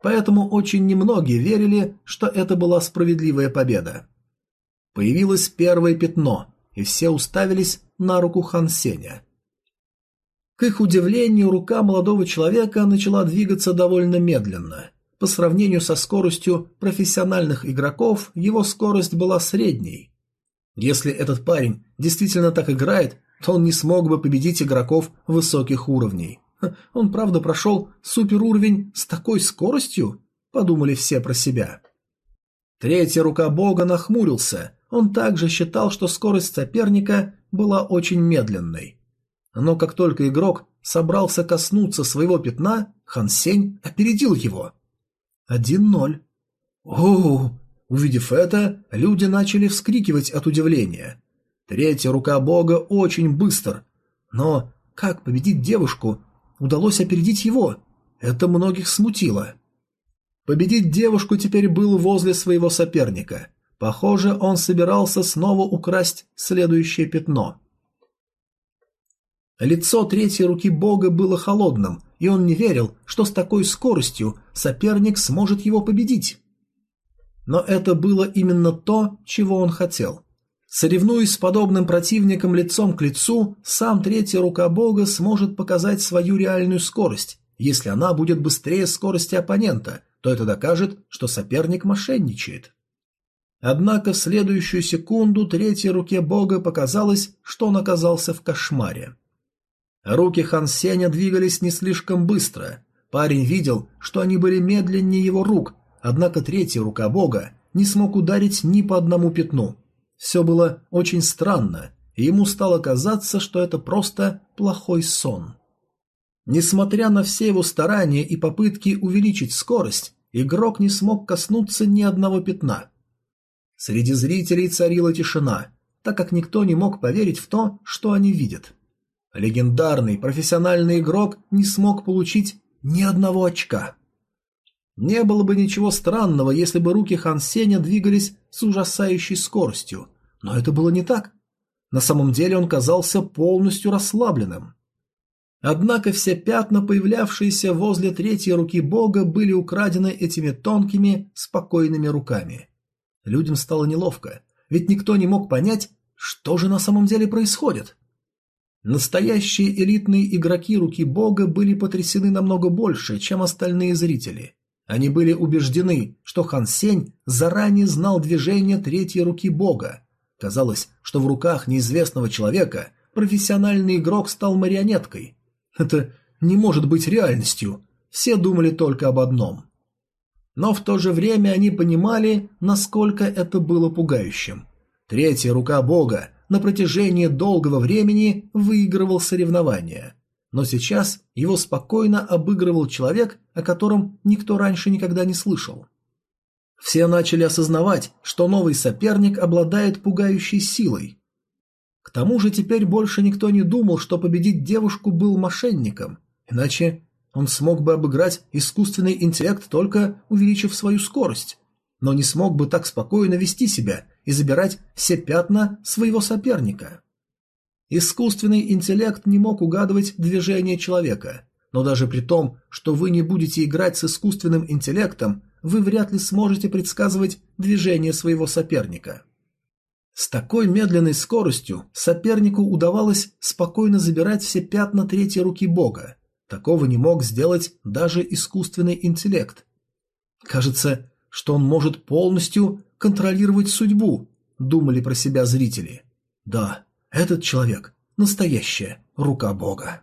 Поэтому очень немногие верили, что это была справедливая победа. Появилось первое пятно, и все уставились на руку Хан Сеня. К их удивлению, рука молодого человека начала двигаться довольно медленно. По сравнению со скоростью профессиональных игроков, его скорость была средней. Если этот парень действительно так играет, то он не смог бы победить игроков высоких уровней. Он правда прошел суперуровень с такой скоростью? Подумали все про себя. Третья рука бога нахмурился. Он также считал, что скорость соперника была очень медленной. Но как только игрок собрался коснуться своего пятна, Хан Сень опередил его. Один ноль. Оу! Увидев это, люди начали вскрикивать от удивления. Третья рука бога очень быстр. Но как победить девушку? Удалось опередить его. Это многих смутило. Победить девушку теперь был возле своего соперника. Похоже, он собирался снова украсть следующее пятно. Лицо третьей руки бога было холодным, и он не верил, что с такой скоростью соперник сможет его победить. Но это было именно то, чего он хотел. Соревнуясь с подобным противником лицом к лицу, сам третья рука бога сможет показать свою реальную скорость. Если она будет быстрее скорости оппонента, то это докажет, что соперник мошенничает. Однако в следующую секунду третьей руке бога показалось, что он оказался в кошмаре. Руки Хан Сеня двигались не слишком быстро. Парень видел, что они были медленнее его рук, однако третья рука бога не смог ударить ни по одному пятну – все было очень странно, и ему стало казаться, что это просто плохой сон. Несмотря на все его старания и попытки увеличить скорость, игрок не смог коснуться ни одного пятна. Среди зрителей царила тишина, так как никто не мог поверить в то, что они видят. Легендарный профессиональный игрок не смог получить ни одного очка. Не было бы ничего странного, если бы руки Хан Сеня двигались с ужасающей скоростью, но это было не так. На самом деле он казался полностью расслабленным. Однако все пятна, появлявшиеся возле третьей руки бога, были украдены этими тонкими, спокойными руками. Людям стало неловко, ведь никто не мог понять, что же на самом деле происходит. Настоящие элитные игроки руки бога были потрясены намного больше, чем остальные зрители. Они были убеждены, что Хан Сень заранее знал движение третьей руки бога, Казалось, что в руках неизвестного человека профессиональный игрок стал марионеткой. Это не может быть реальностью. Все думали только об одном. Но в то же время они понимали, насколько это было пугающим. Третья рука бога на протяжении долгого времени выигрывал соревнования. Но сейчас его спокойно обыгрывал человек, о котором никто раньше никогда не слышал. Все начали осознавать, что новый соперник обладает пугающей силой. К тому же теперь больше никто не думал, что победить девушку был мошенником, иначе он смог бы обыграть искусственный интеллект, только увеличив свою скорость, но не смог бы так спокойно вести себя и забирать все пятна своего соперника. Искусственный интеллект не мог угадывать движение человека, но даже при том, что вы не будете играть с искусственным интеллектом, вы вряд ли сможете предсказывать движение своего соперника. С такой медленной скоростью сопернику удавалось спокойно забирать все пятна третьей руки бога. Такого не мог сделать даже искусственный интеллект. Кажется, что он может полностью контролировать судьбу, думали про себя зрители. Да, этот человек – настоящая рука бога.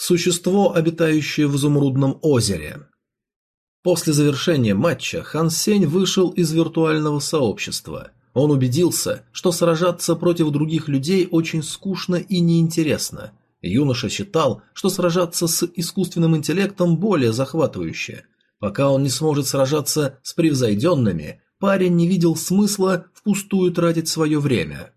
Существо, обитающее в изумрудном озере. После завершения матча Хан Сень вышел из виртуального сообщества. Он убедился, что сражаться против других людей очень скучно и неинтересно. Юноша считал, что сражаться с искусственным интеллектом более захватывающе. Пока он не сможет сражаться с превзойденными, парень не видел смысла впустую тратить свое время.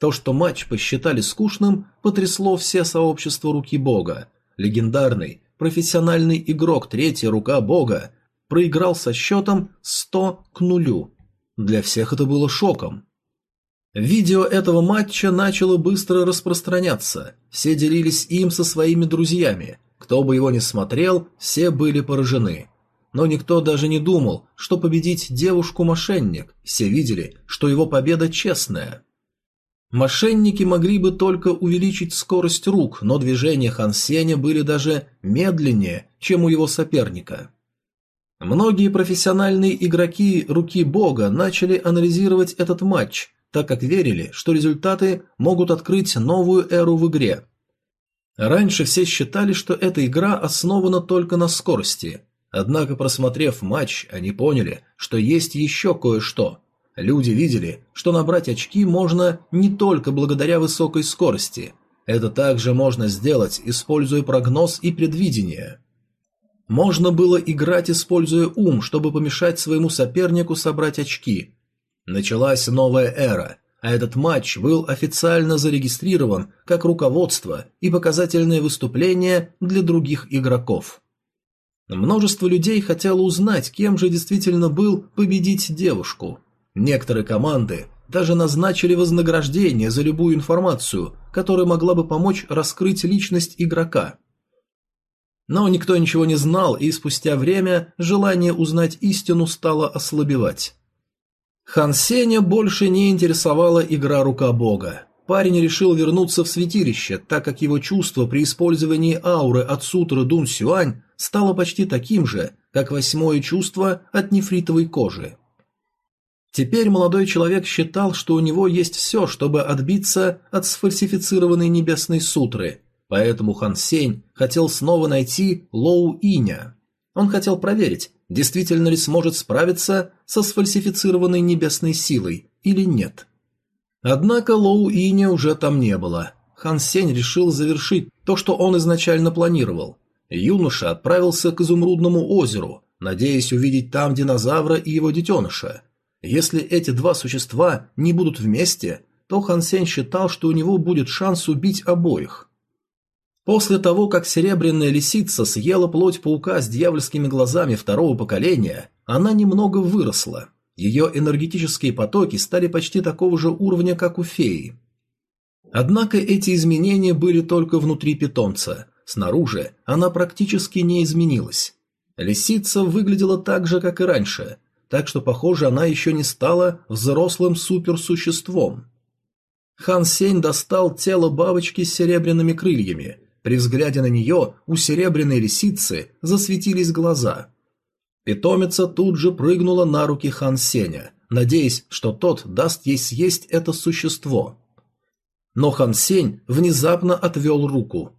То, что матч посчитали скучным, потрясло все сообщества руки бога. Легендарный, профессиональный игрок третья рука бога проиграл со счетом 100 к нулю. Для всех это было шоком. Видео этого матча начало быстро распространяться, все делились им со своими друзьями. Кто бы его ни смотрел, все были поражены. Но никто даже не думал, что победить девушку-мошенник, все видели, что его победа честная. Мошенники могли бы только увеличить скорость рук, но движения Хан Сеня были даже медленнее, чем у его соперника. Многие профессиональные игроки руки бога начали анализировать этот матч, так как верили, что результаты могут открыть новую эру в игре. Раньше все считали, что эта игра основана только на скорости, однако просмотрев матч, они поняли, что есть еще кое-что – Люди видели, что набрать очки можно не только благодаря высокой скорости. Это также можно сделать, используя прогноз и предвидение. Можно было играть, используя ум, чтобы помешать своему сопернику собрать очки. Началась новая эра. а этот матч был официально зарегистрирован как руководство и показательное выступление для других игроков. Множество людей хотело узнать, кем же действительно был победить девушку. Некоторые команды даже назначили вознаграждение за любую информацию, которая могла бы помочь раскрыть личность игрока. Но никто ничего не знал, и спустя время желание узнать истину стало ослабевать. Хан Сеня больше не интересовала игра рука бога. Парень решил вернуться в святилище, так как его чувство при использовании ауры от сутры Дун Сюань стало почти таким же, как восьмое чувство от нефритовой кожи. Теперь молодой человек считал, что у него есть все, чтобы отбиться от сфальсифицированной небесной сутры, поэтому Хан Сень хотел снова найти Лоу Иня. Он хотел проверить, действительно ли сможет справиться со сфальсифицированной небесной силой или нет. Однако Лоу Иня уже там не было. Хан Сень решил завершить то, что он изначально планировал. Юноша отправился к Изумрудному озеру, надеясь увидеть там динозавра и его детеныша. Если эти два существа не будут вместе, то Хан Сень считал, что у него будет шанс убить обоих. После того, как серебряная лисица съела плоть паука с дьявольскими глазами второго поколения, она немного выросла. Ее энергетические потоки стали почти такого же уровня, как у феи. Однако эти изменения были только внутри питомца. Снаружи она практически не изменилась. Лисица выглядела так же, как и раньше, так что, похоже, она еще не стала взрослым суперсуществом. Хан Сень достал тело бабочки с серебряными крыльями при взгляде на нее у серебряной лисицы засветились глаза. Питомица тут же прыгнула на руки Хан Сеня, надеясь, что тот даст ей съесть это существо. Но Хан Сень внезапно отвел руку.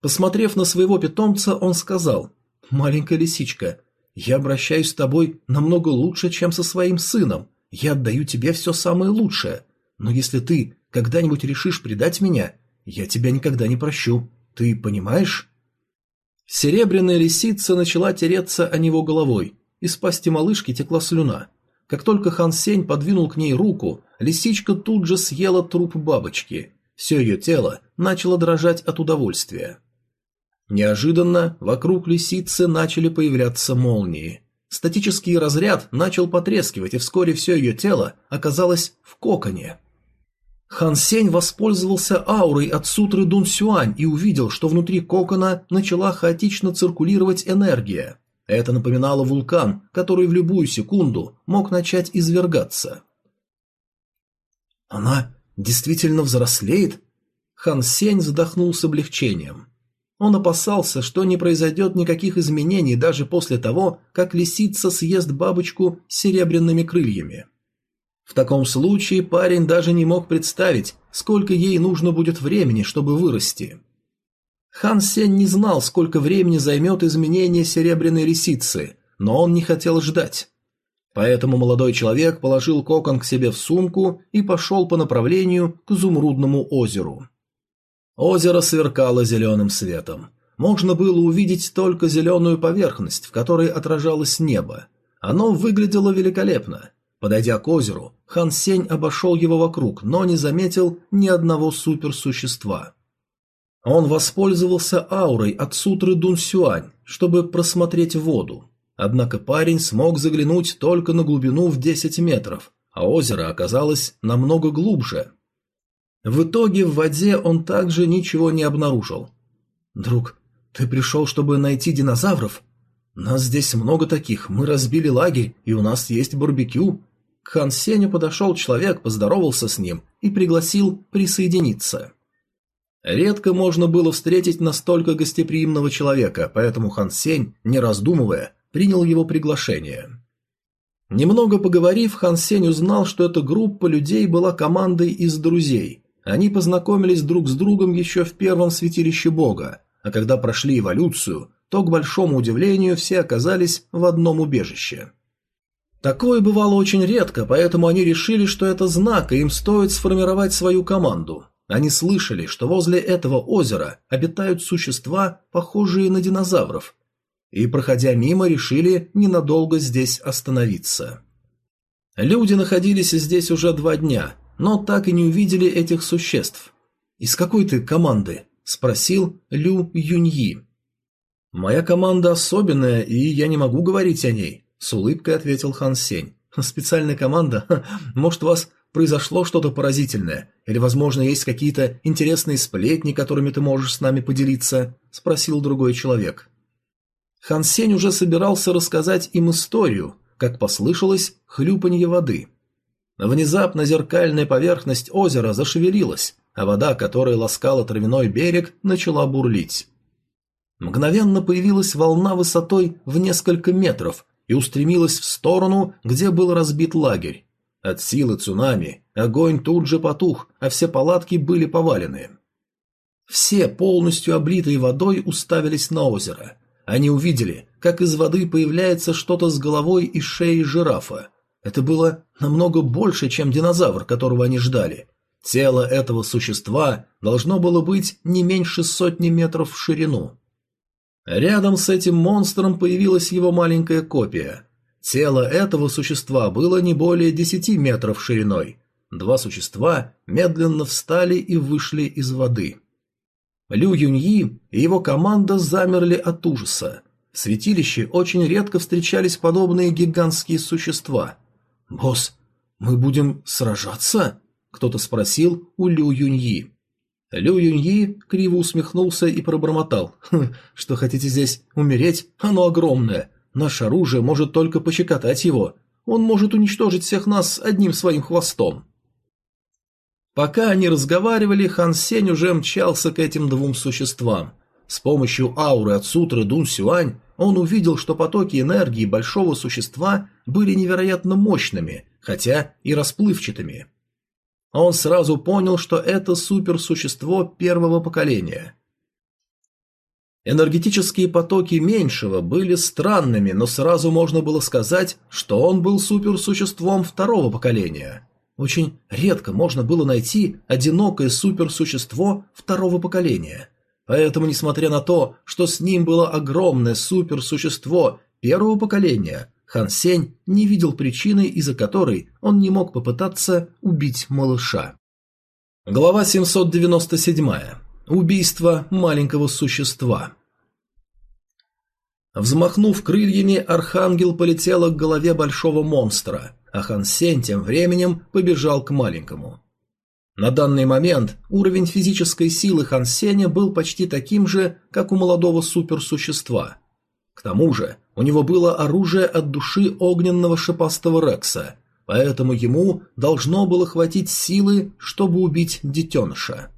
Посмотрев на своего питомца, он сказал, «Маленькая лисичка, я обращаюсь с тобой намного лучше, чем со своим сыном. Я отдаю тебе все самое лучшее. Но если ты когда-нибудь решишь предать меня, я тебя никогда не прощу. Ты понимаешь? Серебряная лисица начала тереться о него головой. Из пасти малышки текла слюна. Как только Хан Сень подвинул к ней руку, лисичка тут же съела труп бабочки. Все ее тело начало дрожать от удовольствия. Неожиданно вокруг лисицы начали появляться молнии. Статический разряд начал потрескивать, и вскоре все ее тело оказалось в коконе. Хан Сень воспользовался аурой от сутры Дун Сюань и увидел, что внутри кокона начала хаотично циркулировать энергия. Это напоминало вулкан, который в любую секунду мог начать извергаться. «Она действительно взрослеет?» Хан Сень задохнул с облегчением. Он опасался, что не произойдет никаких изменений даже после того, как лисица съест бабочку с серебряными крыльями. В таком случае парень даже не мог представить, сколько ей нужно будет времени, чтобы вырасти. Хан Сень не знал, сколько времени займет изменение серебряной лисицы, но он не хотел ждать. Поэтому молодой человек положил кокон к себе в сумку и пошел по направлению к изумрудному озеру. Озеро сверкало зеленым светом. Можно было увидеть только зеленую поверхность, в которой отражалось небо. Оно выглядело великолепно. Подойдя к озеру, Хан Сень обошел его вокруг, но не заметил ни одного суперсущества. Он воспользовался аурой от сутры Дун Сюань, чтобы просмотреть воду. Однако парень смог заглянуть только на глубину в 10 метров, а озеро оказалось намного глубже. В итоге в воде он также ничего не обнаружил. «Друг, ты пришел, чтобы найти динозавров? Нас здесь много таких, мы разбили лагерь, и у нас есть барбекю. К Хан подошел человек, поздоровался с ним и пригласил присоединиться. Редко можно было встретить настолько гостеприимного человека, поэтому Хан Сень, не раздумывая, принял его приглашение. Немного поговорив, Хан Сень узнал, что эта группа людей была командой из друзей. Они познакомились друг с другом еще в первом святилище бога, а когда прошли эволюцию, то, к большому удивлению, все оказались в одном убежище. Такое бывало очень редко, поэтому они решили, что это знак, и им стоит сформировать свою команду. Они слышали, что возле этого озера обитают существа, похожие на динозавров, и, проходя мимо, решили ненадолго здесь остановиться. Люди находились здесь уже два дня, но так и не увидели этих существ. «Из какой ты команды?» – спросил Лю Юньи. «Моя команда особенная, и я не могу говорить о ней», – с улыбкой ответил Хан Сень. «Специальная команда? [LAUGHS] Может, у вас произошло что-то поразительное? Или, возможно, есть какие-то интересные сплетни, которыми ты можешь с нами поделиться?» – спросил другой человек. Хан Сень уже собирался рассказать им историю, как послышалось хлюпанье воды. Внезапно зеркальная поверхность озера зашевелилась, а вода, которая ласкала травяной берег, начала бурлить. Мгновенно появилась волна высотой в несколько метров и устремилась в сторону, где был разбит лагерь. От силы цунами огонь тут же потух, а все палатки были повалены. Все, полностью облитые водой, уставились на озеро. Они увидели, как из воды появляется что-то с головой и шеей жирафа. Это было намного больше, чем динозавр, которого они ждали. Тело этого существа должно было быть не меньше сотни метров в ширину. Рядом с этим монстром появилась его маленькая копия. Тело этого существа было не более 10 метров шириной. Два существа медленно встали и вышли из воды. Лю Юньи и его команда замерли от ужаса. В святилище очень редко встречались подобные гигантские существа. «Босс, мы будем сражаться?» – кто-то спросил у Лю Юньи. Лю Юньи криво усмехнулся и пробормотал. «Хм, «Что хотите здесь умереть? Оно огромное. Наше оружие может только пощекотать его. Он может уничтожить всех нас одним своим хвостом». Пока они разговаривали, Хан Сень уже мчался к этим двум существам. С помощью ауры от сутры Дун Сюань он увидел, что потоки энергии большого существа были невероятно мощными, хотя и расплывчатыми. Он сразу понял, что это суперсущество первого поколения. Энергетические потоки меньшего были странными, но сразу можно было сказать, что он был суперсуществом второго поколения. Очень редко можно было найти одинокое суперсущество второго поколения. Поэтому, несмотря на то, что с ним было огромное суперсущество первого поколения, Хан Сень не видел причины, из-за которой он не мог попытаться убить малыша. Глава 797. Убийство маленького существа. Взмахнув крыльями, архангел полетел к голове большого монстра, а Хан Сень тем временем побежал к маленькому. На данный момент уровень физической силы Хан Сеня был почти таким же, как у молодого суперсущества – к тому же у него было оружие от души огненного шипастого Рекса, поэтому ему должно было хватить силы, чтобы убить детеныша.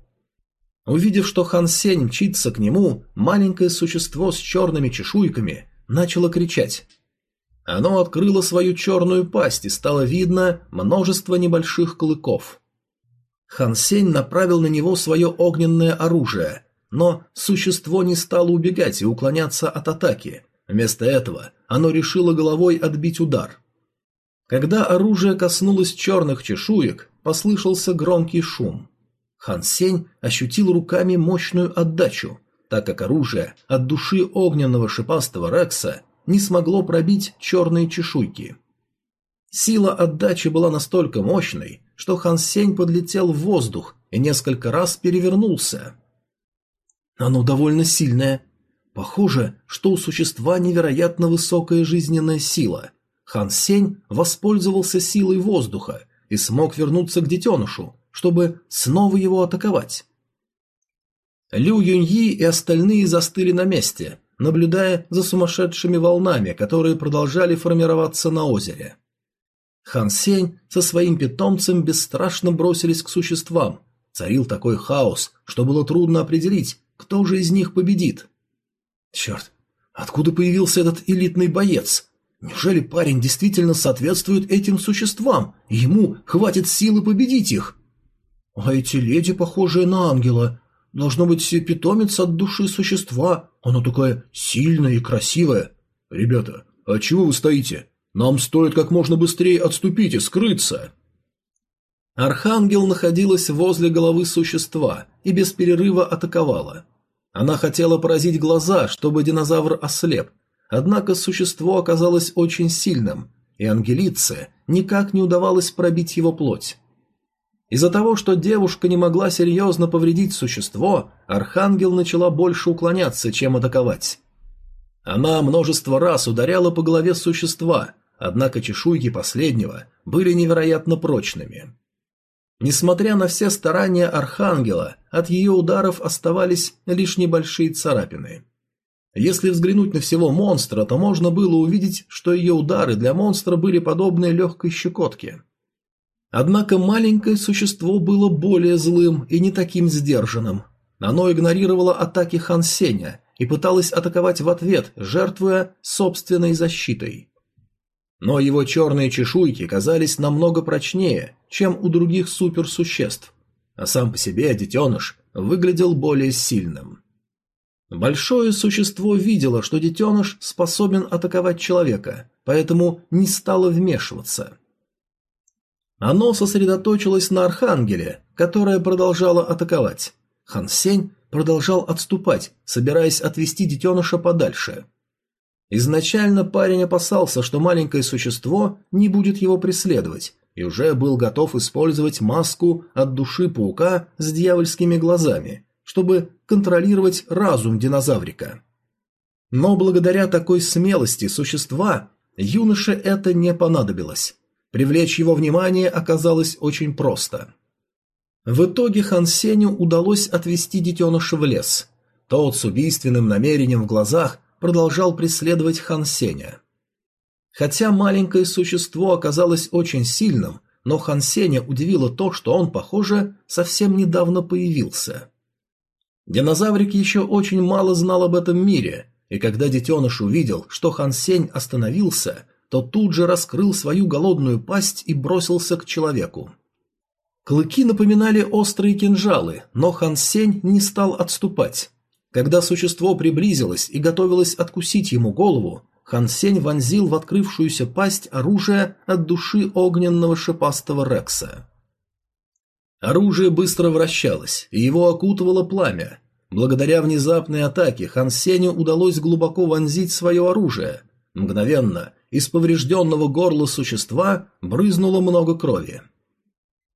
Увидев, что Хан Сень мчится к нему, маленькое существо с черными чешуйками начало кричать. Оно открыло свою черную пасть, и стало видно множество небольших клыков. Хан Сень направил на него свое огненное оружие, но существо не стало убегать и уклоняться от атаки, Вместо этого оно решило головой отбить удар. Когда оружие коснулось черных чешуек, послышался громкий шум. Хан Сень ощутил руками мощную отдачу, так как оружие от души огненного шипастого Рекса не смогло пробить черные чешуйки. Сила отдачи была настолько мощной, что Хан Сень подлетел в воздух и несколько раз перевернулся. «Оно довольно сильное», Похоже, что у существа невероятно высокая жизненная сила. Хан Сень воспользовался силой воздуха и смог вернуться к детенышу, чтобы снова его атаковать. Лю Юньи и остальные застыли на месте, наблюдая за сумасшедшими волнами, которые продолжали формироваться на озере. Хан Сень со своим питомцем бесстрашно бросились к существам. Царил такой хаос, что было трудно определить, кто же из них победит. Черт, откуда появился этот элитный боец? Неужели парень действительно соответствует этим существам, ему хватит силы победить их? А эти леди, похожие на ангела, должно быть питомец от души существа, оно такое сильное и красивое. Ребята, а чего вы стоите? Нам стоит как можно быстрее отступить и скрыться. Архангел находилась возле головы существа и без перерыва атаковала. Она хотела поразить глаза, чтобы динозавр ослеп, однако существо оказалось очень сильным, и Ангелице никак не удавалось пробить его плоть. Из-за того, что девушка не могла серьезно повредить существо, Архангел начала больше уклоняться, чем атаковать. Она множество раз ударяла по голове существа, однако чешуйки последнего были невероятно прочными. Несмотря на все старания Архангела, от ее ударов оставались лишь небольшие царапины. Если взглянуть на всего монстра, то можно было увидеть, что ее удары для монстра были подобны легкой щекотке. Однако маленькое существо было более злым и не таким сдержанным. Оно игнорировало атаки Хан Сеня и пыталось атаковать в ответ, жертвуя собственной защитой. Но его черные чешуйки казались намного прочнее, чем у других суперсуществ, а сам по себе детеныш выглядел более сильным. Большое существо видело, что детеныш способен атаковать человека, поэтому не стало вмешиваться. Оно сосредоточилось на Архангеле, которая продолжала атаковать. Хан Сень продолжал отступать, собираясь отвести детеныша подальше. Изначально парень опасался, что маленькое существо не будет его преследовать, и уже был готов использовать маску от души паука с дьявольскими глазами, чтобы контролировать разум динозаврика. Но благодаря такой смелости существа юноше это не понадобилось. Привлечь его внимание оказалось очень просто. В итоге Хан Сеню удалось отвести детеныша в лес. Тот с убийственным намерением в глазах продолжал преследовать Хан Сеня. Хотя маленькое существо оказалось очень сильным, но Хан Сеня удивило то, что он, похоже, совсем недавно появился. Динозаврик еще очень мало знал об этом мире, и когда детеныш увидел, что Хан Сень остановился, то тут же раскрыл свою голодную пасть и бросился к человеку. Клыки напоминали острые кинжалы, но Хан Сень не стал отступать. Когда существо приблизилось и готовилось откусить ему голову, Хан Сень вонзил в открывшуюся пасть оружие от души огненного шипастого Рекса. Оружие быстро вращалось, и его окутывало пламя. Благодаря внезапной атаке Хан Сеню удалось глубоко вонзить свое оружие. Мгновенно из поврежденного горла существа брызнуло много крови.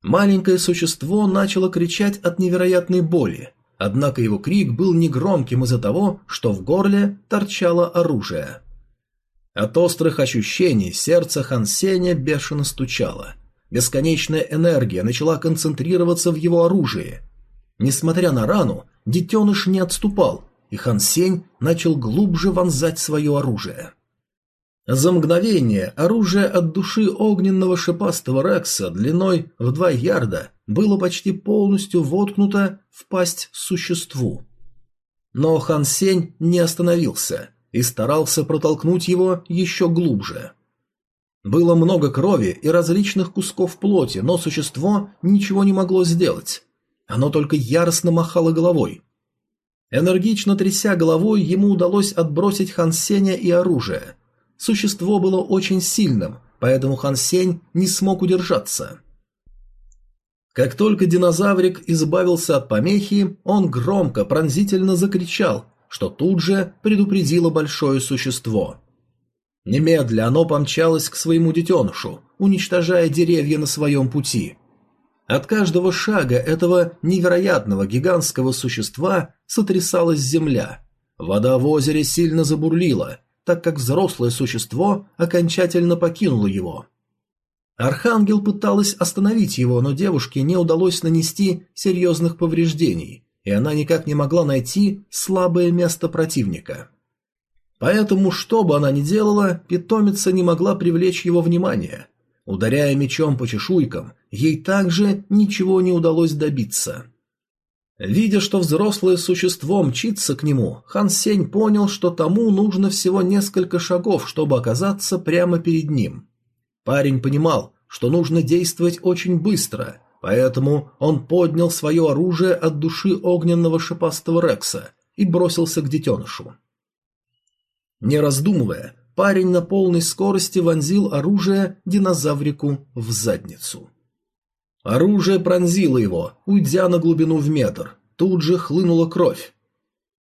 Маленькое существо начало кричать от невероятной боли, Однако его крик был негромким из-за того, что в горле торчало оружие. От острых ощущений сердце Хансеня бешено стучало. Бесконечная энергия начала концентрироваться в его оружии. Несмотря на рану, детеныш не отступал, и Хан начал глубже вонзать свое оружие. За мгновение оружие от души огненного шипастого Рекса длиной в два ярда было почти полностью воткнуто в пасть существу. Но Хан Сень не остановился и старался протолкнуть его еще глубже. Было много крови и различных кусков плоти, но существо ничего не могло сделать. Оно только яростно махало головой. Энергично тряся головой, ему удалось отбросить Хан Сеня и оружие – Существо было очень сильным, поэтому Хан Сень не смог удержаться. Как только динозаврик избавился от помехи, он громко, пронзительно закричал, что тут же предупредило большое существо. Немедля оно помчалось к своему детенышу, уничтожая деревья на своем пути. От каждого шага этого невероятного гигантского существа сотрясалась земля. Вода в озере сильно забурлила, так как взрослое существо окончательно покинуло его. Архангел пыталась остановить его, но девушке не удалось нанести серьезных повреждений, и она никак не могла найти слабое место противника. Поэтому, что бы она ни делала, питомица не могла привлечь его внимание. Ударяя мечом по чешуйкам, ей также ничего не удалось добиться. Видя, что взрослое существо мчится к нему, Хан Сень понял, что тому нужно всего несколько шагов, чтобы оказаться прямо перед ним. Парень понимал, что нужно действовать очень быстро, поэтому он поднял свое оружие от души огненного шипастого Рекса и бросился к детенышу. Не раздумывая, парень на полной скорости вонзил оружие динозаврику в задницу. Оружие пронзило его, уйдя на глубину в метр. Тут же хлынула кровь.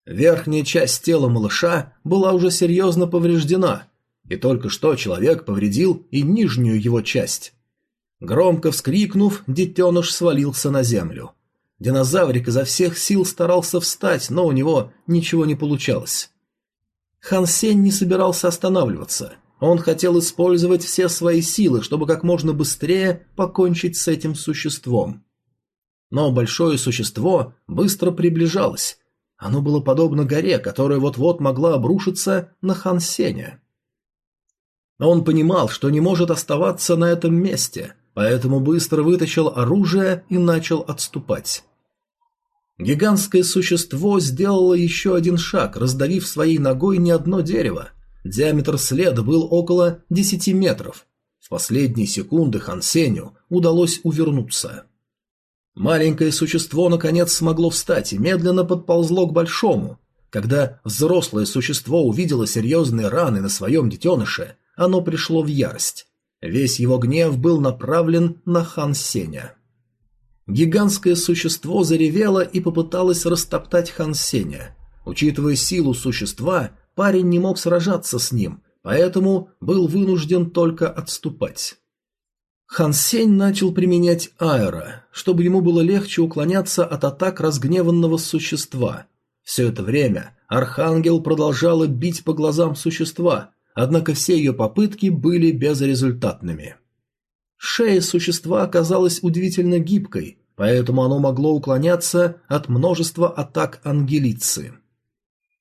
Верхняя часть тела малыша была уже серьезно повреждена, и только что человек повредил и нижнюю его часть. Громко вскрикнув, детеныш свалился на землю. Динозаврик изо всех сил старался встать, но у него ничего не получалось. Хан Сень не собирался останавливаться. Он хотел использовать все свои силы, чтобы как можно быстрее покончить с этим существом. Но большое существо быстро приближалось. Оно было подобно горе, которая вот-вот могла обрушиться на Хан Сеня. Но он понимал, что не может оставаться на этом месте, поэтому быстро вытащил оружие и начал отступать. Гигантское существо сделало еще один шаг, раздавив своей ногой не одно дерево. Диаметр следа был около 10 метров. В последние секунды Хансеню удалось увернуться. Маленькое существо наконец смогло встать и медленно подползло к большому. Когда взрослое существо увидело серьезные раны на своем детеныше, оно пришло в ярость. Весь его гнев был направлен на Хан Сеня. Гигантское существо заревело и попыталось растоптать Хан Сеня. Учитывая силу существа, парень не мог сражаться с ним, поэтому был вынужден только отступать. Хан Сень начал применять аэро, чтобы ему было легче уклоняться от атак разгневанного существа. Все это время Архангел продолжала бить по глазам существа, однако все ее попытки были безрезультатными. Шея существа оказалась удивительно гибкой, поэтому оно могло уклоняться от множества атак ангелицы.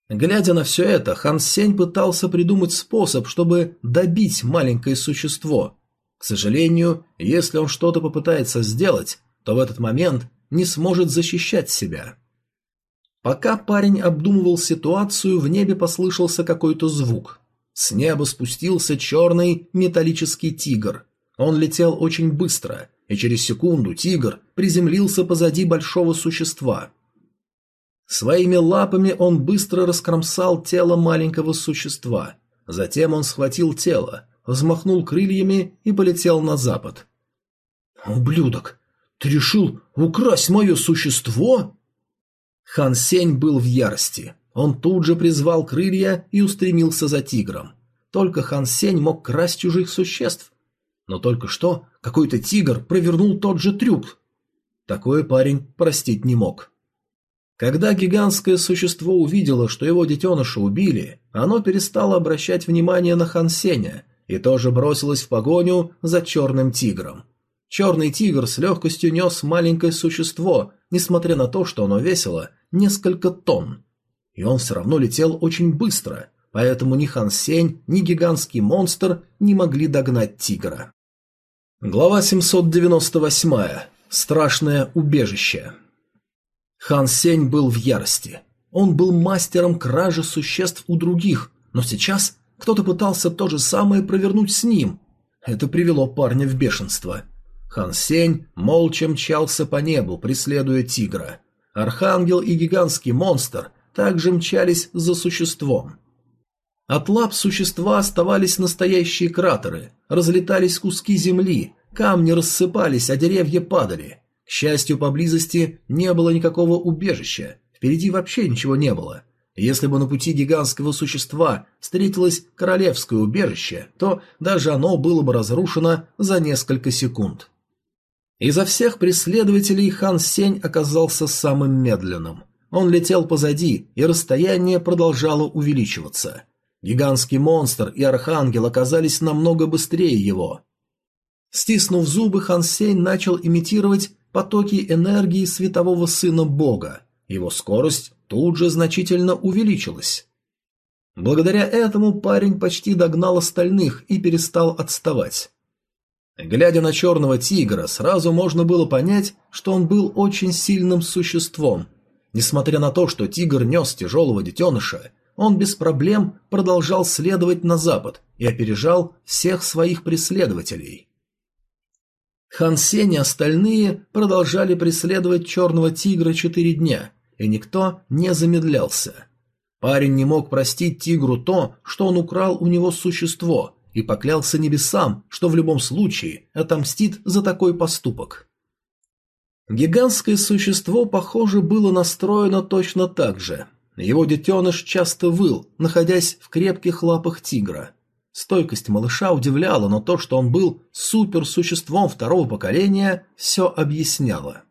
Глядя на все это, Хан Сень пытался придумать способ, чтобы добить маленькое существо. К сожалению, если он что-то попытается сделать, то в этот момент не сможет защищать себя. Пока парень обдумывал ситуацию, в небе послышался какой-то звук. С неба спустился черный металлический тигр. Он летел очень быстро, и через секунду тигр приземлился позади большого существа. Своими лапами он быстро раскромсал тело маленького существа. Затем он схватил тело, взмахнул крыльями и полетел на запад. «Ублюдок! Ты решил украсть мое существо?» Хан Сень был в ярости. Он тут же призвал крылья и устремился за тигром. Только Хан Сень мог красть чужих существ. Но только что какой-то тигр провернул тот же трюк. Такое парень простить не мог. Когда гигантское существо увидело, что его детеныша убили, оно перестало обращать внимание на Хан Сеня и тоже бросилось в погоню за черным тигром. Черный тигр с легкостью нес маленькое существо, несмотря на то, что оно весило несколько тонн и он все равно летел очень быстро, поэтому ни Хан Сень, ни гигантский монстр не могли догнать тигра. Глава 798. Страшное убежище. Хан Сень был в ярости. Он был мастером кражи существ у других, но сейчас кто-то пытался то же самое провернуть с ним. Это привело парня в бешенство. Хан Сень молча мчался по небу, преследуя тигра. Архангел и гигантский монстр также мчались за существом. От лап существа оставались настоящие кратеры, разлетались куски земли, камни рассыпались, а деревья падали. К счастью, поблизости не было никакого убежища, впереди вообще ничего не было. Если бы на пути гигантского существа встретилось королевское убежище, то даже оно было бы разрушено за несколько секунд. Изо всех преследователей Хан Сень оказался самым медленным – он летел позади, и расстояние продолжало увеличиваться. Гигантский монстр и архангел оказались намного быстрее его. Стиснув зубы, Хан Сень начал имитировать потоки энергии светового сына бога. Его скорость тут же значительно увеличилась. Благодаря этому парень почти догнал остальных и перестал отставать. Глядя на черного тигра, сразу можно было понять, что он был очень сильным существом, Несмотря на то, что тигр нес тяжелого детеныша, он без проблем продолжал следовать на запад и опережал всех своих преследователей. Хан Сень и остальные продолжали преследовать черного тигра четыре дня, и никто не замедлялся. Парень не мог простить тигру то, что он украл у него существо, и поклялся небесам, что в любом случае отомстит за такой поступок. Гигантское существо, похоже, было настроено точно так же. Его детеныш часто выл, находясь в крепких лапах тигра. Стойкость малыша удивляла, но то, что он был суперсуществом второго поколения, все объясняло.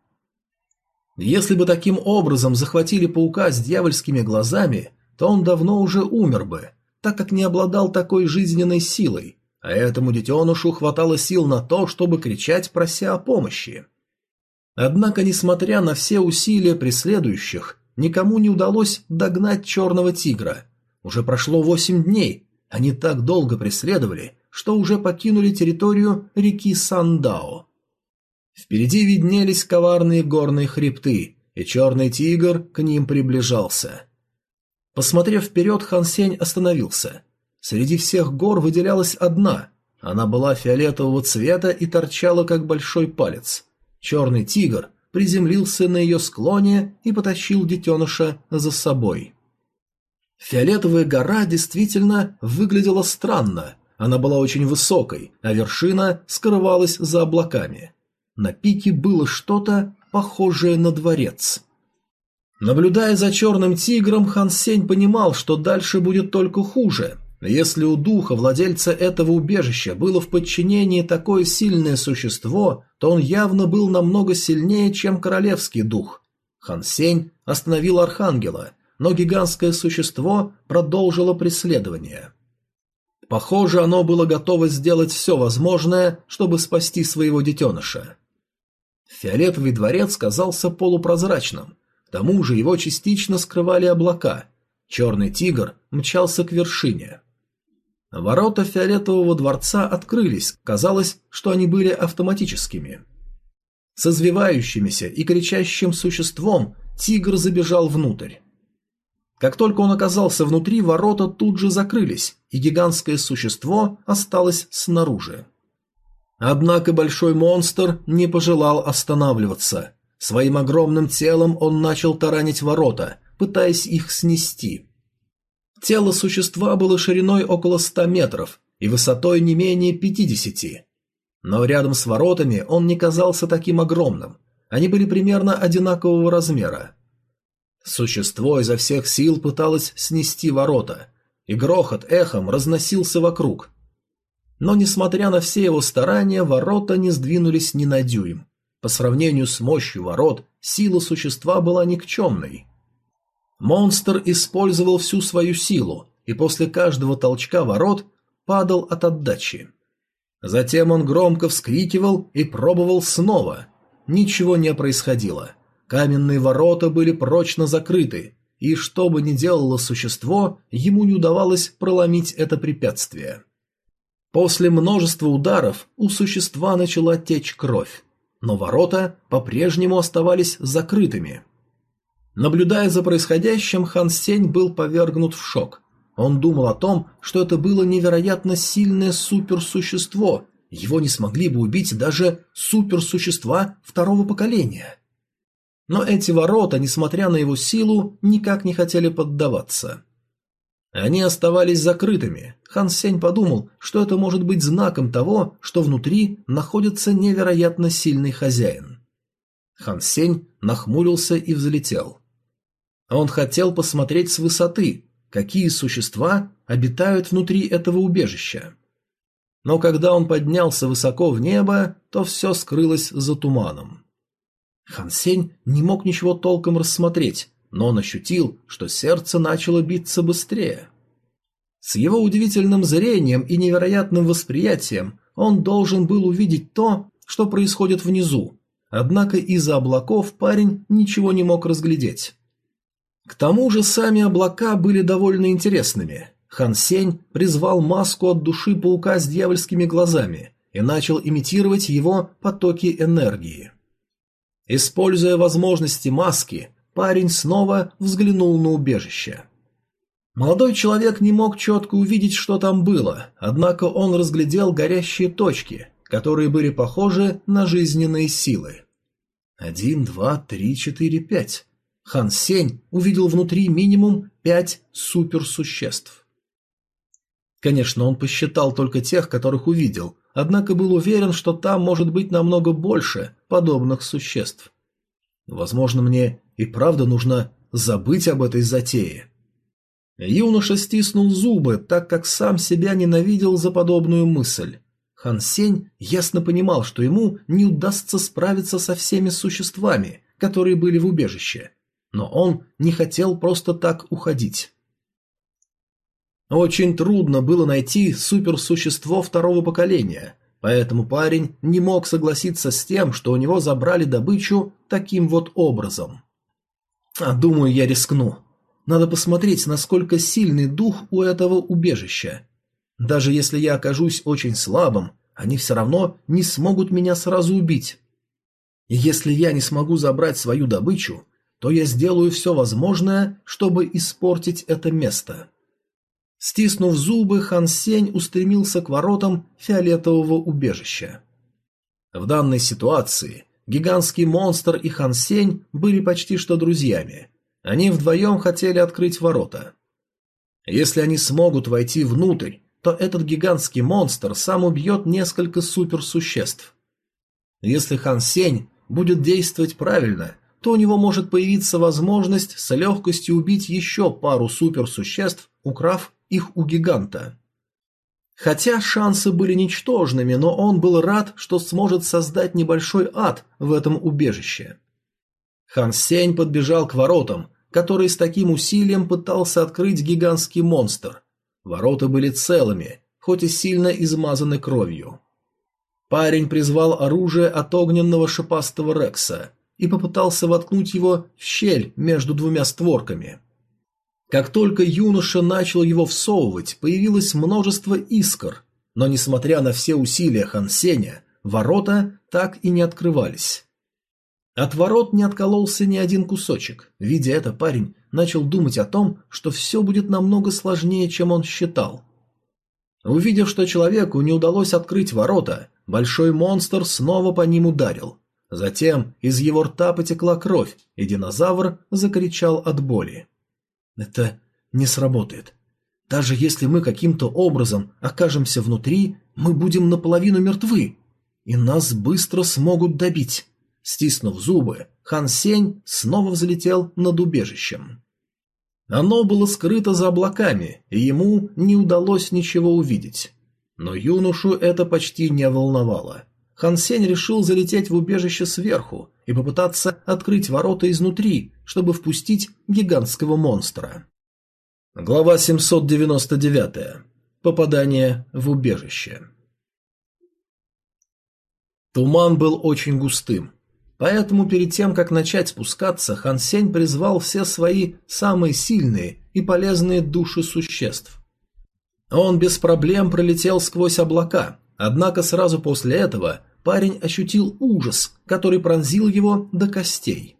Если бы таким образом захватили паука с дьявольскими глазами, то он давно уже умер бы, так как не обладал такой жизненной силой, а этому детенышу хватало сил на то, чтобы кричать, прося о помощи. Однако, несмотря на все усилия преследующих, никому не удалось догнать черного тигра. Уже прошло восемь дней, они так долго преследовали, что уже покинули территорию реки Сандао. Впереди виднелись коварные горные хребты, и черный тигр к ним приближался. Посмотрев вперед, Хан Сень остановился. Среди всех гор выделялась одна. Она была фиолетового цвета и торчала, как большой палец. Черный тигр приземлился на ее склоне и потащил детеныша за собой. Фиолетовая гора действительно выглядела странно. Она была очень высокой, а вершина скрывалась за облаками. На пике было что-то похожее на дворец. Наблюдая за черным тигром, Хан Сень понимал, что дальше будет только хуже. Если у духа, владельца этого убежища, было в подчинении такое сильное существо, то он явно был намного сильнее, чем королевский дух. Хан Сень остановил Архангела, но гигантское существо продолжило преследование. Похоже, оно было готово сделать все возможное, чтобы спасти своего детеныша. Фиолетовый дворец казался полупрозрачным, тому же его частично скрывали облака. Черный тигр мчался к вершине. Ворота фиолетового дворца открылись, казалось, что они были автоматическими. С и кричащим существом тигр забежал внутрь. Как только он оказался внутри, ворота тут же закрылись, и гигантское существо осталось снаружи. Однако большой монстр не пожелал останавливаться. Своим огромным телом он начал таранить ворота, пытаясь их снести. Тело существа было шириной около ста метров и высотой не менее пятидесяти. Но рядом с воротами он не казался таким огромным. Они были примерно одинакового размера. Существо изо всех сил пыталось снести ворота, и грохот эхом разносился вокруг. Но, несмотря на все его старания, ворота не сдвинулись ни на дюйм. По сравнению с мощью ворот, сила существа была никчемной. Монстр использовал всю свою силу, и после каждого толчка ворот падал от отдачи. Затем он громко вскрикивал и пробовал снова. Ничего не происходило. Каменные ворота были прочно закрыты, и что бы ни делало существо, ему не удавалось проломить это препятствие. После множества ударов у существа начала течь кровь но ворота по-прежнему оставались закрытыми. Наблюдая за происходящим, Хан Сень был повергнут в шок. Он думал о том, что это было невероятно сильное суперсущество, его не смогли бы убить даже суперсущества второго поколения. Но эти ворота, несмотря на его силу, никак не хотели поддаваться. Они оставались закрытыми. Хан Сень подумал, что это может быть знаком того, что внутри находится невероятно сильный хозяин. Хан Сень нахмурился и взлетел. Он хотел посмотреть с высоты, какие существа обитают внутри этого убежища. Но когда он поднялся высоко в небо, то все скрылось за туманом. Хан Сень не мог ничего толком рассмотреть, но он ощутил, что сердце начало биться быстрее. С его удивительным зрением и невероятным восприятием он должен был увидеть то, что происходит внизу, однако из-за облаков парень ничего не мог разглядеть. К тому же сами облака были довольно интересными. Хан Сень призвал маску от души паука с дьявольскими глазами и начал имитировать его потоки энергии. Используя возможности маски, Парень снова взглянул на убежище. Молодой человек не мог четко увидеть, что там было, однако он разглядел горящие точки, которые были похожи на жизненные силы. Один, два, три, четыре, пять. Хан Сень увидел внутри минимум пять суперсуществ. Конечно, он посчитал только тех, которых увидел, однако был уверен, что там может быть намного больше подобных существ. Возможно, мне и правда нужно забыть об этой затее. Юноша стиснул зубы, так как сам себя ненавидел за подобную мысль. Хан Сень ясно понимал, что ему не удастся справиться со всеми существами, которые были в убежище. Но он не хотел просто так уходить. Очень трудно было найти суперсущество второго поколения, поэтому парень не мог согласиться с тем, что у него забрали добычу таким вот образом. А думаю, я рискну. Надо посмотреть, насколько сильный дух у этого убежища. Даже если я окажусь очень слабым, они все равно не смогут меня сразу убить. И если я не смогу забрать свою добычу, то я сделаю все возможное, чтобы испортить это место. Стиснув зубы, Хан Сень устремился к воротам фиолетового убежища. В данной ситуации гигантский монстр и Хан Сень были почти что друзьями. Они вдвоем хотели открыть ворота. Если они смогут войти внутрь, то этот гигантский монстр сам убьет несколько суперсуществ. Если Хан Сень будет действовать правильно, то у него может появиться возможность с легкостью убить еще пару суперсуществ, украв их у гиганта. Хотя шансы были ничтожными, но он был рад, что сможет создать небольшой ад в этом убежище. Хан Сень подбежал к воротам, которые с таким усилием пытался открыть гигантский монстр. Ворота были целыми, хоть и сильно измазаны кровью. Парень призвал оружие от огненного шипастого Рекса и попытался воткнуть его в щель между двумя створками. Как только юноша начал его всовывать, появилось множество искр, но несмотря на все усилия Хансеня, ворота так и не открывались. От ворот не откололся ни один кусочек. Видя это, парень начал думать о том, что все будет намного сложнее, чем он считал. Увидев, что человеку не удалось открыть ворота, большой монстр снова по ним ударил. Затем из его рта потекла кровь, и динозавр закричал от боли. Это не сработает. Даже если мы каким-то образом окажемся внутри, мы будем наполовину мертвы, и нас быстро смогут добить. Стиснув зубы, Хан Сень снова взлетел над убежищем. Оно было скрыто за облаками, и ему не удалось ничего увидеть. Но юношу это почти не волновало. Хан Сень решил залететь в убежище сверху и попытаться открыть ворота изнутри, чтобы впустить гигантского монстра. Глава 799. Попадание в убежище. Туман был очень густым, поэтому перед тем, как начать спускаться, Хан Сень призвал все свои самые сильные и полезные души существ. Он без проблем пролетел сквозь облака, Однако сразу после этого парень ощутил ужас, который пронзил его до костей.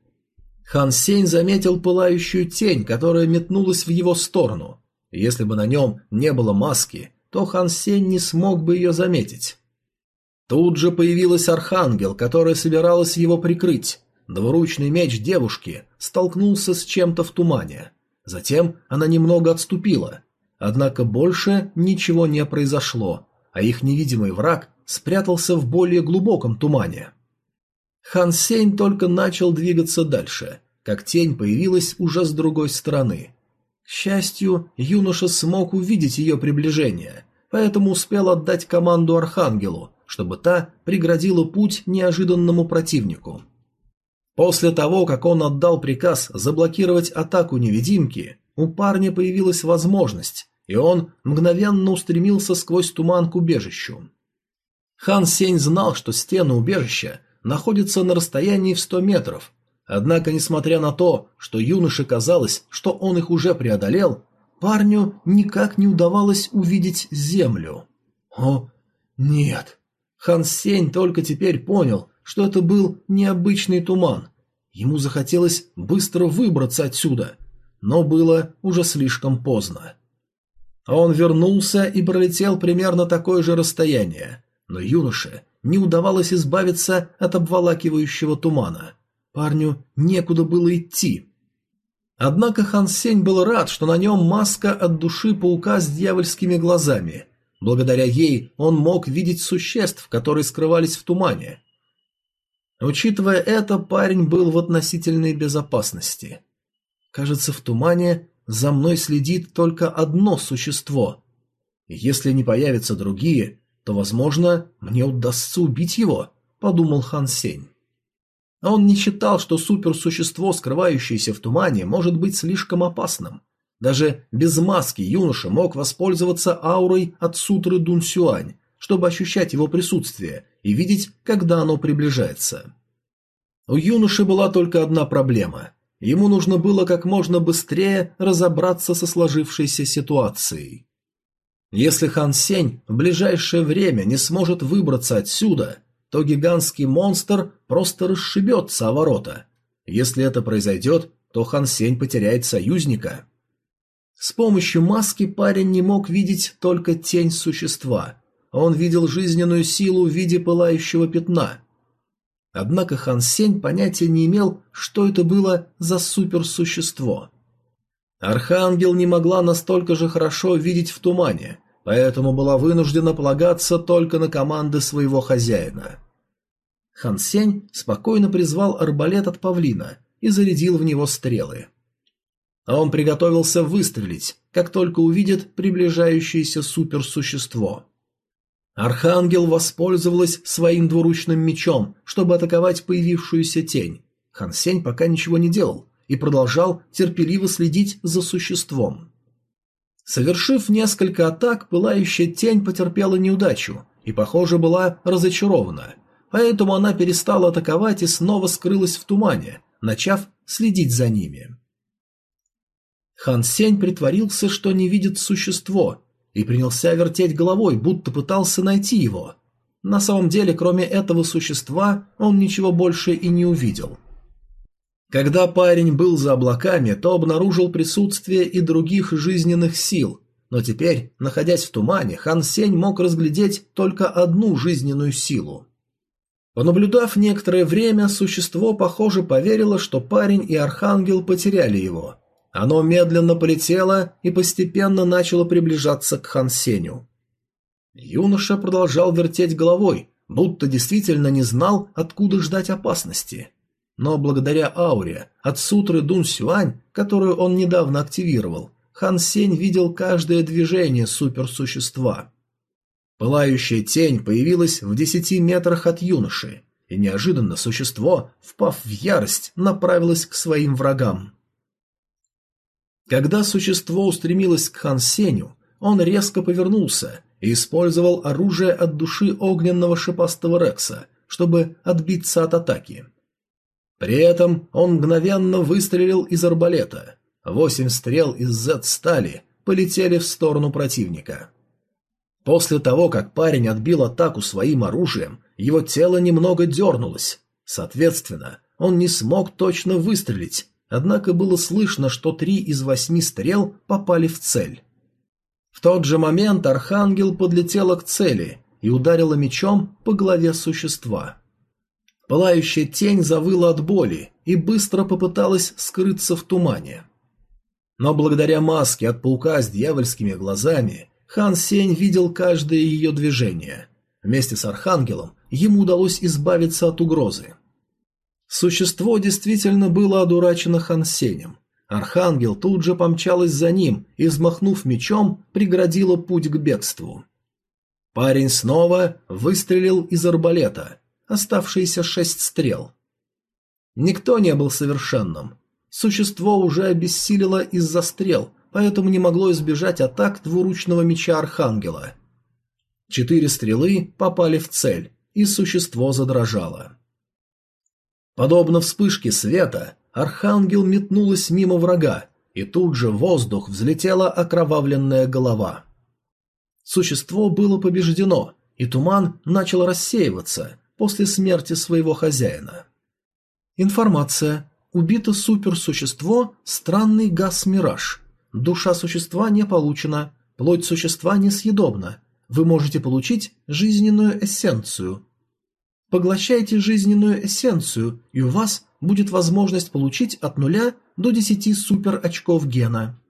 Хан Сень заметил пылающую тень, которая метнулась в его сторону. Если бы на нем не было маски, то Хан Сень не смог бы ее заметить. Тут же появилась Архангел, которая собиралась его прикрыть. Двуручный меч девушки столкнулся с чем-то в тумане. Затем она немного отступила. Однако больше ничего не произошло, а их невидимый враг спрятался в более глубоком тумане. Хан Сень только начал двигаться дальше, как тень появилась уже с другой стороны. К счастью, юноша смог увидеть ее приближение, поэтому успел отдать команду Архангелу, чтобы та преградила путь неожиданному противнику. После того, как он отдал приказ заблокировать атаку невидимки, у парня появилась возможность и он мгновенно устремился сквозь туман к убежищу. Хан Сень знал, что стены убежища находятся на расстоянии в сто метров, однако, несмотря на то, что юноше казалось, что он их уже преодолел, парню никак не удавалось увидеть землю. О, нет. Хан Сень только теперь понял, что это был необычный туман. Ему захотелось быстро выбраться отсюда, но было уже слишком поздно. Он вернулся и пролетел примерно такое же расстояние, но юноше не удавалось избавиться от обволакивающего тумана. Парню некуда было идти. Однако Хан Сень был рад, что на нем маска от души паука с дьявольскими глазами. Благодаря ей он мог видеть существ, которые скрывались в тумане. Учитывая это, парень был в относительной безопасности. Кажется, в тумане за мной следит только одно существо. Если не появятся другие, то, возможно, мне удастся убить его, подумал Хан Сень. Он не считал, что суперсущество, скрывающееся в тумане, может быть слишком опасным. Даже без маски юноша мог воспользоваться аурой от сутры Дун Сюань, чтобы ощущать его присутствие и видеть, когда оно приближается. У юноши была только одна проблема. Ему нужно было как можно быстрее разобраться со сложившейся ситуацией. Если Хан Сень в ближайшее время не сможет выбраться отсюда, то гигантский монстр просто расшибется о ворота. Если это произойдет, то Хан Сень потеряет союзника. С помощью маски парень не мог видеть только тень существа. Он видел жизненную силу в виде пылающего пятна. Однако Хан Сень понятия не имел, что это было за суперсущество. Архангел не могла настолько же хорошо видеть в тумане, поэтому была вынуждена полагаться только на команды своего хозяина. Хан Сень спокойно призвал арбалет от павлина и зарядил в него стрелы. А он приготовился выстрелить, как только увидит приближающееся суперсущество. Архангел воспользовалась своим двуручным мечом, чтобы атаковать появившуюся тень. Хан Сень пока ничего не делал и продолжал терпеливо следить за существом. Совершив несколько атак, пылающая тень потерпела неудачу и, похоже, была разочарована, поэтому она перестала атаковать и снова скрылась в тумане, начав следить за ними. Хан Сень притворился, что не видит существо, и принялся вертеть головой, будто пытался найти его. На самом деле, кроме этого существа, он ничего больше и не увидел. Когда парень был за облаками, то обнаружил присутствие и других жизненных сил, но теперь, находясь в тумане, Хан Сень мог разглядеть только одну жизненную силу. Понаблюдав некоторое время, существо, похоже, поверило, что парень и архангел потеряли его. Оно медленно полетело и постепенно начало приближаться к Хан Сеню. Юноша продолжал вертеть головой, будто действительно не знал, откуда ждать опасности. Но благодаря ауре от сутры Дун Сюань, которую он недавно активировал, Хан Сень видел каждое движение суперсущества. Пылающая тень появилась в десяти метрах от юноши, и неожиданно существо, впав в ярость, направилось к своим врагам. Когда существо устремилось к Хан Сеню, он резко повернулся и использовал оружие от души огненного шипастого Рекса, чтобы отбиться от атаки. При этом он мгновенно выстрелил из арбалета. Восемь стрел из Z-стали полетели в сторону противника. После того, как парень отбил атаку своим оружием, его тело немного дернулось. Соответственно, он не смог точно выстрелить, однако было слышно, что три из восьми стрел попали в цель. В тот же момент архангел подлетела к цели и ударила мечом по голове существа. Пылающая тень завыла от боли и быстро попыталась скрыться в тумане. Но благодаря маске от паука с дьявольскими глазами Хан Сень видел каждое ее движение. Вместе с Архангелом ему удалось избавиться от угрозы. Существо действительно было одурачено Хан Сенем. Архангел тут же помчалась за ним и, взмахнув мечом, преградила путь к бегству. Парень снова выстрелил из арбалета, оставшиеся шесть стрел. Никто не был совершенным. Существо уже обессилило из-за стрел, поэтому не могло избежать атак двуручного меча Архангела. Четыре стрелы попали в цель, и существо задрожало. Подобно вспышке света, Архангел метнулась мимо врага, и тут же в воздух взлетела окровавленная голова. Существо было побеждено, и туман начал рассеиваться после смерти своего хозяина. Информация. Убито суперсущество «Странный газ-мираж». Душа существа не получена, плоть существа несъедобна. Вы можете получить жизненную эссенцию. Поглощайте жизненную эссенцию, и у вас будет возможность получить от нуля до 10 супер очков гена.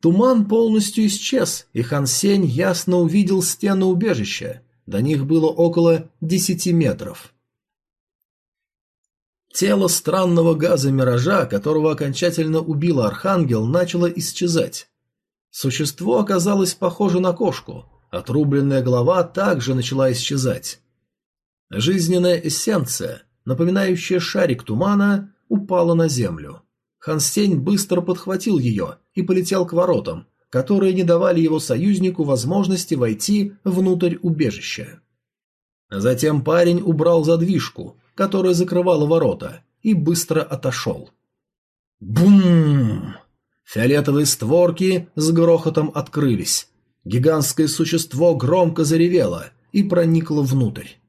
Туман полностью исчез, и Хан Сень ясно увидел стены убежища. До них было около 10 метров. Тело странного газа-миража, которого окончательно убил Архангел, начало исчезать. Существо оказалось похоже на кошку, отрубленная голова также начала исчезать. Жизненная эссенция, напоминающая шарик тумана, упала на землю. Хансень быстро подхватил ее и полетел к воротам, которые не давали его союзнику возможности войти внутрь убежища. Затем парень убрал задвижку, которая закрывала ворота, и быстро отошел. Бум! Фиолетовые створки с грохотом открылись. Гигантское существо громко заревело и проникло внутрь.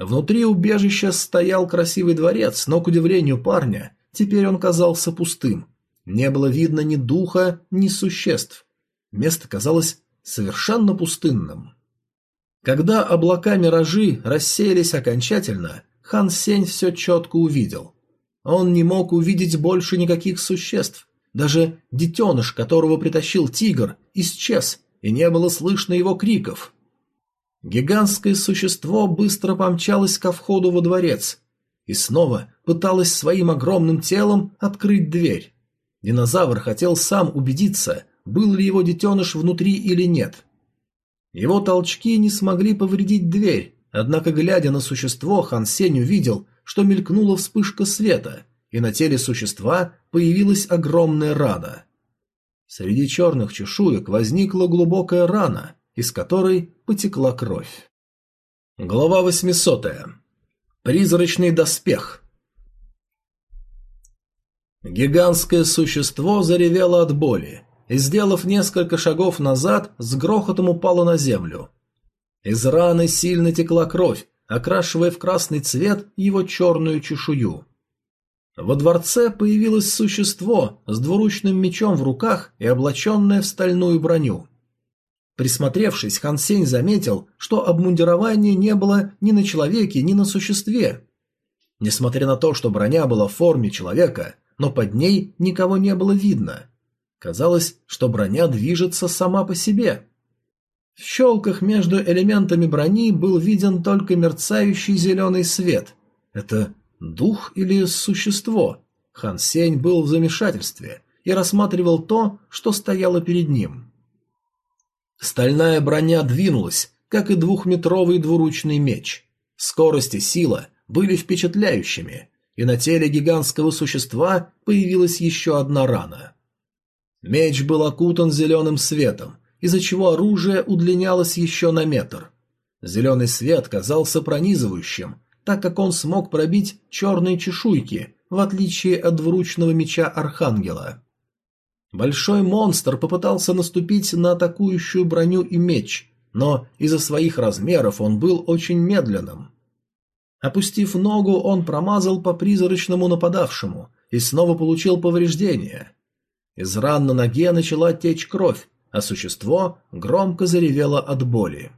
Внутри убежища стоял красивый дворец, но, к удивлению парня, теперь он казался пустым. Не было видно ни духа, ни существ. Место казалось совершенно пустынным. Когда облака-миражи рассеялись окончательно, Хан Сень все четко увидел. Он не мог увидеть больше никаких существ. Даже детеныш, которого притащил тигр, исчез, и не было слышно его криков. Гигантское существо быстро помчалось ко входу во дворец и снова пыталось своим огромным телом открыть дверь. Динозавр хотел сам убедиться, был ли его детеныш внутри или нет. Его толчки не смогли повредить дверь, однако, глядя на существо, Хан Сень увидел, что мелькнула вспышка света, и на теле существа появилась огромная рана. Среди черных чешуек возникла глубокая рана, из которой потекла кровь. Глава 800. Призрачный доспех. Гигантское существо заревело от боли и, сделав несколько шагов назад, с грохотом упало на землю. Из раны сильно текла кровь, окрашивая в красный цвет его черную чешую. Во дворце появилось существо с двуручным мечом в руках и облаченное в стальную броню. Присмотревшись, Хан Сень заметил, что обмундирования не было ни на человеке, ни на существе. Несмотря на то, что броня была в форме человека, но под ней никого не было видно. Казалось, что броня движется сама по себе. В щелках между элементами брони был виден только мерцающий зеленый свет. Это дух или существо? Хан Сень был в замешательстве и рассматривал то, что стояло перед ним. Стальная броня двинулась, как и двухметровый двуручный меч. Скорость и сила были впечатляющими, и на теле гигантского существа появилась еще одна рана. Меч был окутан зеленым светом, из-за чего оружие удлинялось еще на метр. Зеленый свет казался пронизывающим, так как он смог пробить черные чешуйки, в отличие от двуручного меча Архангела. Большой монстр попытался наступить на атакующую броню и меч, но из-за своих размеров он был очень медленным. Опустив ногу, он промазал по призрачному нападавшему и снова получил повреждение. Из ран на ноге начала течь кровь, а существо громко заревело от боли.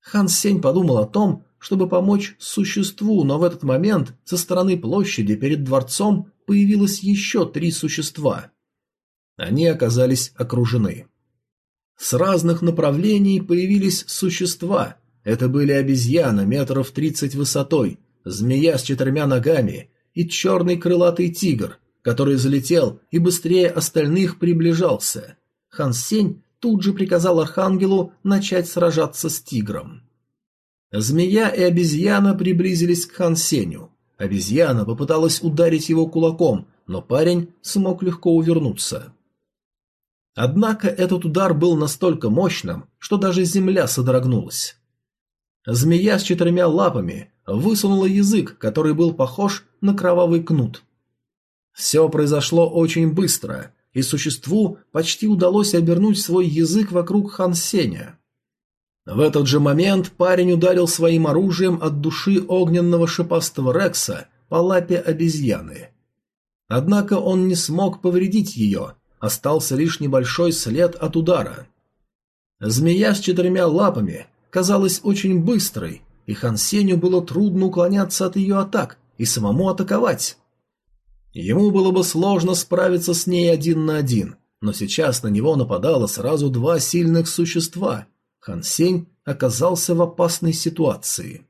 Хан Сень подумал о том, чтобы помочь существу, но в этот момент со стороны площади перед дворцом появилось еще три существа. Они оказались окружены. С разных направлений появились существа, это были обезьяна метров тридцать высотой, змея с четырьмя ногами и черный крылатый тигр, который залетел и быстрее остальных приближался. Хан Сень тут же приказал Архангелу начать сражаться с тигром. Змея и обезьяна приблизились к Хан Сенью. Обезьяна попыталась ударить его кулаком, но парень смог легко увернуться. Однако этот удар был настолько мощным, что даже земля содрогнулась. Змея с четырьмя лапами высунула язык, который был похож на кровавый кнут. Все произошло очень быстро, и существу почти удалось обернуть свой язык вокруг Хан Сеня. В этот же момент парень ударил своим оружием от души огненного шипастого Рекса по лапе обезьяны. Однако он не смог повредить ее, остался лишь небольшой след от удара. Змея с четырьмя лапами казалась очень быстрой, и Хан Сеню было трудно уклоняться от ее атак и самому атаковать. Ему было бы сложно справиться с ней один на один, но сейчас на него нападало сразу два сильных существа. Хан Сень оказался в опасной ситуации.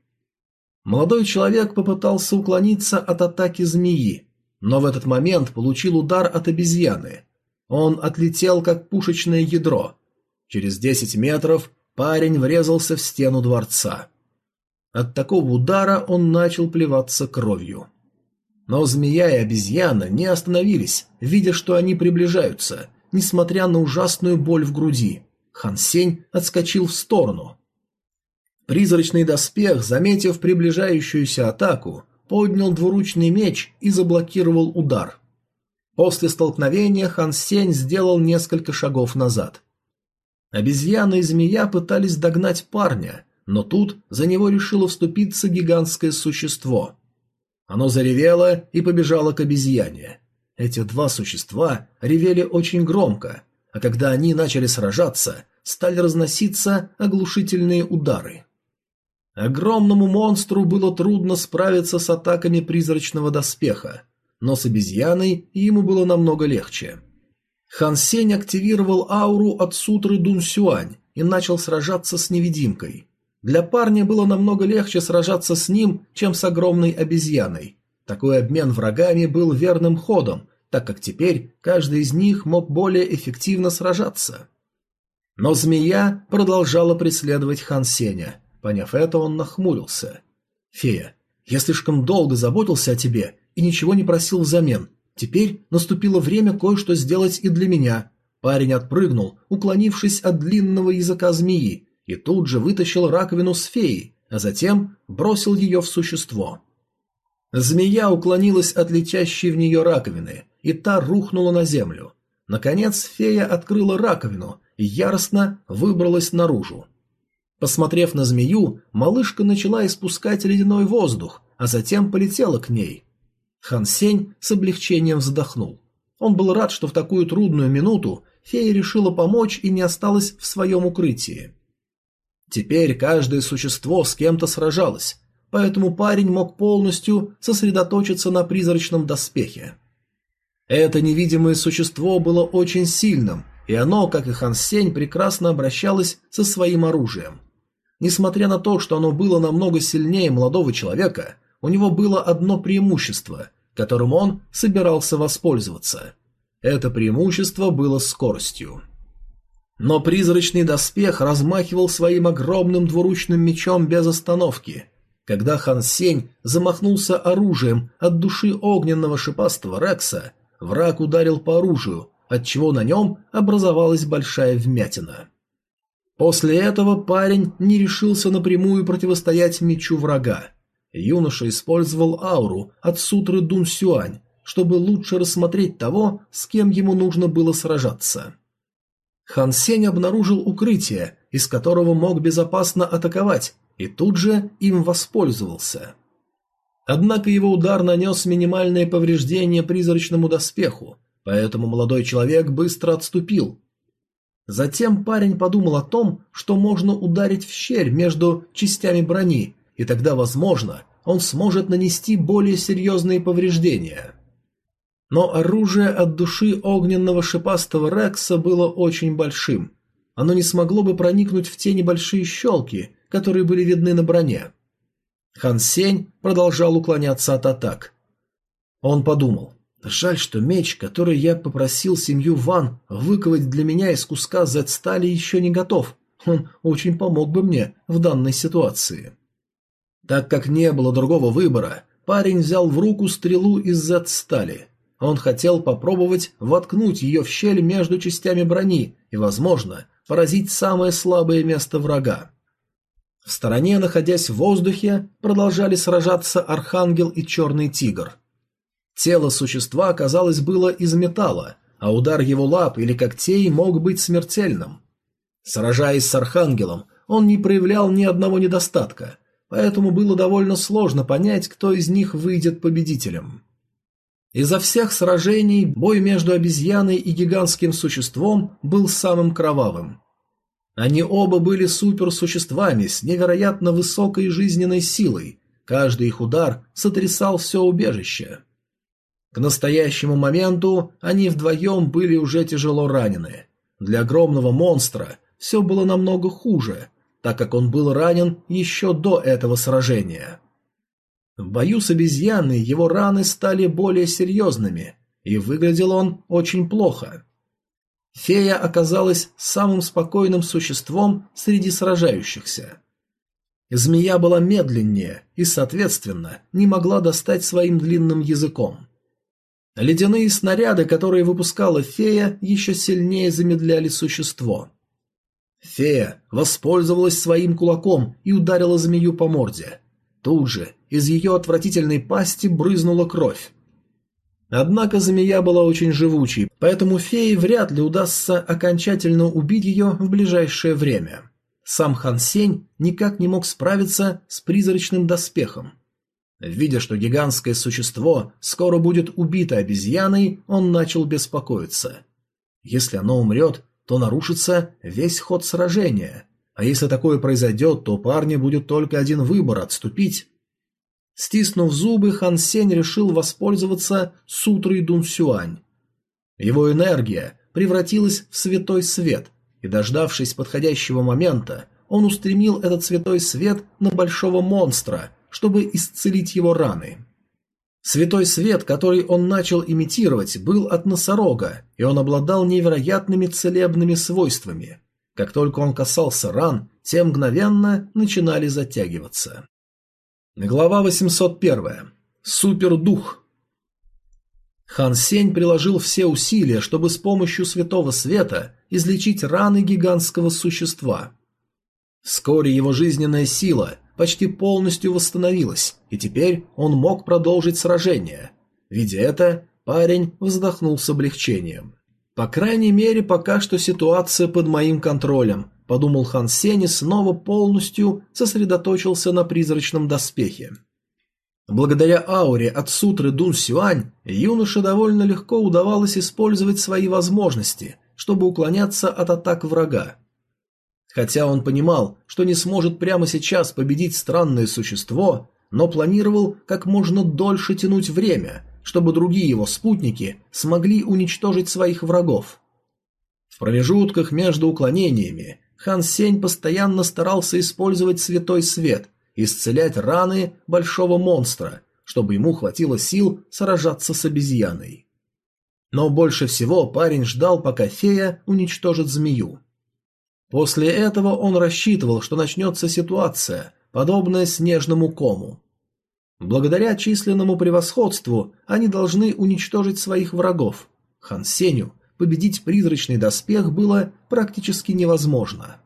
Молодой человек попытался уклониться от атаки змеи, но в этот момент получил удар от обезьяны. Он отлетел, как пушечное ядро. Через десять метров парень врезался в стену дворца. От такого удара он начал плеваться кровью. Но змея и обезьяна не остановились, видя, что они приближаются, несмотря на ужасную боль в груди. Хан Сень отскочил в сторону. Призрачный доспех, заметив приближающуюся атаку, поднял двуручный меч и заблокировал удар. После столкновения Хан Сень сделал несколько шагов назад. Обезьяна и змея пытались догнать парня, но тут за него решило вступиться гигантское существо. Оно заревело и побежало к обезьяне. Эти два существа ревели очень громко, а когда они начали сражаться, стали разноситься оглушительные удары. Огромному монстру было трудно справиться с атаками призрачного доспеха, но с обезьяной ему было намного легче. Хан Сень активировал ауру от сутры Дун Сюань и начал сражаться с невидимкой. Для парня было намного легче сражаться с ним, чем с огромной обезьяной. Такой обмен врагами был верным ходом, так как теперь каждый из них мог более эффективно сражаться. Но змея продолжала преследовать Хан Сеня. Поняв это, он нахмурился. «Фея, я слишком долго заботился о тебе и ничего не просил взамен. Теперь наступило время кое-что сделать и для меня». Парень отпрыгнул, уклонившись от длинного языка змеи, и тут же вытащил раковину с феей, а затем бросил ее в существо. Змея уклонилась от летящей в нее раковины, и та рухнула на землю. Наконец фея открыла раковину и яростно выбралась наружу. Посмотрев на змею, малышка начала испускать ледяной воздух, а затем полетела к ней. Хан Сень с облегчением вздохнул. Он был рад, что в такую трудную минуту фея решила помочь и не осталась в своем укрытии. Теперь каждое существо с кем-то сражалось, поэтому парень мог полностью сосредоточиться на призрачном доспехе. Это невидимое существо было очень сильным, и оно, как и Хан Сень, прекрасно обращалось со своим оружием. Несмотря на то, что оно было намного сильнее молодого человека, у него было одно преимущество, которым он собирался воспользоваться. Это преимущество было скоростью. Но призрачный доспех размахивал своим огромным двуручным мечом без остановки. Когда Хан Сень замахнулся оружием от души огненного шипастого Рекса, враг ударил по оружию, отчего на нем образовалась большая вмятина. После этого парень не решился напрямую противостоять мечу врага. Юноша использовал ауру от сутры Дун Сюань, чтобы лучше рассмотреть того, с кем ему нужно было сражаться. Хан Сень обнаружил укрытие, из которого мог безопасно атаковать, и тут же им воспользовался. Однако его удар нанес минимальное повреждение призрачному доспеху, поэтому молодой человек быстро отступил. Затем парень подумал о том, что можно ударить в щель между частями брони, и тогда, возможно, он сможет нанести более серьезные повреждения. Но оружие от души огненного шипастого Рекса было очень большим. Оно не смогло бы проникнуть в те небольшие щелки, которые были видны на броне. Хан Сень продолжал уклоняться от атак. Он подумал, жаль, что меч, который я попросил семью Ван выковать для меня из куска Z-стали, еще не готов. Он очень помог бы мне в данной ситуации. Так как не было другого выбора, парень взял в руку стрелу из Z-стали – он хотел попробовать воткнуть ее в щель между частями брони и, возможно, поразить самое слабое место врага. В стороне, находясь в воздухе, продолжали сражаться Архангел и Черный Тигр. Тело существа, казалось, было из металла, а удар его лап или когтей мог быть смертельным. Сражаясь с Архангелом, он не проявлял ни одного недостатка, поэтому было довольно сложно понять, кто из них выйдет победителем. Изо всех сражений бой между обезьяной и гигантским существом был самым кровавым. Они оба были суперсуществами с невероятно высокой жизненной силой, каждый их удар сотрясал все убежище. К настоящему моменту они вдвоем были уже тяжело ранены. Для огромного монстра все было намного хуже, так как он был ранен еще до этого сражения. В бою с обезьяной его раны стали более серьезными, и выглядел он очень плохо. Фея оказалась самым спокойным существом среди сражающихся. Змея была медленнее и, соответственно, не могла достать своим длинным языком. Ледяные снаряды, которые выпускала фея, еще сильнее замедляли существо. Фея воспользовалась своим кулаком и ударила змею по морде. Тут же из ее отвратительной пасти брызнула кровь. Однако змея была очень живучей, поэтому фее вряд ли удастся окончательно убить ее в ближайшее время. Сам Хан Сень никак не мог справиться с призрачным доспехом. Видя, что гигантское существо скоро будет убито обезьяной, он начал беспокоиться. Если оно умрет, то нарушится весь ход сражения, а если такое произойдет, то у парня будет только один выбор – отступить. Стиснув зубы, Хан Сень решил воспользоваться сутрой Дун Сюань. Его энергия превратилась в святой свет, и, дождавшись подходящего момента, он устремил этот святой свет на большого монстра, чтобы исцелить его раны. Святой свет, который он начал имитировать, был от носорога, и он обладал невероятными целебными свойствами. Как только он касался ран, те мгновенно начинали затягиваться. Глава 801. Супердух. Хан Сень приложил все усилия, чтобы с помощью святого света излечить раны гигантского существа. Вскоре его жизненная сила почти полностью восстановилась, и теперь он мог продолжить сражение. Видя это, парень вздохнул с облегчением. «По крайней мере, пока что ситуация под моим контролем», – подумал Хан Сень и снова полностью сосредоточился на призрачном доспехе. Благодаря ауре от сутры Дун Сюань, юноше довольно легко удавалось использовать свои возможности, чтобы уклоняться от атак врага. Хотя он понимал, что не сможет прямо сейчас победить странное существо, но планировал как можно дольше тянуть время, чтобы другие его спутники смогли уничтожить своих врагов. В промежутках между уклонениями Хан Сень постоянно старался использовать святой свет, исцелять раны большого монстра, чтобы ему хватило сил сражаться с обезьяной. Но больше всего парень ждал, пока фея уничтожит змею. После этого он рассчитывал, что начнется ситуация, подобная снежному кому. Благодаря численному превосходству они должны уничтожить своих врагов. Хан Сеню победить призрачный доспех было практически невозможно.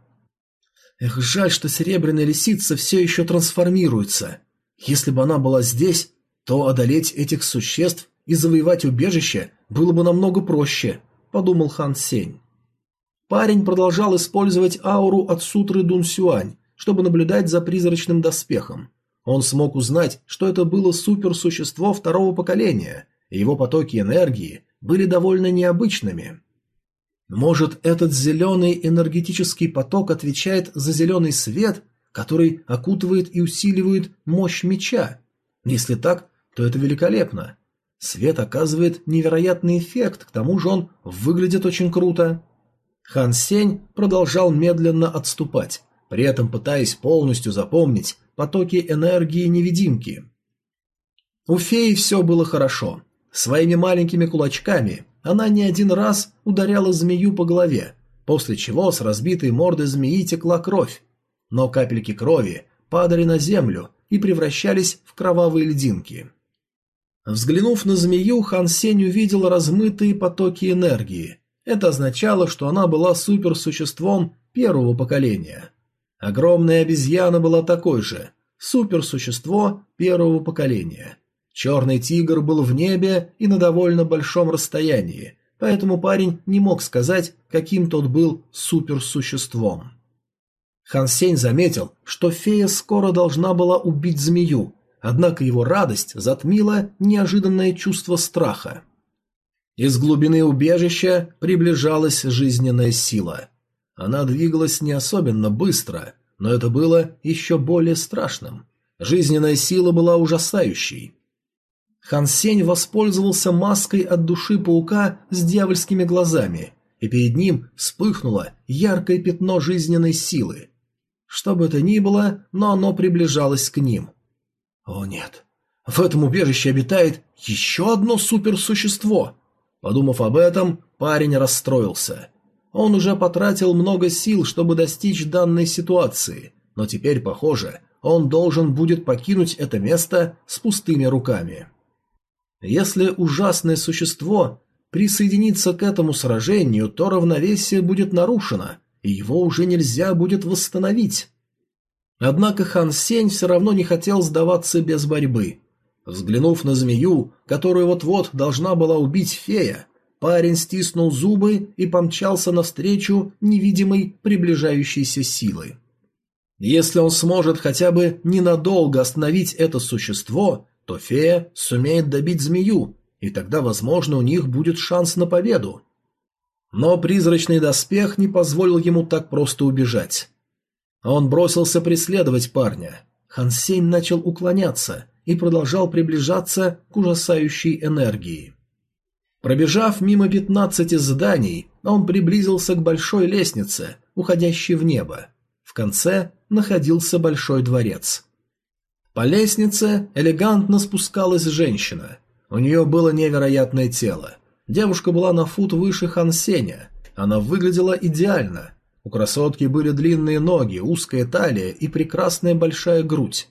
Эх, жаль, что серебряная лисица все еще трансформируется. Если бы она была здесь, то одолеть этих существ и завоевать убежище было бы намного проще, подумал Хан Сень. Парень продолжал использовать ауру от сутры Дун Сюань, чтобы наблюдать за призрачным доспехом. Он смог узнать, что это было суперсущество второго поколения, и его потоки энергии были довольно необычными. Может, этот зеленый энергетический поток отвечает за зеленый свет, который окутывает и усиливает мощь меча? Если так, то это великолепно. Свет оказывает невероятный эффект, к тому же он выглядит очень круто. Хан Сень продолжал медленно отступать, при этом пытаясь полностью запомнить потоки энергии невидимки. У феи все было хорошо. Своими маленькими кулачками она не один раз ударяла змею по голове, после чего с разбитой морды змеи текла кровь. Но капельки крови падали на землю и превращались в кровавые льдинки. Взглянув на змею, Хан Сень увидел размытые потоки энергии, это означало, что она была суперсуществом первого поколения. Огромная обезьяна была такой же, суперсущество первого поколения. Черный тигр был в небе и на довольно большом расстоянии, поэтому парень не мог сказать, каким тот был суперсуществом. Хан Сень заметил, что фея скоро должна была убить змею, однако его радость затмила неожиданное чувство страха. Из глубины убежища приближалась жизненная сила. Она двигалась не особенно быстро, но это было еще более страшным. Жизненная сила была ужасающей. Хан Сень воспользовался маской от души паука с дьявольскими глазами, и перед ним вспыхнуло яркое пятно жизненной силы. Что бы это ни было, но оно приближалось к ним. О нет, В этом убежище обитает еще одно суперсущество. Подумав об этом, парень расстроился. Он уже потратил много сил, чтобы достичь данной ситуации, но теперь, похоже, он должен будет покинуть это место с пустыми руками. Если ужасное существо присоединится к этому сражению, то равновесие будет нарушено, и его уже нельзя будет восстановить. Однако Хан Сень все равно не хотел сдаваться без борьбы. Взглянув на змею, которую вот-вот должна была убить фея, парень стиснул зубы и помчался навстречу невидимой приближающейся силы. Если он сможет хотя бы ненадолго остановить это существо, то фея сумеет добить змею, и тогда, возможно, у них будет шанс на победу. Но призрачный доспех не позволил ему так просто убежать. Он бросился преследовать парня. Хансень начал уклоняться и продолжал приближаться к ужасающей энергии. Пробежав мимо пятнадцати зданий, он приблизился к большой лестнице, уходящей в небо. В конце находился большой дворец. По лестнице элегантно спускалась женщина. У нее было невероятное тело. Девушка была на фут выше Хан Сеня. Она выглядела идеально. У красотки были длинные ноги, узкая талия и прекрасная большая грудь.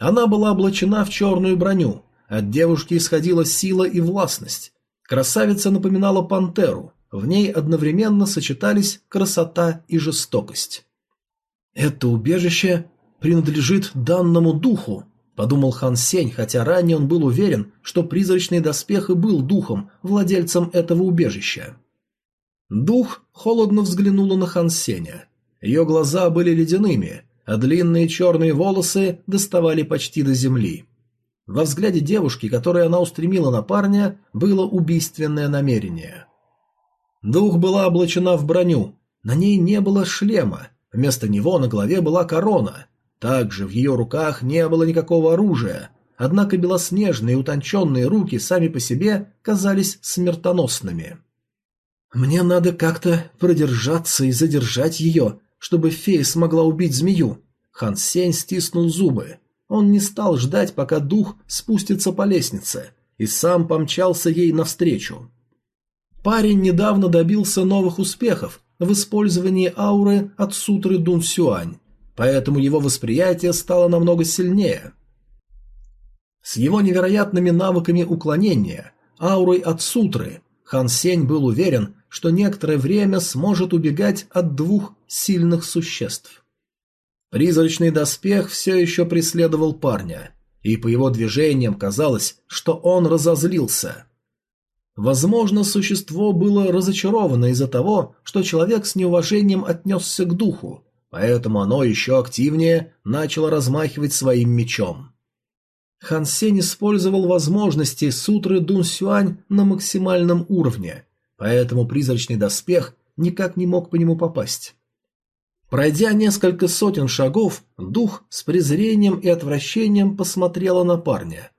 Она была облачена в черную броню. От девушки исходила сила и властность. Красавица напоминала пантеру. В ней одновременно сочетались красота и жестокость. Это убежище принадлежит данному духу, подумал Хан Сень, хотя ранее он был уверен, что призрачный доспех и был духом, владельцем этого убежища. Дух холодно взглянула на Хан Сеня. Ее глаза были ледяными, а длинные черные волосы доставали почти до земли. Во взгляде девушки, которую она устремила на парня, было убийственное намерение. Дух была облачена в броню, на ней не было шлема, вместо него на голове была корона, также в ее руках не было никакого оружия, однако белоснежные утонченные руки сами по себе казались смертоносными. «Мне надо как-то продержаться и задержать ее, чтобы фея смогла убить змею». Хан Сень стиснул зубы. Он не стал ждать, пока дух спустится по лестнице, и сам помчался ей навстречу. Парень недавно добился новых успехов в использовании ауры от сутры Дун Сюань, поэтому его восприятие стало намного сильнее. С его невероятными навыками уклонения, аурой от сутры, Хан Сень был уверен, что некоторое время сможет убегать от двух сильных существ. Призрачный доспех все еще преследовал парня, и по его движениям казалось, что он разозлился. Возможно, существо было разочаровано из-за того, что человек с неуважением отнесся к духу, поэтому оно еще активнее начало размахивать своим мечом. Хан Сень использовал возможности сутры Дун Сюань на максимальном уровне, поэтому призрачный доспех никак не мог по нему попасть. Пройдя несколько сотен шагов, дух с презрением и отвращением посмотрела на парня.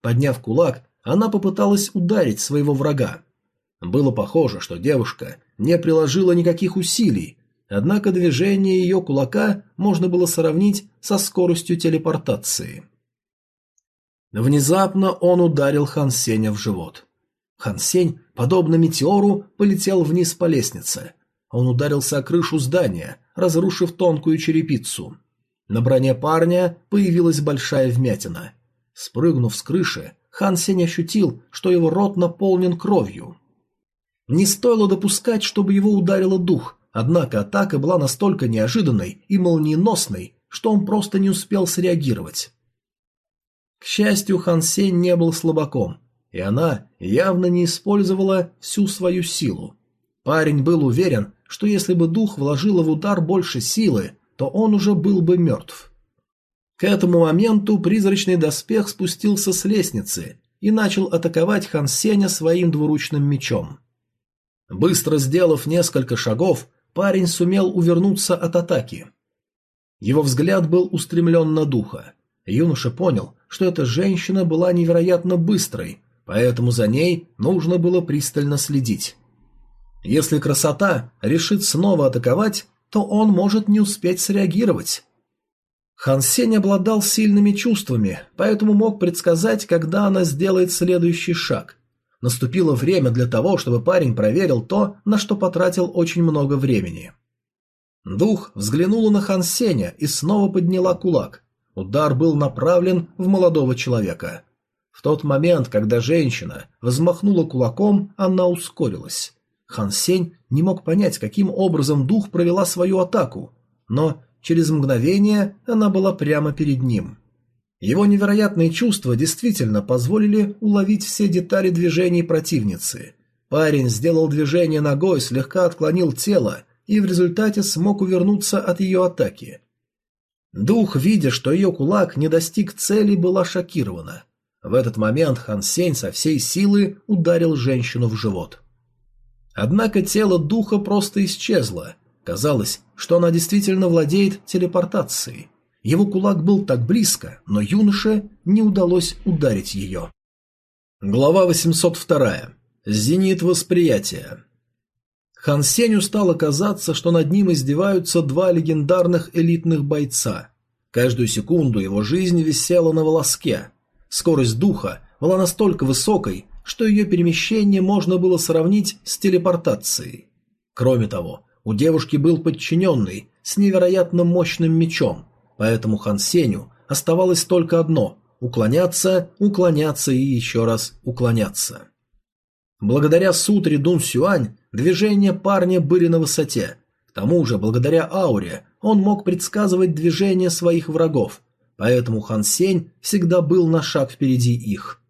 Подняв кулак, она попыталась ударить своего врага. Было похоже, что девушка не приложила никаких усилий, Однако движение ее кулака можно было сравнить со скоростью телепортации. Внезапно он ударил Хан Сеня в живот. Хан Сень, подобно метеору, полетел вниз по лестнице. Он ударился о крышу здания, разрушив тонкую черепицу. На броне парня появилась большая вмятина. Спрыгнув с крыши, Хан Сень ощутил, что его рот наполнен кровью. Не стоило допускать, чтобы его ударило дух, Однако атака была настолько неожиданной и молниеносной, что он просто не успел среагировать. К счастью, Хан Сень не был слабаком, и она явно не использовала всю свою силу. Парень был уверен, что если бы дух вложила в удар больше силы, то он уже был бы мертв. К этому моменту призрачный доспех спустился с лестницы и начал атаковать Хан Сеня своим двуручным мечом. Быстро сделав несколько шагов, парень сумел увернуться от атаки. Его взгляд был устремлен на духа. Юноша понял, что эта женщина была невероятно быстрой, поэтому за ней нужно было пристально следить. Если красота решит снова атаковать, то он может не успеть среагировать. Хан Сень обладал сильными чувствами, поэтому мог предсказать, когда она сделает следующий шаг. Наступило время для того, чтобы парень проверил то, на что потратил очень много времени. Дух взглянула на Хан Сеня и снова подняла кулак. Удар был направлен в молодого человека. В тот момент, когда женщина взмахнула кулаком, она ускорилась. Хан Сень не мог понять, каким образом дух провела свою атаку, но Через мгновение она была прямо перед ним. Его невероятные чувства действительно позволили уловить все детали движений противницы. Парень сделал движение ногой, слегка отклонил тело и в результате смог увернуться от ее атаки. Дух, видя, что ее кулак не достиг цели, была шокирована. В этот момент Хан Сень со всей силы ударил женщину в живот. Однако тело духа просто исчезло, Казалось, что она действительно владеет телепортацией. Его кулак был так близко, но юноше не удалось ударить ее. Глава 802. Зенит восприятия. Хан Сенью стало казаться, что над ним издеваются два легендарных элитных бойца. Каждую секунду его жизнь висела на волоске. Скорость духа была настолько высокой, что ее перемещение можно было сравнить с телепортацией. Кроме того, у девушки был подчиненный с невероятно мощным мечом, поэтому Хан Сеню оставалось только одно – уклоняться, уклоняться и еще раз уклоняться. Благодаря сутре Дун Сюань движения парня были на высоте. К тому же, благодаря ауре, он мог предсказывать движения своих врагов, поэтому Хан Сень всегда был на шаг впереди их.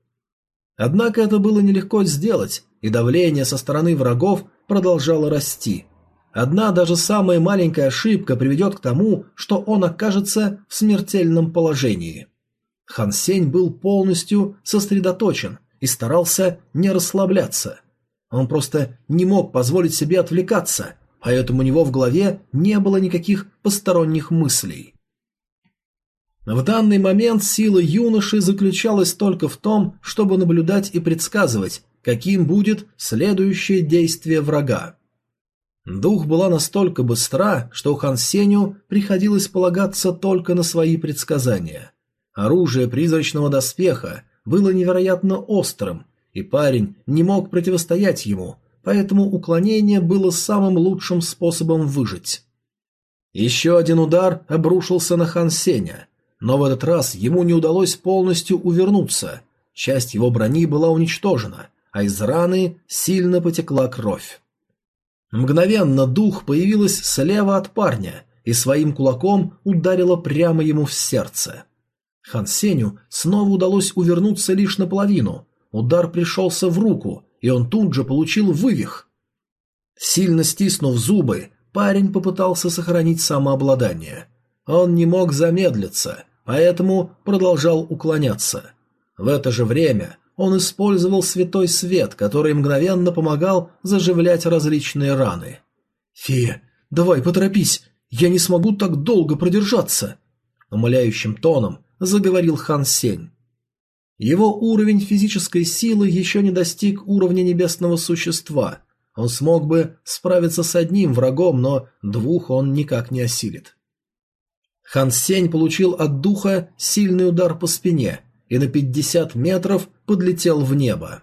Однако это было нелегко сделать, и давление со стороны врагов продолжало расти – Одна даже самая маленькая ошибка приведет к тому, что он окажется в смертельном положении. Хан Сень был полностью сосредоточен и старался не расслабляться. Он просто не мог позволить себе отвлекаться, поэтому у него в голове не было никаких посторонних мыслей. В данный момент сила юноши заключалась только в том, чтобы наблюдать и предсказывать, каким будет следующее действие врага. Дух была настолько быстра, что Хан Сеню приходилось полагаться только на свои предсказания. Оружие призрачного доспеха было невероятно острым, и парень не мог противостоять ему, поэтому уклонение было самым лучшим способом выжить. Еще один удар обрушился на Хан Сеня, но в этот раз ему не удалось полностью увернуться, часть его брони была уничтожена, а из раны сильно потекла кровь. Мгновенно дух появилась слева от парня и своим кулаком ударила прямо ему в сердце. Хан Сеню снова удалось увернуться лишь наполовину. Удар пришелся в руку, и он тут же получил вывих. Сильно стиснув зубы, парень попытался сохранить самообладание. Он не мог замедлиться, поэтому продолжал уклоняться. В это же время он использовал святой свет, который мгновенно помогал заживлять различные раны. «Фея, давай поторопись, я не смогу так долго продержаться!» Умоляющим тоном заговорил Хан Сень. Его уровень физической силы еще не достиг уровня небесного существа. Он смог бы справиться с одним врагом, но двух он никак не осилит. Хан Сень получил от духа сильный удар по спине – и на 50 метров подлетел в небо.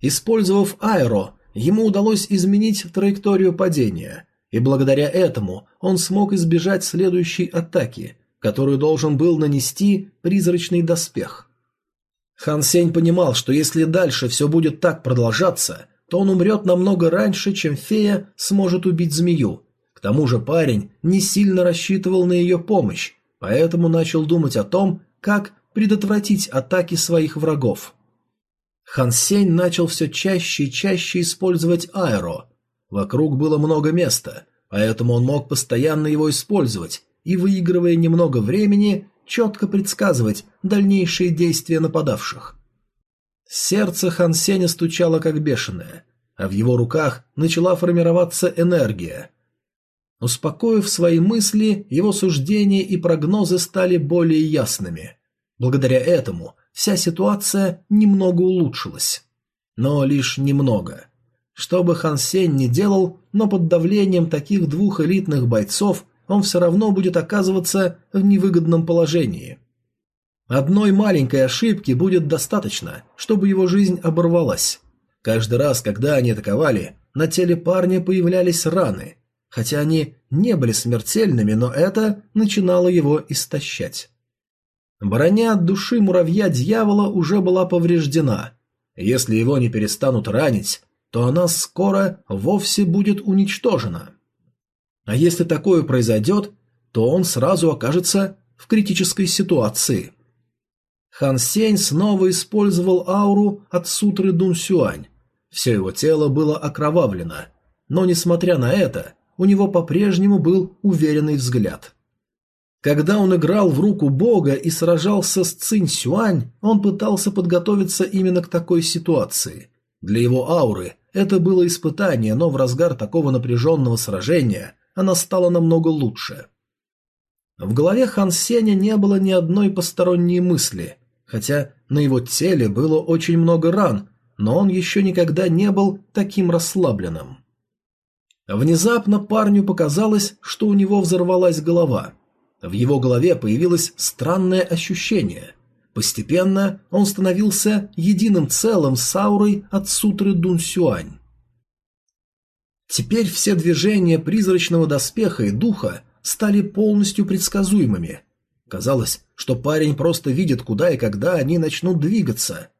Использовав аэро, ему удалось изменить траекторию падения, и благодаря этому он смог избежать следующей атаки, которую должен был нанести призрачный доспех. Хан Сень понимал, что если дальше все будет так продолжаться, то он умрет намного раньше, чем фея сможет убить змею. К тому же парень не сильно рассчитывал на ее помощь, поэтому начал думать о том, как предотвратить атаки своих врагов. Хан Сень начал все чаще и чаще использовать аэро. Вокруг было много места, поэтому он мог постоянно его использовать и, выигрывая немного времени, четко предсказывать дальнейшие действия нападавших. Сердце Хан Сеня стучало как бешеное, а в его руках начала формироваться энергия. Успокоив свои мысли, его суждения и прогнозы стали более ясными. Благодаря этому вся ситуация немного улучшилась. Но лишь немного. Что бы Хан ни делал, но под давлением таких двух элитных бойцов он все равно будет оказываться в невыгодном положении. Одной маленькой ошибки будет достаточно, чтобы его жизнь оборвалась. Каждый раз, когда они атаковали, на теле парня появлялись раны, хотя они не были смертельными, но это начинало его истощать. Броня от души муравья-дьявола уже была повреждена. Если его не перестанут ранить, то она скоро вовсе будет уничтожена. А если такое произойдет, то он сразу окажется в критической ситуации. Хан Сень снова использовал ауру от сутры Дун Сюань. Все его тело было окровавлено, но, несмотря на это, у него по-прежнему был уверенный взгляд. Когда он играл в руку бога и сражался с Цинь Сюань, он пытался подготовиться именно к такой ситуации. Для его ауры это было испытание, но в разгар такого напряженного сражения она стала намного лучше. В голове Хан Сеня не было ни одной посторонней мысли, хотя на его теле было очень много ран, но он еще никогда не был таким расслабленным. Внезапно парню показалось, что у него взорвалась голова. В его голове появилось странное ощущение. Постепенно он становился единым целым с аурой от сутры Дун Сюань. Теперь все движения призрачного доспеха и духа стали полностью предсказуемыми. Казалось, что парень просто видит, куда и когда они начнут двигаться.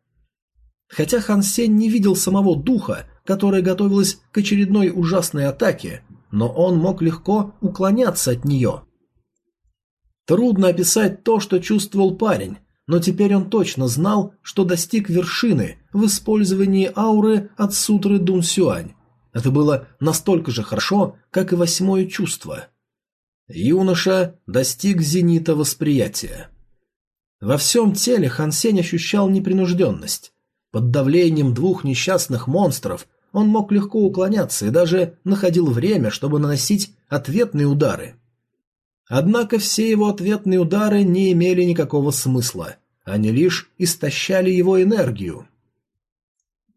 Хотя Хан Сень не видел самого духа, которая готовилась к очередной ужасной атаке, но он мог легко уклоняться от нее. Трудно описать то, что чувствовал парень, но теперь он точно знал, что достиг вершины в использовании ауры от сутры Дун Сюань. Это было настолько же хорошо, как и восьмое чувство. Юноша достиг зенита восприятия. Во всем теле Хан Сень ощущал непринужденность. Под давлением двух несчастных монстров он мог легко уклоняться и даже находил время, чтобы наносить ответные удары. Однако все его ответные удары не имели никакого смысла, они лишь истощали его энергию.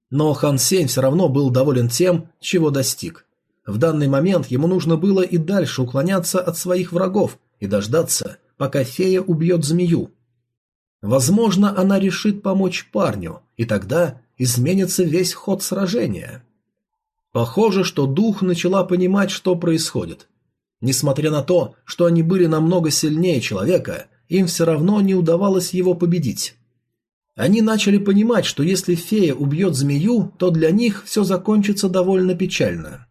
Но Хан Сень все равно был доволен тем, чего достиг. В данный момент ему нужно было и дальше уклоняться от своих врагов и дождаться, пока фея убьет змею. Возможно, она решит помочь парню, и тогда изменится весь ход сражения. Похоже, что дух начала понимать, что происходит. Несмотря на то, что они были намного сильнее человека, им все равно не удавалось его победить. Они начали понимать, что если фея убьет змею, то для них все закончится довольно печально.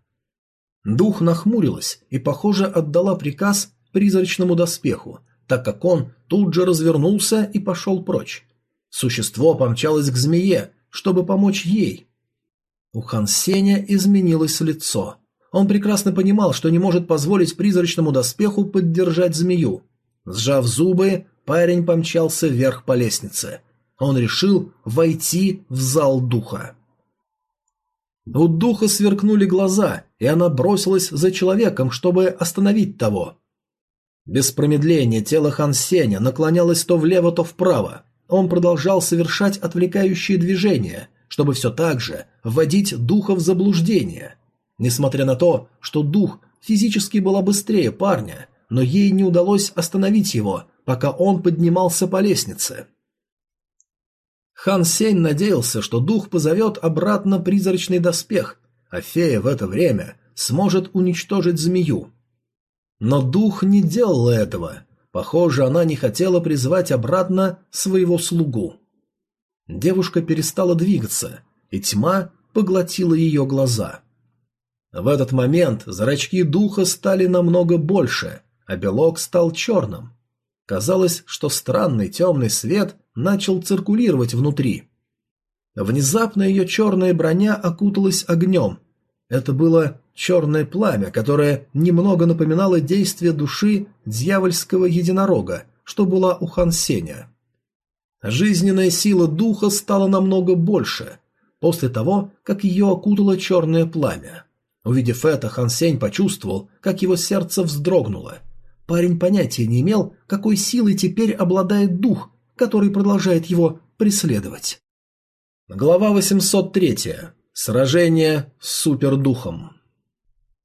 Дух нахмурилась и, похоже, отдала приказ призрачному доспеху, так как он тут же развернулся и пошел прочь. Существо помчалось к змее, чтобы помочь ей. У Хан Сеня изменилось лицо. Он прекрасно понимал, что не может позволить призрачному доспеху поддержать змею. Сжав зубы, парень помчался вверх по лестнице. Он решил войти в зал духа. У духа сверкнули глаза, и она бросилась за человеком, чтобы остановить того. Без промедления тело Хан Сеня наклонялось то влево, то вправо. Он продолжал совершать отвлекающие движения, чтобы все так же вводить духа в заблуждение. Несмотря на то, что дух физически была быстрее парня, но ей не удалось остановить его, пока он поднимался по лестнице. Хан Сень надеялся, что дух позовет обратно призрачный доспех, а фея в это время сможет уничтожить змею. Но дух не делала этого, Похоже, она не хотела призвать обратно своего слугу. Девушка перестала двигаться, и тьма поглотила ее глаза. В этот момент зрачки духа стали намного больше, а белок стал черным. Казалось, что странный темный свет начал циркулировать внутри. Внезапно ее черная броня окуталась огнем. Это было черное пламя, которое немного напоминало действие души дьявольского единорога, что была у Хан Сеня. Жизненная сила духа стала намного больше, после того, как ее окутало черное пламя. Увидев это, Хан Сень почувствовал, как его сердце вздрогнуло. Парень понятия не имел, какой силой теперь обладает дух, который продолжает его преследовать. Глава 803. Сражение с супердухом.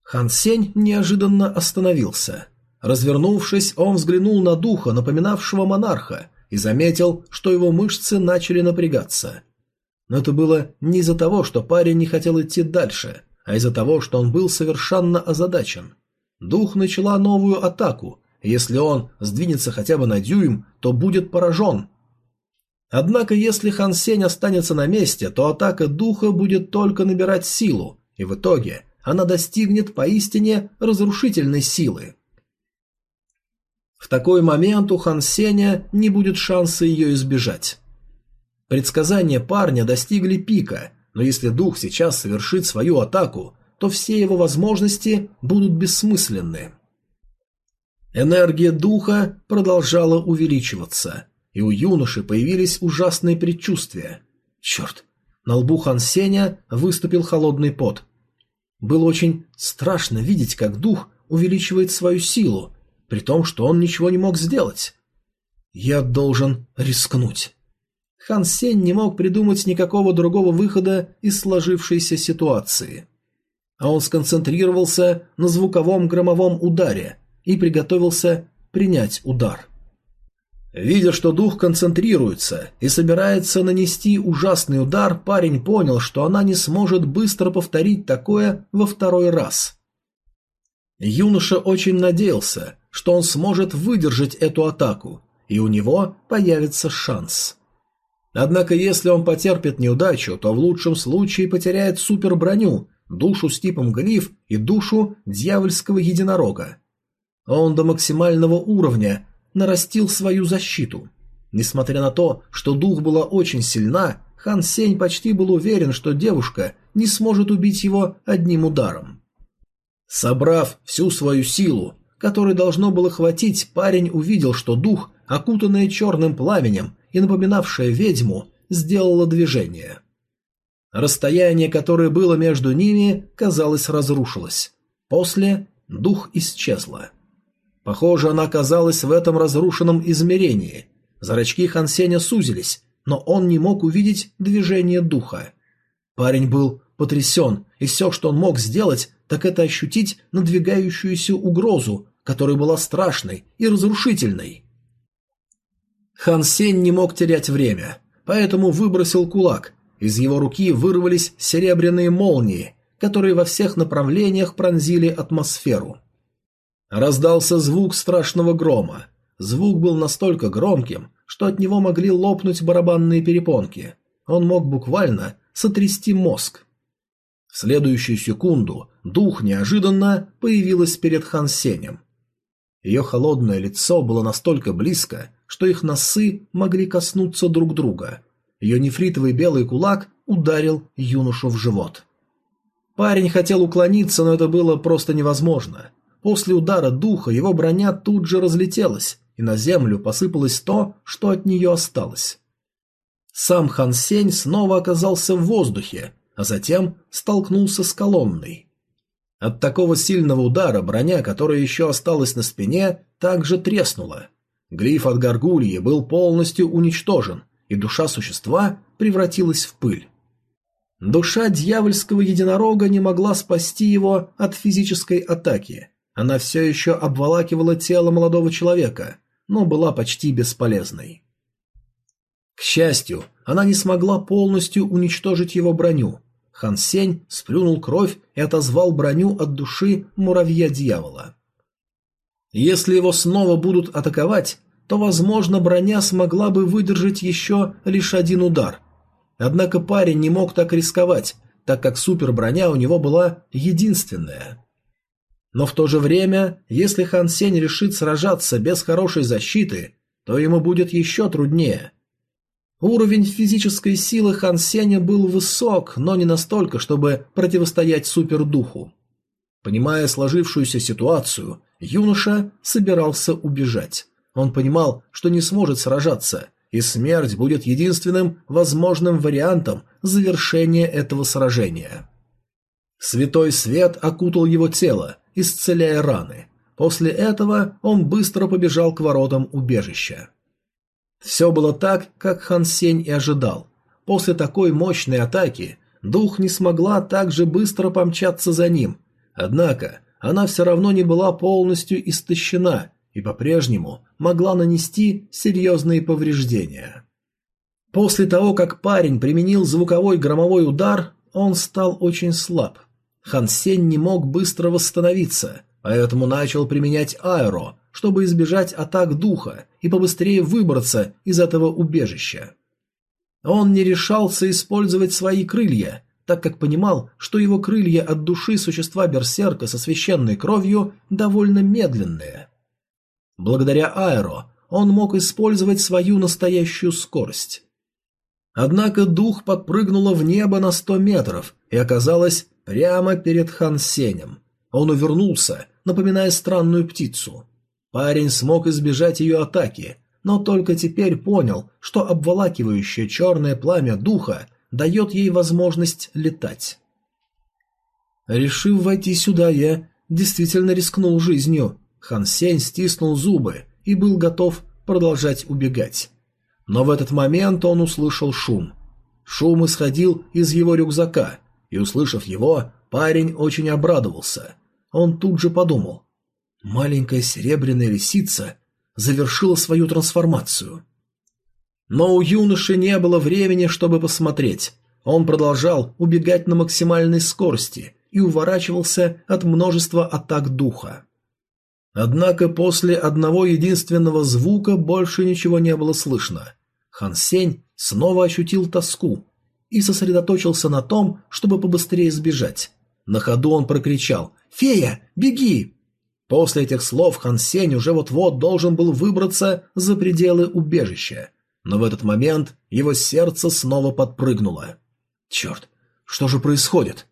Хан Сень неожиданно остановился. Развернувшись, он взглянул на духа, напоминавшего монарха, и заметил, что его мышцы начали напрягаться. Но это было не из-за того, что парень не хотел идти дальше, а из-за того, что он был совершенно озадачен. Дух начала новую атаку, если он сдвинется хотя бы на дюйм, то будет поражен. Однако, если Хан Сень останется на месте, то атака духа будет только набирать силу, и в итоге она достигнет поистине разрушительной силы. В такой момент у Хан Сеня не будет шанса ее избежать. Предсказания парня достигли пика, но если дух сейчас совершит свою атаку, то все его возможности будут бессмысленны. Энергия духа продолжала увеличиваться, и у юноши появились ужасные предчувствия. Черт! На лбу Хан Сеня выступил холодный пот. Было очень страшно видеть, как дух увеличивает свою силу, при том, что он ничего не мог сделать. Я должен рискнуть. Хан Сень не мог придумать никакого другого выхода из сложившейся ситуации. А он сконцентрировался на звуковом громовом ударе и приготовился принять удар. Видя, что дух концентрируется и собирается нанести ужасный удар, парень понял, что она не сможет быстро повторить такое во второй раз. Юноша очень надеялся, что он сможет выдержать эту атаку, и у него появится шанс. Однако если он потерпит неудачу, то в лучшем случае потеряет суперброню, душу с типом глиф и душу дьявольского единорога. Он до максимального уровня нарастил свою защиту. Несмотря на то, что дух была очень сильна, Хан Сень почти был уверен, что девушка не сможет убить его одним ударом. Собрав всю свою силу, которой должно было хватить, парень увидел, что дух, окутанная черным пламенем, и напоминавшая ведьму, сделала движение. Расстояние, которое было между ними, казалось, разрушилось. После дух исчезла. Похоже, она оказалась в этом разрушенном измерении. Зрачки Хансеня сузились, но он не мог увидеть движение духа. Парень был потрясен, и все, что он мог сделать, так это ощутить надвигающуюся угрозу, которая была страшной и разрушительной. Хан Сень не мог терять время, поэтому выбросил кулак. Из его руки вырвались серебряные молнии, которые во всех направлениях пронзили атмосферу. Раздался звук страшного грома. Звук был настолько громким, что от него могли лопнуть барабанные перепонки. Он мог буквально сотрясти мозг. В следующую секунду дух неожиданно появилась перед Хан Сенем. Ее холодное лицо было настолько близко, что их носы могли коснуться друг друга. Ее нефритовый белый кулак ударил юношу в живот. Парень хотел уклониться, но это было просто невозможно. После удара духа его броня тут же разлетелась, и на землю посыпалось то, что от нее осталось. Сам Хан Сень снова оказался в воздухе, а затем столкнулся с колонной. От такого сильного удара броня, которая еще осталась на спине, также треснула. Глиф от горгульи был полностью уничтожен, и душа существа превратилась в пыль. Душа дьявольского единорога не могла спасти его от физической атаки. Она все еще обволакивала тело молодого человека, но была почти бесполезной. К счастью, она не смогла полностью уничтожить его броню, Хан Сень сплюнул кровь и отозвал броню от души муравья-дьявола. Если его снова будут атаковать, то, возможно, броня смогла бы выдержать еще лишь один удар. Однако парень не мог так рисковать, так как суперброня у него была единственная. Но в то же время, если Хан Сень решит сражаться без хорошей защиты, то ему будет еще труднее. Уровень физической силы Хан Сеня был высок, но не настолько, чтобы противостоять супердуху. Понимая сложившуюся ситуацию, юноша собирался убежать. Он понимал, что не сможет сражаться, и смерть будет единственным возможным вариантом завершения этого сражения. Святой свет окутал его тело, исцеляя раны. После этого он быстро побежал к воротам убежища. Все было так, как Хан Сень и ожидал. После такой мощной атаки дух не смогла так же быстро помчаться за ним. Однако она все равно не была полностью истощена и по-прежнему могла нанести серьезные повреждения. После того, как парень применил звуковой громовой удар, он стал очень слаб. Хан Сень не мог быстро восстановиться, поэтому начал применять аэро, чтобы избежать атак духа и побыстрее выбраться из этого убежища. Он не решался использовать свои крылья, так как понимал, что его крылья от души существа берсерка со священной кровью довольно медленные. Благодаря аэро он мог использовать свою настоящую скорость. Однако дух подпрыгнула в небо на сто метров и оказалась прямо перед Хан Сенем. Он увернулся, напоминая странную птицу. Парень смог избежать ее атаки, но только теперь понял, что обволакивающее черное пламя духа дает ей возможность летать. Решив войти сюда, я действительно рискнул жизнью. Хан Сень стиснул зубы и был готов продолжать убегать. Но в этот момент он услышал шум. Шум исходил из его рюкзака, и, услышав его, парень очень обрадовался. Он тут же подумал. Маленькая серебряная лисица завершила свою трансформацию. Но у юноши не было времени, чтобы посмотреть. Он продолжал убегать на максимальной скорости и уворачивался от множества атак духа. Однако после одного единственного звука больше ничего не было слышно. Хан Сень снова ощутил тоску и сосредоточился на том, чтобы побыстрее сбежать. На ходу он прокричал «Фея, беги!». После этих слов Хан Сень уже вот-вот должен был выбраться за пределы убежища. Но в этот момент его сердце снова подпрыгнуло. «Черт, что же происходит?»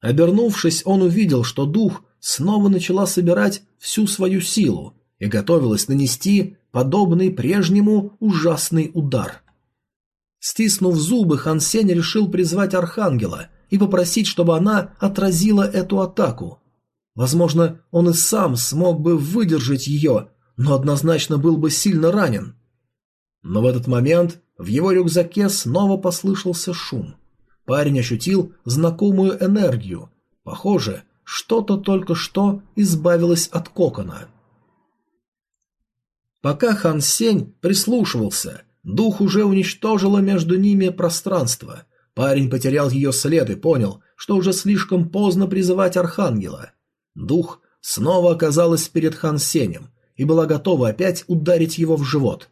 Обернувшись, он увидел, что дух снова начала собирать всю свою силу и готовилась нанести подобный прежнему ужасный удар. Стиснув зубы, Хан Сень решил призвать Архангела и попросить, чтобы она отразила эту атаку. Возможно, он и сам смог бы выдержать ее, но однозначно был бы сильно ранен. Но в этот момент в его рюкзаке снова послышался шум. Парень ощутил знакомую энергию. Похоже, что-то только что избавилось от кокона. Пока Хан Сень прислушивался, дух уже уничтожила между ними пространство. Парень потерял ее след и понял, что уже слишком поздно призывать Архангела. Дух снова оказалась перед Хан Сенем и была готова опять ударить его в живот.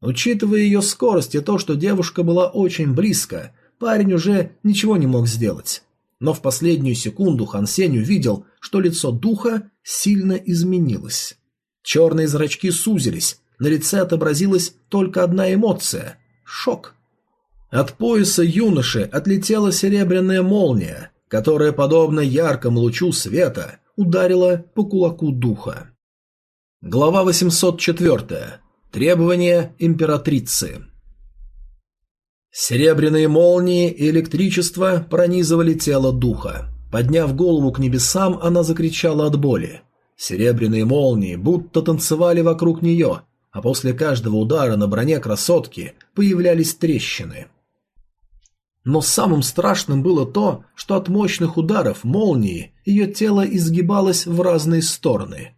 Учитывая ее скорость и то, что девушка была очень близко, парень уже ничего не мог сделать. Но в последнюю секунду Хан Сень увидел, что лицо духа сильно изменилось. Черные зрачки сузились, на лице отобразилась только одна эмоция – шок. От пояса юноши отлетела серебряная молния, которая, подобно яркому лучу света, ударила по кулаку духа. Глава 804. Требования императрицы. Серебряные молнии и электричество пронизывали тело духа. Подняв голову к небесам, она закричала от боли. Серебряные молнии будто танцевали вокруг нее, а после каждого удара на броне красотки появлялись трещины. Но самым страшным было то, что от мощных ударов молнии ее тело изгибалось в разные стороны.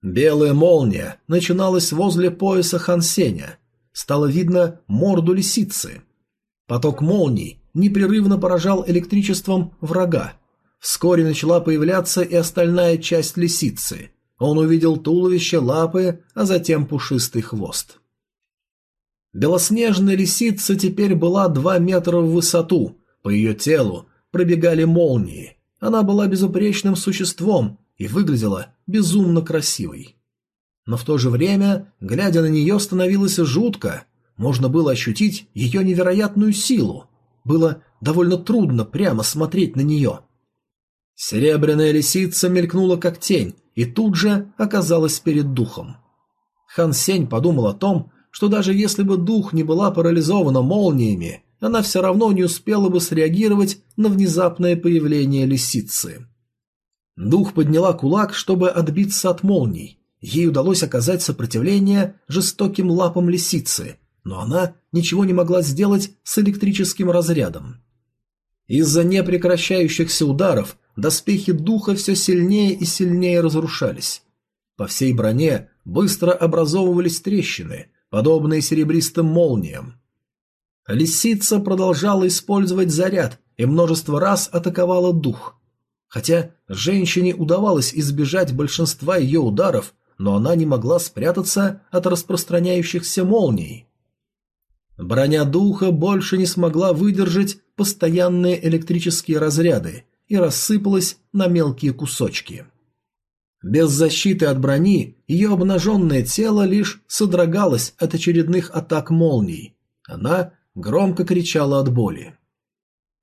Белая молния начиналась возле пояса Хансеня, стало видно морду лисицы. Поток молний непрерывно поражал электричеством врага. Вскоре начала появляться и остальная часть лисицы. Он увидел туловище, лапы, а затем пушистый хвост. Белоснежная лисица теперь была два метра в высоту. По ее телу пробегали молнии. Она была безупречным существом и выглядела безумно красивой. Но в то же время, глядя на нее, становилось жутко. Можно было ощутить ее невероятную силу. Было довольно трудно прямо смотреть на нее. Серебряная лисица мелькнула как тень и тут же оказалась перед духом. Хан Сень подумал о том, что даже если бы дух не была парализована молниями, она все равно не успела бы среагировать на внезапное появление лисицы. Дух подняла кулак, чтобы отбиться от молний, Ей удалось оказать сопротивление жестоким лапам лисицы, но она ничего не могла сделать с электрическим разрядом. Из-за непрекращающихся ударов доспехи духа все сильнее и сильнее разрушались. По всей броне быстро образовывались трещины, подобные серебристым молниям. Лисица продолжала использовать заряд и множество раз атаковала дух. Хотя женщине удавалось избежать большинства ее ударов, но она не могла спрятаться от распространяющихся молний. Броня духа больше не смогла выдержать постоянные электрические разряды и рассыпалась на мелкие кусочки. Без защиты от брони ее обнаженное тело лишь содрогалось от очередных атак молний. Она громко кричала от боли.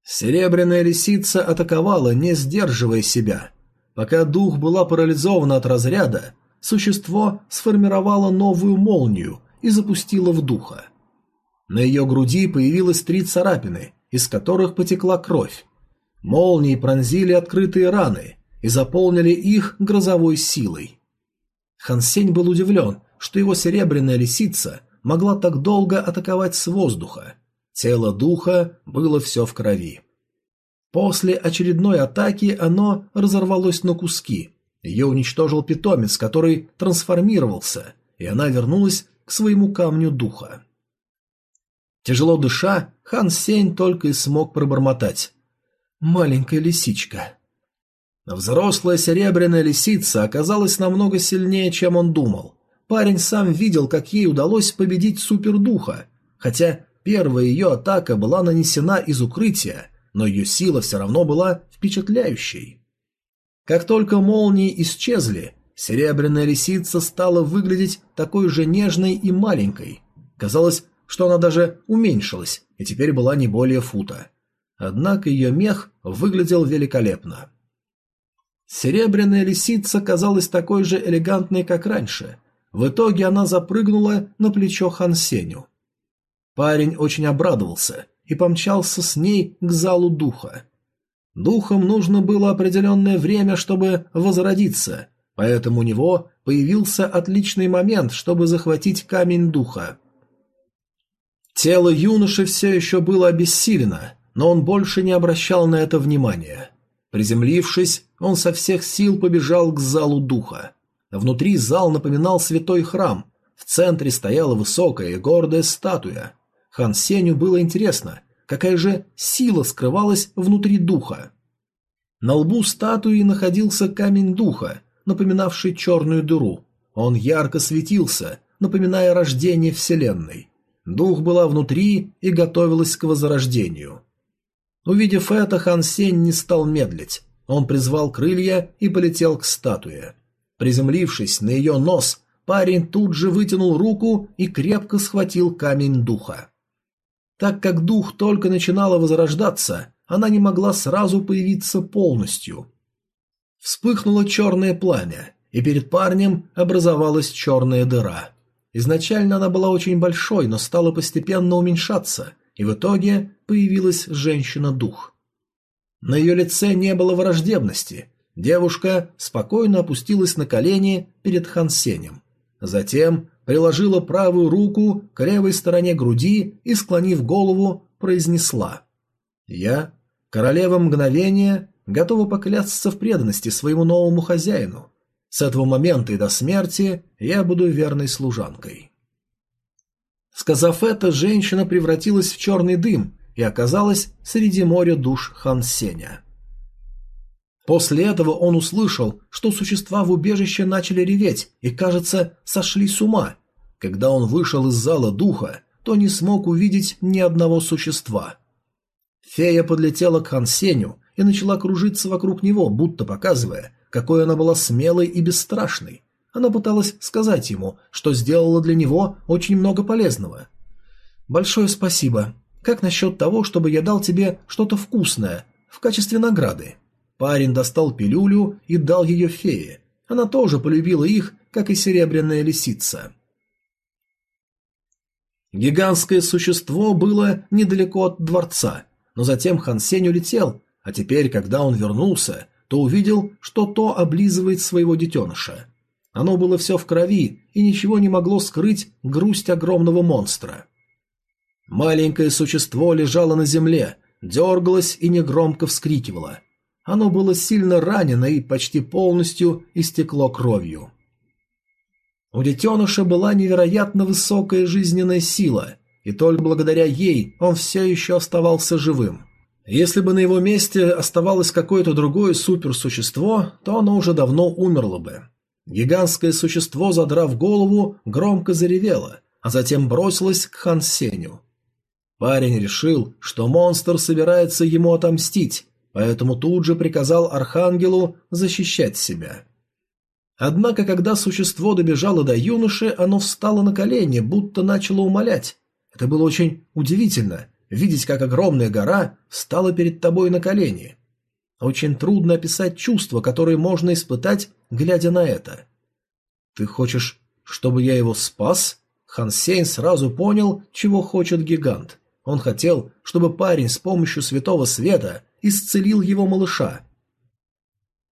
Серебряная лисица атаковала, не сдерживая себя. Пока дух была парализована от разряда, существо сформировало новую молнию и запустило в духа. На ее груди появилось три царапины, из которых потекла кровь. Молнии пронзили открытые раны и заполнили их грозовой силой. Хансень был удивлен, что его серебряная лисица могла так долго атаковать с воздуха. Тело духа было все в крови. После очередной атаки оно разорвалось на куски. Ее уничтожил питомец, который трансформировался, и она вернулась к своему камню духа. Тяжело дыша, Хан Сень только и смог пробормотать. «Маленькая лисичка». Взрослая серебряная лисица оказалась намного сильнее, чем он думал. Парень сам видел, как ей удалось победить супердуха, хотя первая ее атака была нанесена из укрытия, но ее сила все равно была впечатляющей. Как только молнии исчезли, серебряная лисица стала выглядеть такой же нежной и маленькой. Казалось, что она даже уменьшилась и теперь была не более фута. Однако ее мех выглядел великолепно. Серебряная лисица казалась такой же элегантной, как раньше. В итоге она запрыгнула на плечо Хансеню. Парень очень обрадовался и помчался с ней к залу духа. Духам нужно было определенное время, чтобы возродиться, поэтому у него появился отличный момент, чтобы захватить камень духа. Тело юноши все еще было обессилено, но он больше не обращал на это внимания. Приземлившись, он со всех сил побежал к залу духа. Внутри зал напоминал святой храм. В центре стояла высокая и гордая статуя. Хан Сеню было интересно, какая же сила скрывалась внутри духа. На лбу статуи находился камень духа, напоминавший черную дыру. Он ярко светился, напоминая рождение Вселенной. Дух была внутри и готовилась к возрождению. Увидев это, Хан Сень не стал медлить. Он призвал крылья и полетел к статуе. Приземлившись на ее нос, парень тут же вытянул руку и крепко схватил камень духа. Так как дух только начинала возрождаться, она не могла сразу появиться полностью. Вспыхнуло черное пламя, и перед парнем образовалась черная дыра. Изначально она была очень большой, но стала постепенно уменьшаться, и в итоге появилась женщина-дух. На ее лице не было враждебности. Девушка спокойно опустилась на колени перед Хансенем. Затем приложила правую руку к левой стороне груди и, склонив голову, произнесла «Я, королева мгновения, готова поклясться в преданности своему новому хозяину. С этого момента и до смерти я буду верной служанкой. Сказав это, женщина превратилась в черный дым и оказалась среди моря душ Хан Сеня. После этого он услышал, что существа в убежище начали реветь и, кажется, сошли с ума. Когда он вышел из зала духа, то не смог увидеть ни одного существа. Фея подлетела к Хан Сеню и начала кружиться вокруг него, будто показывая, какой она была смелой и бесстрашной. Она пыталась сказать ему, что сделала для него очень много полезного. «Большое спасибо. Как насчет того, чтобы я дал тебе что-то вкусное в качестве награды?» Парень достал пилюлю и дал ее фее. Она тоже полюбила их, как и серебряная лисица. Гигантское существо было недалеко от дворца, но затем Хан Сень улетел, а теперь, когда он вернулся, то увидел, что то облизывает своего детеныша. Оно было все в крови и ничего не могло скрыть грусть огромного монстра. Маленькое существо лежало на земле, дергалось и негромко вскрикивало. Оно было сильно ранено и почти полностью истекло кровью. У детеныша была невероятно высокая жизненная сила, и только благодаря ей он все еще оставался живым. Если бы на его месте оставалось какое-то другое суперсущество, то оно уже давно умерло бы. Гигантское существо, задрав голову, громко заревело, а затем бросилось к Хан Сеню. Парень решил, что монстр собирается ему отомстить, поэтому тут же приказал Архангелу защищать себя. Однако, когда существо добежало до юноши, оно встало на колени, будто начало умолять. Это было очень удивительно, видеть, как огромная гора стала перед тобой на колени. Очень трудно описать чувства, которые можно испытать, глядя на это. «Ты хочешь, чтобы я его спас?» Хан сразу понял, чего хочет гигант. Он хотел, чтобы парень с помощью святого света исцелил его малыша.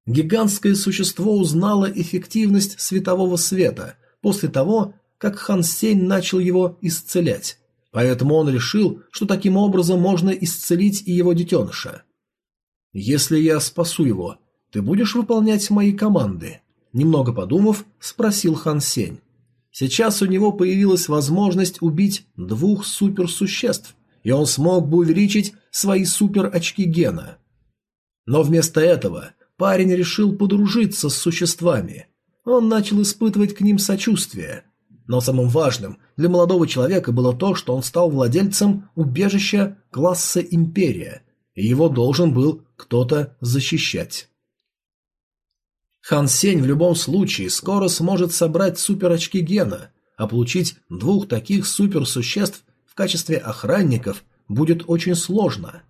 Гигантское существо узнало эффективность светового света после того, как Хан Сень начал его исцелять. Поэтому он решил, что таким образом можно исцелить и его детеныша. «Если я спасу его, ты будешь выполнять мои команды?» Немного подумав, спросил Хан Сень. Сейчас у него появилась возможность убить двух суперсуществ, и он смог бы увеличить свои суперочки гена. Но вместо этого парень решил подружиться с существами. Он начал испытывать к ним сочувствие. Но самым важным для молодого человека было то, что он стал владельцем убежища класса «Империя», и его должен был кто-то защищать. Хан Сень в любом случае скоро сможет собрать суперочки гена, а получить двух таких суперсуществ качестве охранников будет очень сложно.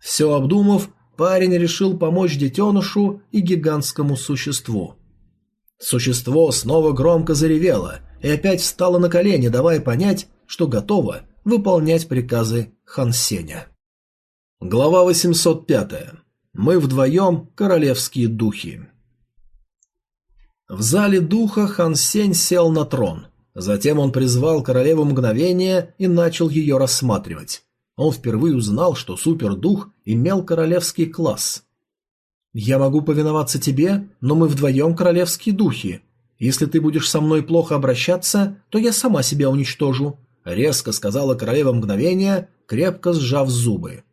Все обдумав, парень решил помочь детенышу и гигантскому существу. Существо снова громко заревело – и опять встала на колени, давая понять, что готова выполнять приказы Хан Сеня. Глава 805. Мы вдвоем королевские духи. В зале духа Хан Сень сел на трон. Затем он призвал королеву мгновения и начал ее рассматривать. Он впервые узнал, что супердух имел королевский класс. «Я могу повиноваться тебе, но мы вдвоем королевские духи. Если ты будешь со мной плохо обращаться, то я сама себя уничтожу», — резко сказала королева мгновения, крепко сжав зубы.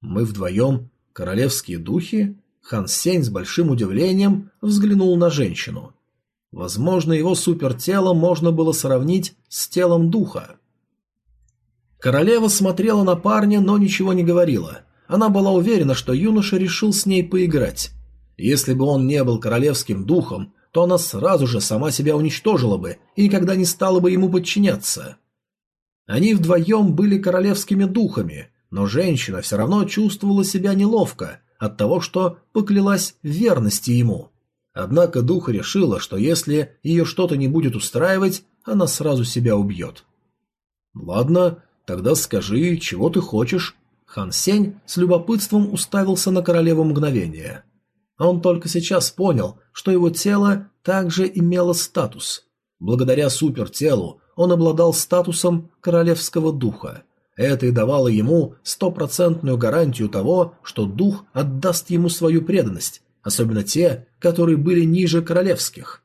«Мы вдвоем королевские духи?» Хан Сень с большим удивлением взглянул на женщину. Возможно, его супертело можно было сравнить с телом духа. Королева смотрела на парня, но ничего не говорила. Она была уверена, что юноша решил с ней поиграть. Если бы он не был королевским духом, то она сразу же сама себя уничтожила бы и никогда не стала бы ему подчиняться. Они вдвоем были королевскими духами, но женщина все равно чувствовала себя неловко от того, что поклялась верности ему. Однако дух решила, что если ее что-то не будет устраивать, она сразу себя убьет. «Ладно, тогда скажи, чего ты хочешь?» Хан Сень с любопытством уставился на королеву мгновения. Он только сейчас понял, что его тело также имело статус. Благодаря супертелу он обладал статусом королевского духа. Это и давало ему стопроцентную гарантию того, что дух отдаст ему свою преданность, особенно те, которые были ниже королевских.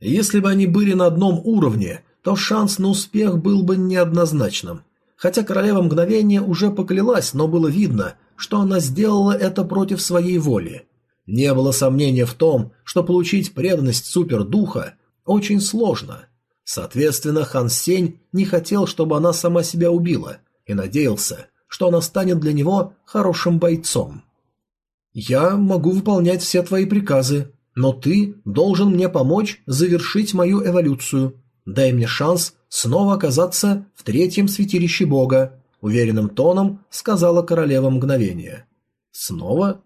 Если бы они были на одном уровне, то шанс на успех был бы неоднозначным. Хотя королева мгновения уже поклялась, но было видно, что она сделала это против своей воли. Не было сомнения в том, что получить преданность супердуха очень сложно. Соответственно, Хан Сень не хотел, чтобы она сама себя убила, и надеялся, что она станет для него хорошим бойцом. «Я могу выполнять все твои приказы, но ты должен мне помочь завершить мою эволюцию. Дай мне шанс снова оказаться в третьем святилище Бога», — уверенным тоном сказала королева мгновения. «Снова?»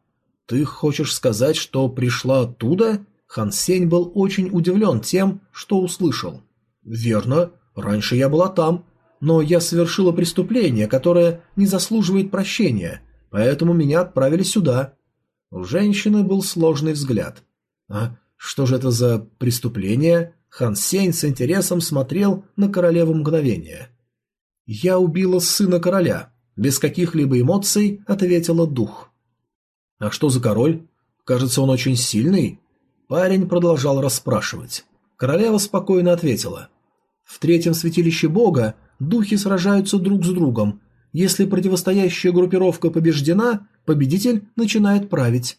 «Ты хочешь сказать, что пришла оттуда?» Хан Сень был очень удивлен тем, что услышал. «Верно. Раньше я была там. Но я совершила преступление, которое не заслуживает прощения, поэтому меня отправили сюда». У женщины был сложный взгляд. «А что же это за преступление?» Хан Сень с интересом смотрел на королеву мгновения. «Я убила сына короля», — без каких-либо эмоций ответила дух. А что за король? Кажется, он очень сильный. Парень продолжал расспрашивать. Королева спокойно ответила. В третьем святилище бога духи сражаются друг с другом. Если противостоящая группировка побеждена, победитель начинает править.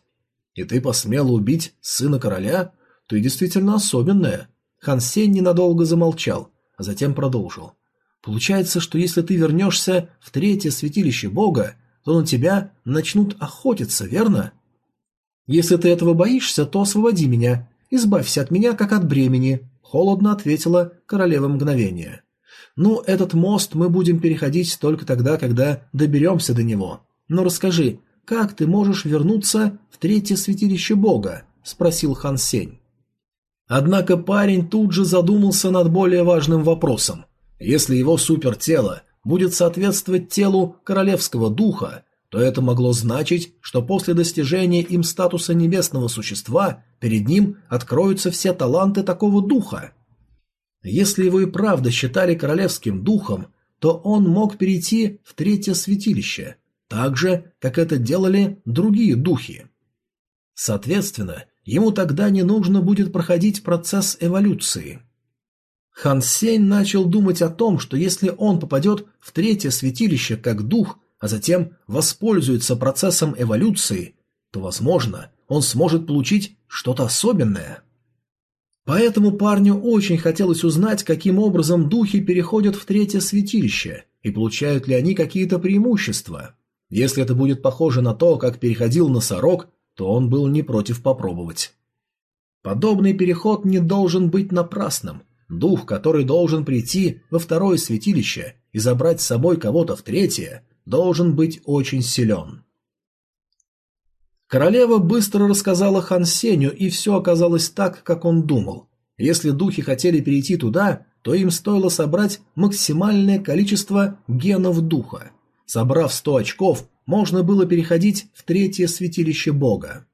И ты посмела убить сына короля? Ты действительно особенная. Хан Сень ненадолго замолчал, а затем продолжил. Получается, что если ты вернешься в третье святилище бога, то на тебя начнут охотиться, верно? Если ты этого боишься, то освободи меня, избавься от меня, как от бремени, холодно ответила королева мгновения. Ну, этот мост мы будем переходить только тогда, когда доберемся до него. Но расскажи, как ты можешь вернуться в третье святилище бога? спросил Хан Сень. Однако парень тут же задумался над более важным вопросом. Если его супертело будет соответствовать телу королевского духа, то это могло значить, что после достижения им статуса небесного существа перед ним откроются все таланты такого духа. Если его и правда считали королевским духом, то он мог перейти в третье святилище, так же, как это делали другие духи. Соответственно, ему тогда не нужно будет проходить процесс эволюции – Хан Сень начал думать о том, что если он попадет в третье святилище как дух, а затем воспользуется процессом эволюции, то, возможно, он сможет получить что-то особенное. Поэтому парню очень хотелось узнать, каким образом духи переходят в третье святилище и получают ли они какие-то преимущества. Если это будет похоже на то, как переходил носорог, то он был не против попробовать. Подобный переход не должен быть напрасным – Дух, который должен прийти во второе святилище и забрать с собой кого-то в третье, должен быть очень силен. Королева быстро рассказала Хан Сеню, и все оказалось так, как он думал. Если духи хотели перейти туда, то им стоило собрать максимальное количество генов духа. Собрав 100 очков, можно было переходить в третье святилище бога.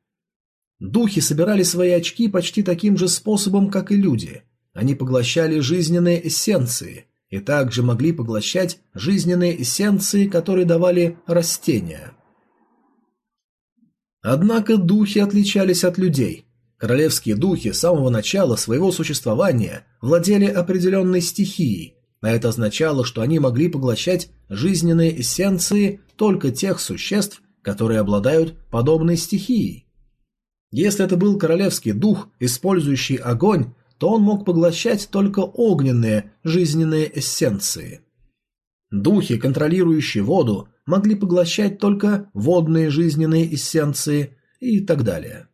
Духи собирали свои очки почти таким же способом, как и люди. Они поглощали жизненные эссенции и также могли поглощать жизненные эссенции, которые давали растения. Однако духи отличались от людей. Королевские духи с самого начала своего существования владели определенной стихией, а это означало, что они могли поглощать жизненные эссенции только тех существ, которые обладают подобной стихией. Если это был королевский дух, использующий огонь, то он мог поглощать только огненные жизненные эссенции. Духи, контролирующие воду, могли поглощать только водные жизненные эссенции и так далее.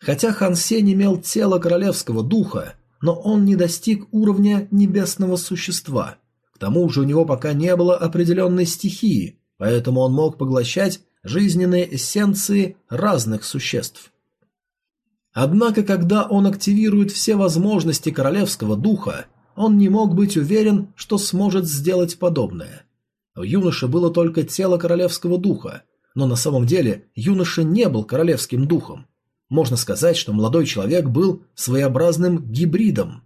Хотя Хан Сень имел тело королевского духа, но он не достиг уровня небесного существа. К тому же у него пока не было определенной стихии, поэтому он мог поглощать жизненные эссенции разных существ. Однако, когда он активирует все возможности королевского духа, он не мог быть уверен, что сможет сделать подобное. У юноши было только тело королевского духа, но на самом деле юноша не был королевским духом. Можно сказать, что молодой человек был своеобразным гибридом.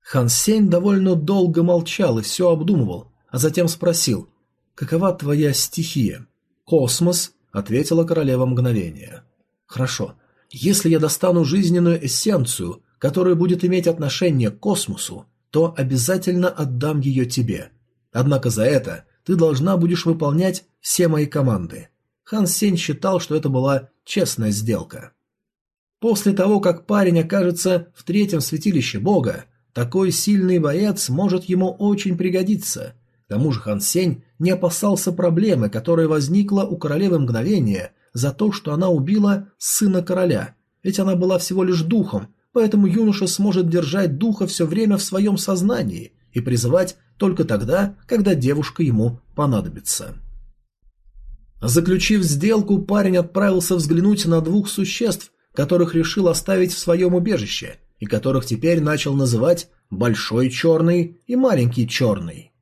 Хан Сень довольно долго молчал и все обдумывал, а затем спросил, «Какова твоя стихия?» «Космос», — ответила королева мгновения. «Хорошо, если я достану жизненную эссенцию, которая будет иметь отношение к космосу, то обязательно отдам ее тебе. Однако за это ты должна будешь выполнять все мои команды. Хан Сень считал, что это была честная сделка. После того, как парень окажется в третьем святилище бога, такой сильный боец может ему очень пригодиться. К тому же Хан Сень не опасался проблемы, которая возникла у королевы мгновения за то, что она убила сына короля, ведь она была всего лишь духом, поэтому юноша сможет держать духа все время в своем сознании и призывать только тогда, когда девушка ему понадобится. Заключив сделку, парень отправился взглянуть на двух существ, которых решил оставить в своем убежище и которых теперь начал называть «Большой Черный» и «Маленький Черный».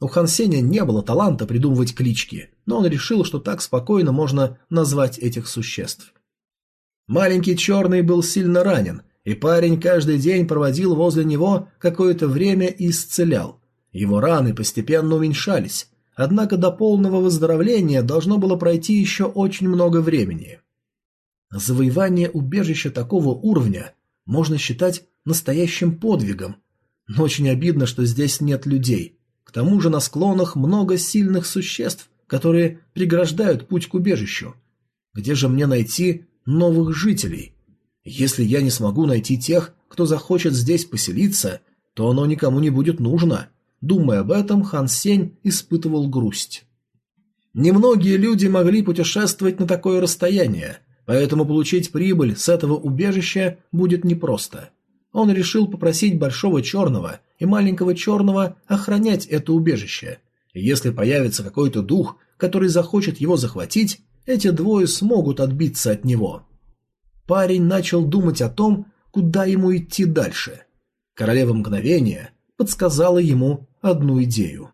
У Хан Сеня не было таланта придумывать клички, но он решил, что так спокойно можно назвать этих существ. Маленький черный был сильно ранен, и парень каждый день проводил возле него какое-то время и исцелял. Его раны постепенно уменьшались, однако до полного выздоровления должно было пройти еще очень много времени. Завоевание убежища такого уровня можно считать настоящим подвигом, но очень обидно, что здесь нет людей. К тому же на склонах много сильных существ, которые преграждают путь к убежищу. Где же мне найти новых жителей? Если я не смогу найти тех, кто захочет здесь поселиться, то оно никому не будет нужно. Думая об этом, Хан Сень испытывал грусть. Немногие люди могли путешествовать на такое расстояние, поэтому получить прибыль с этого убежища будет непросто. Он решил попросить Большого Черного и Маленького Черного охранять это убежище. если появится какой-то дух, который захочет его захватить, эти двое смогут отбиться от него. Парень начал думать о том, куда ему идти дальше. Королева мгновения подсказала ему одну идею.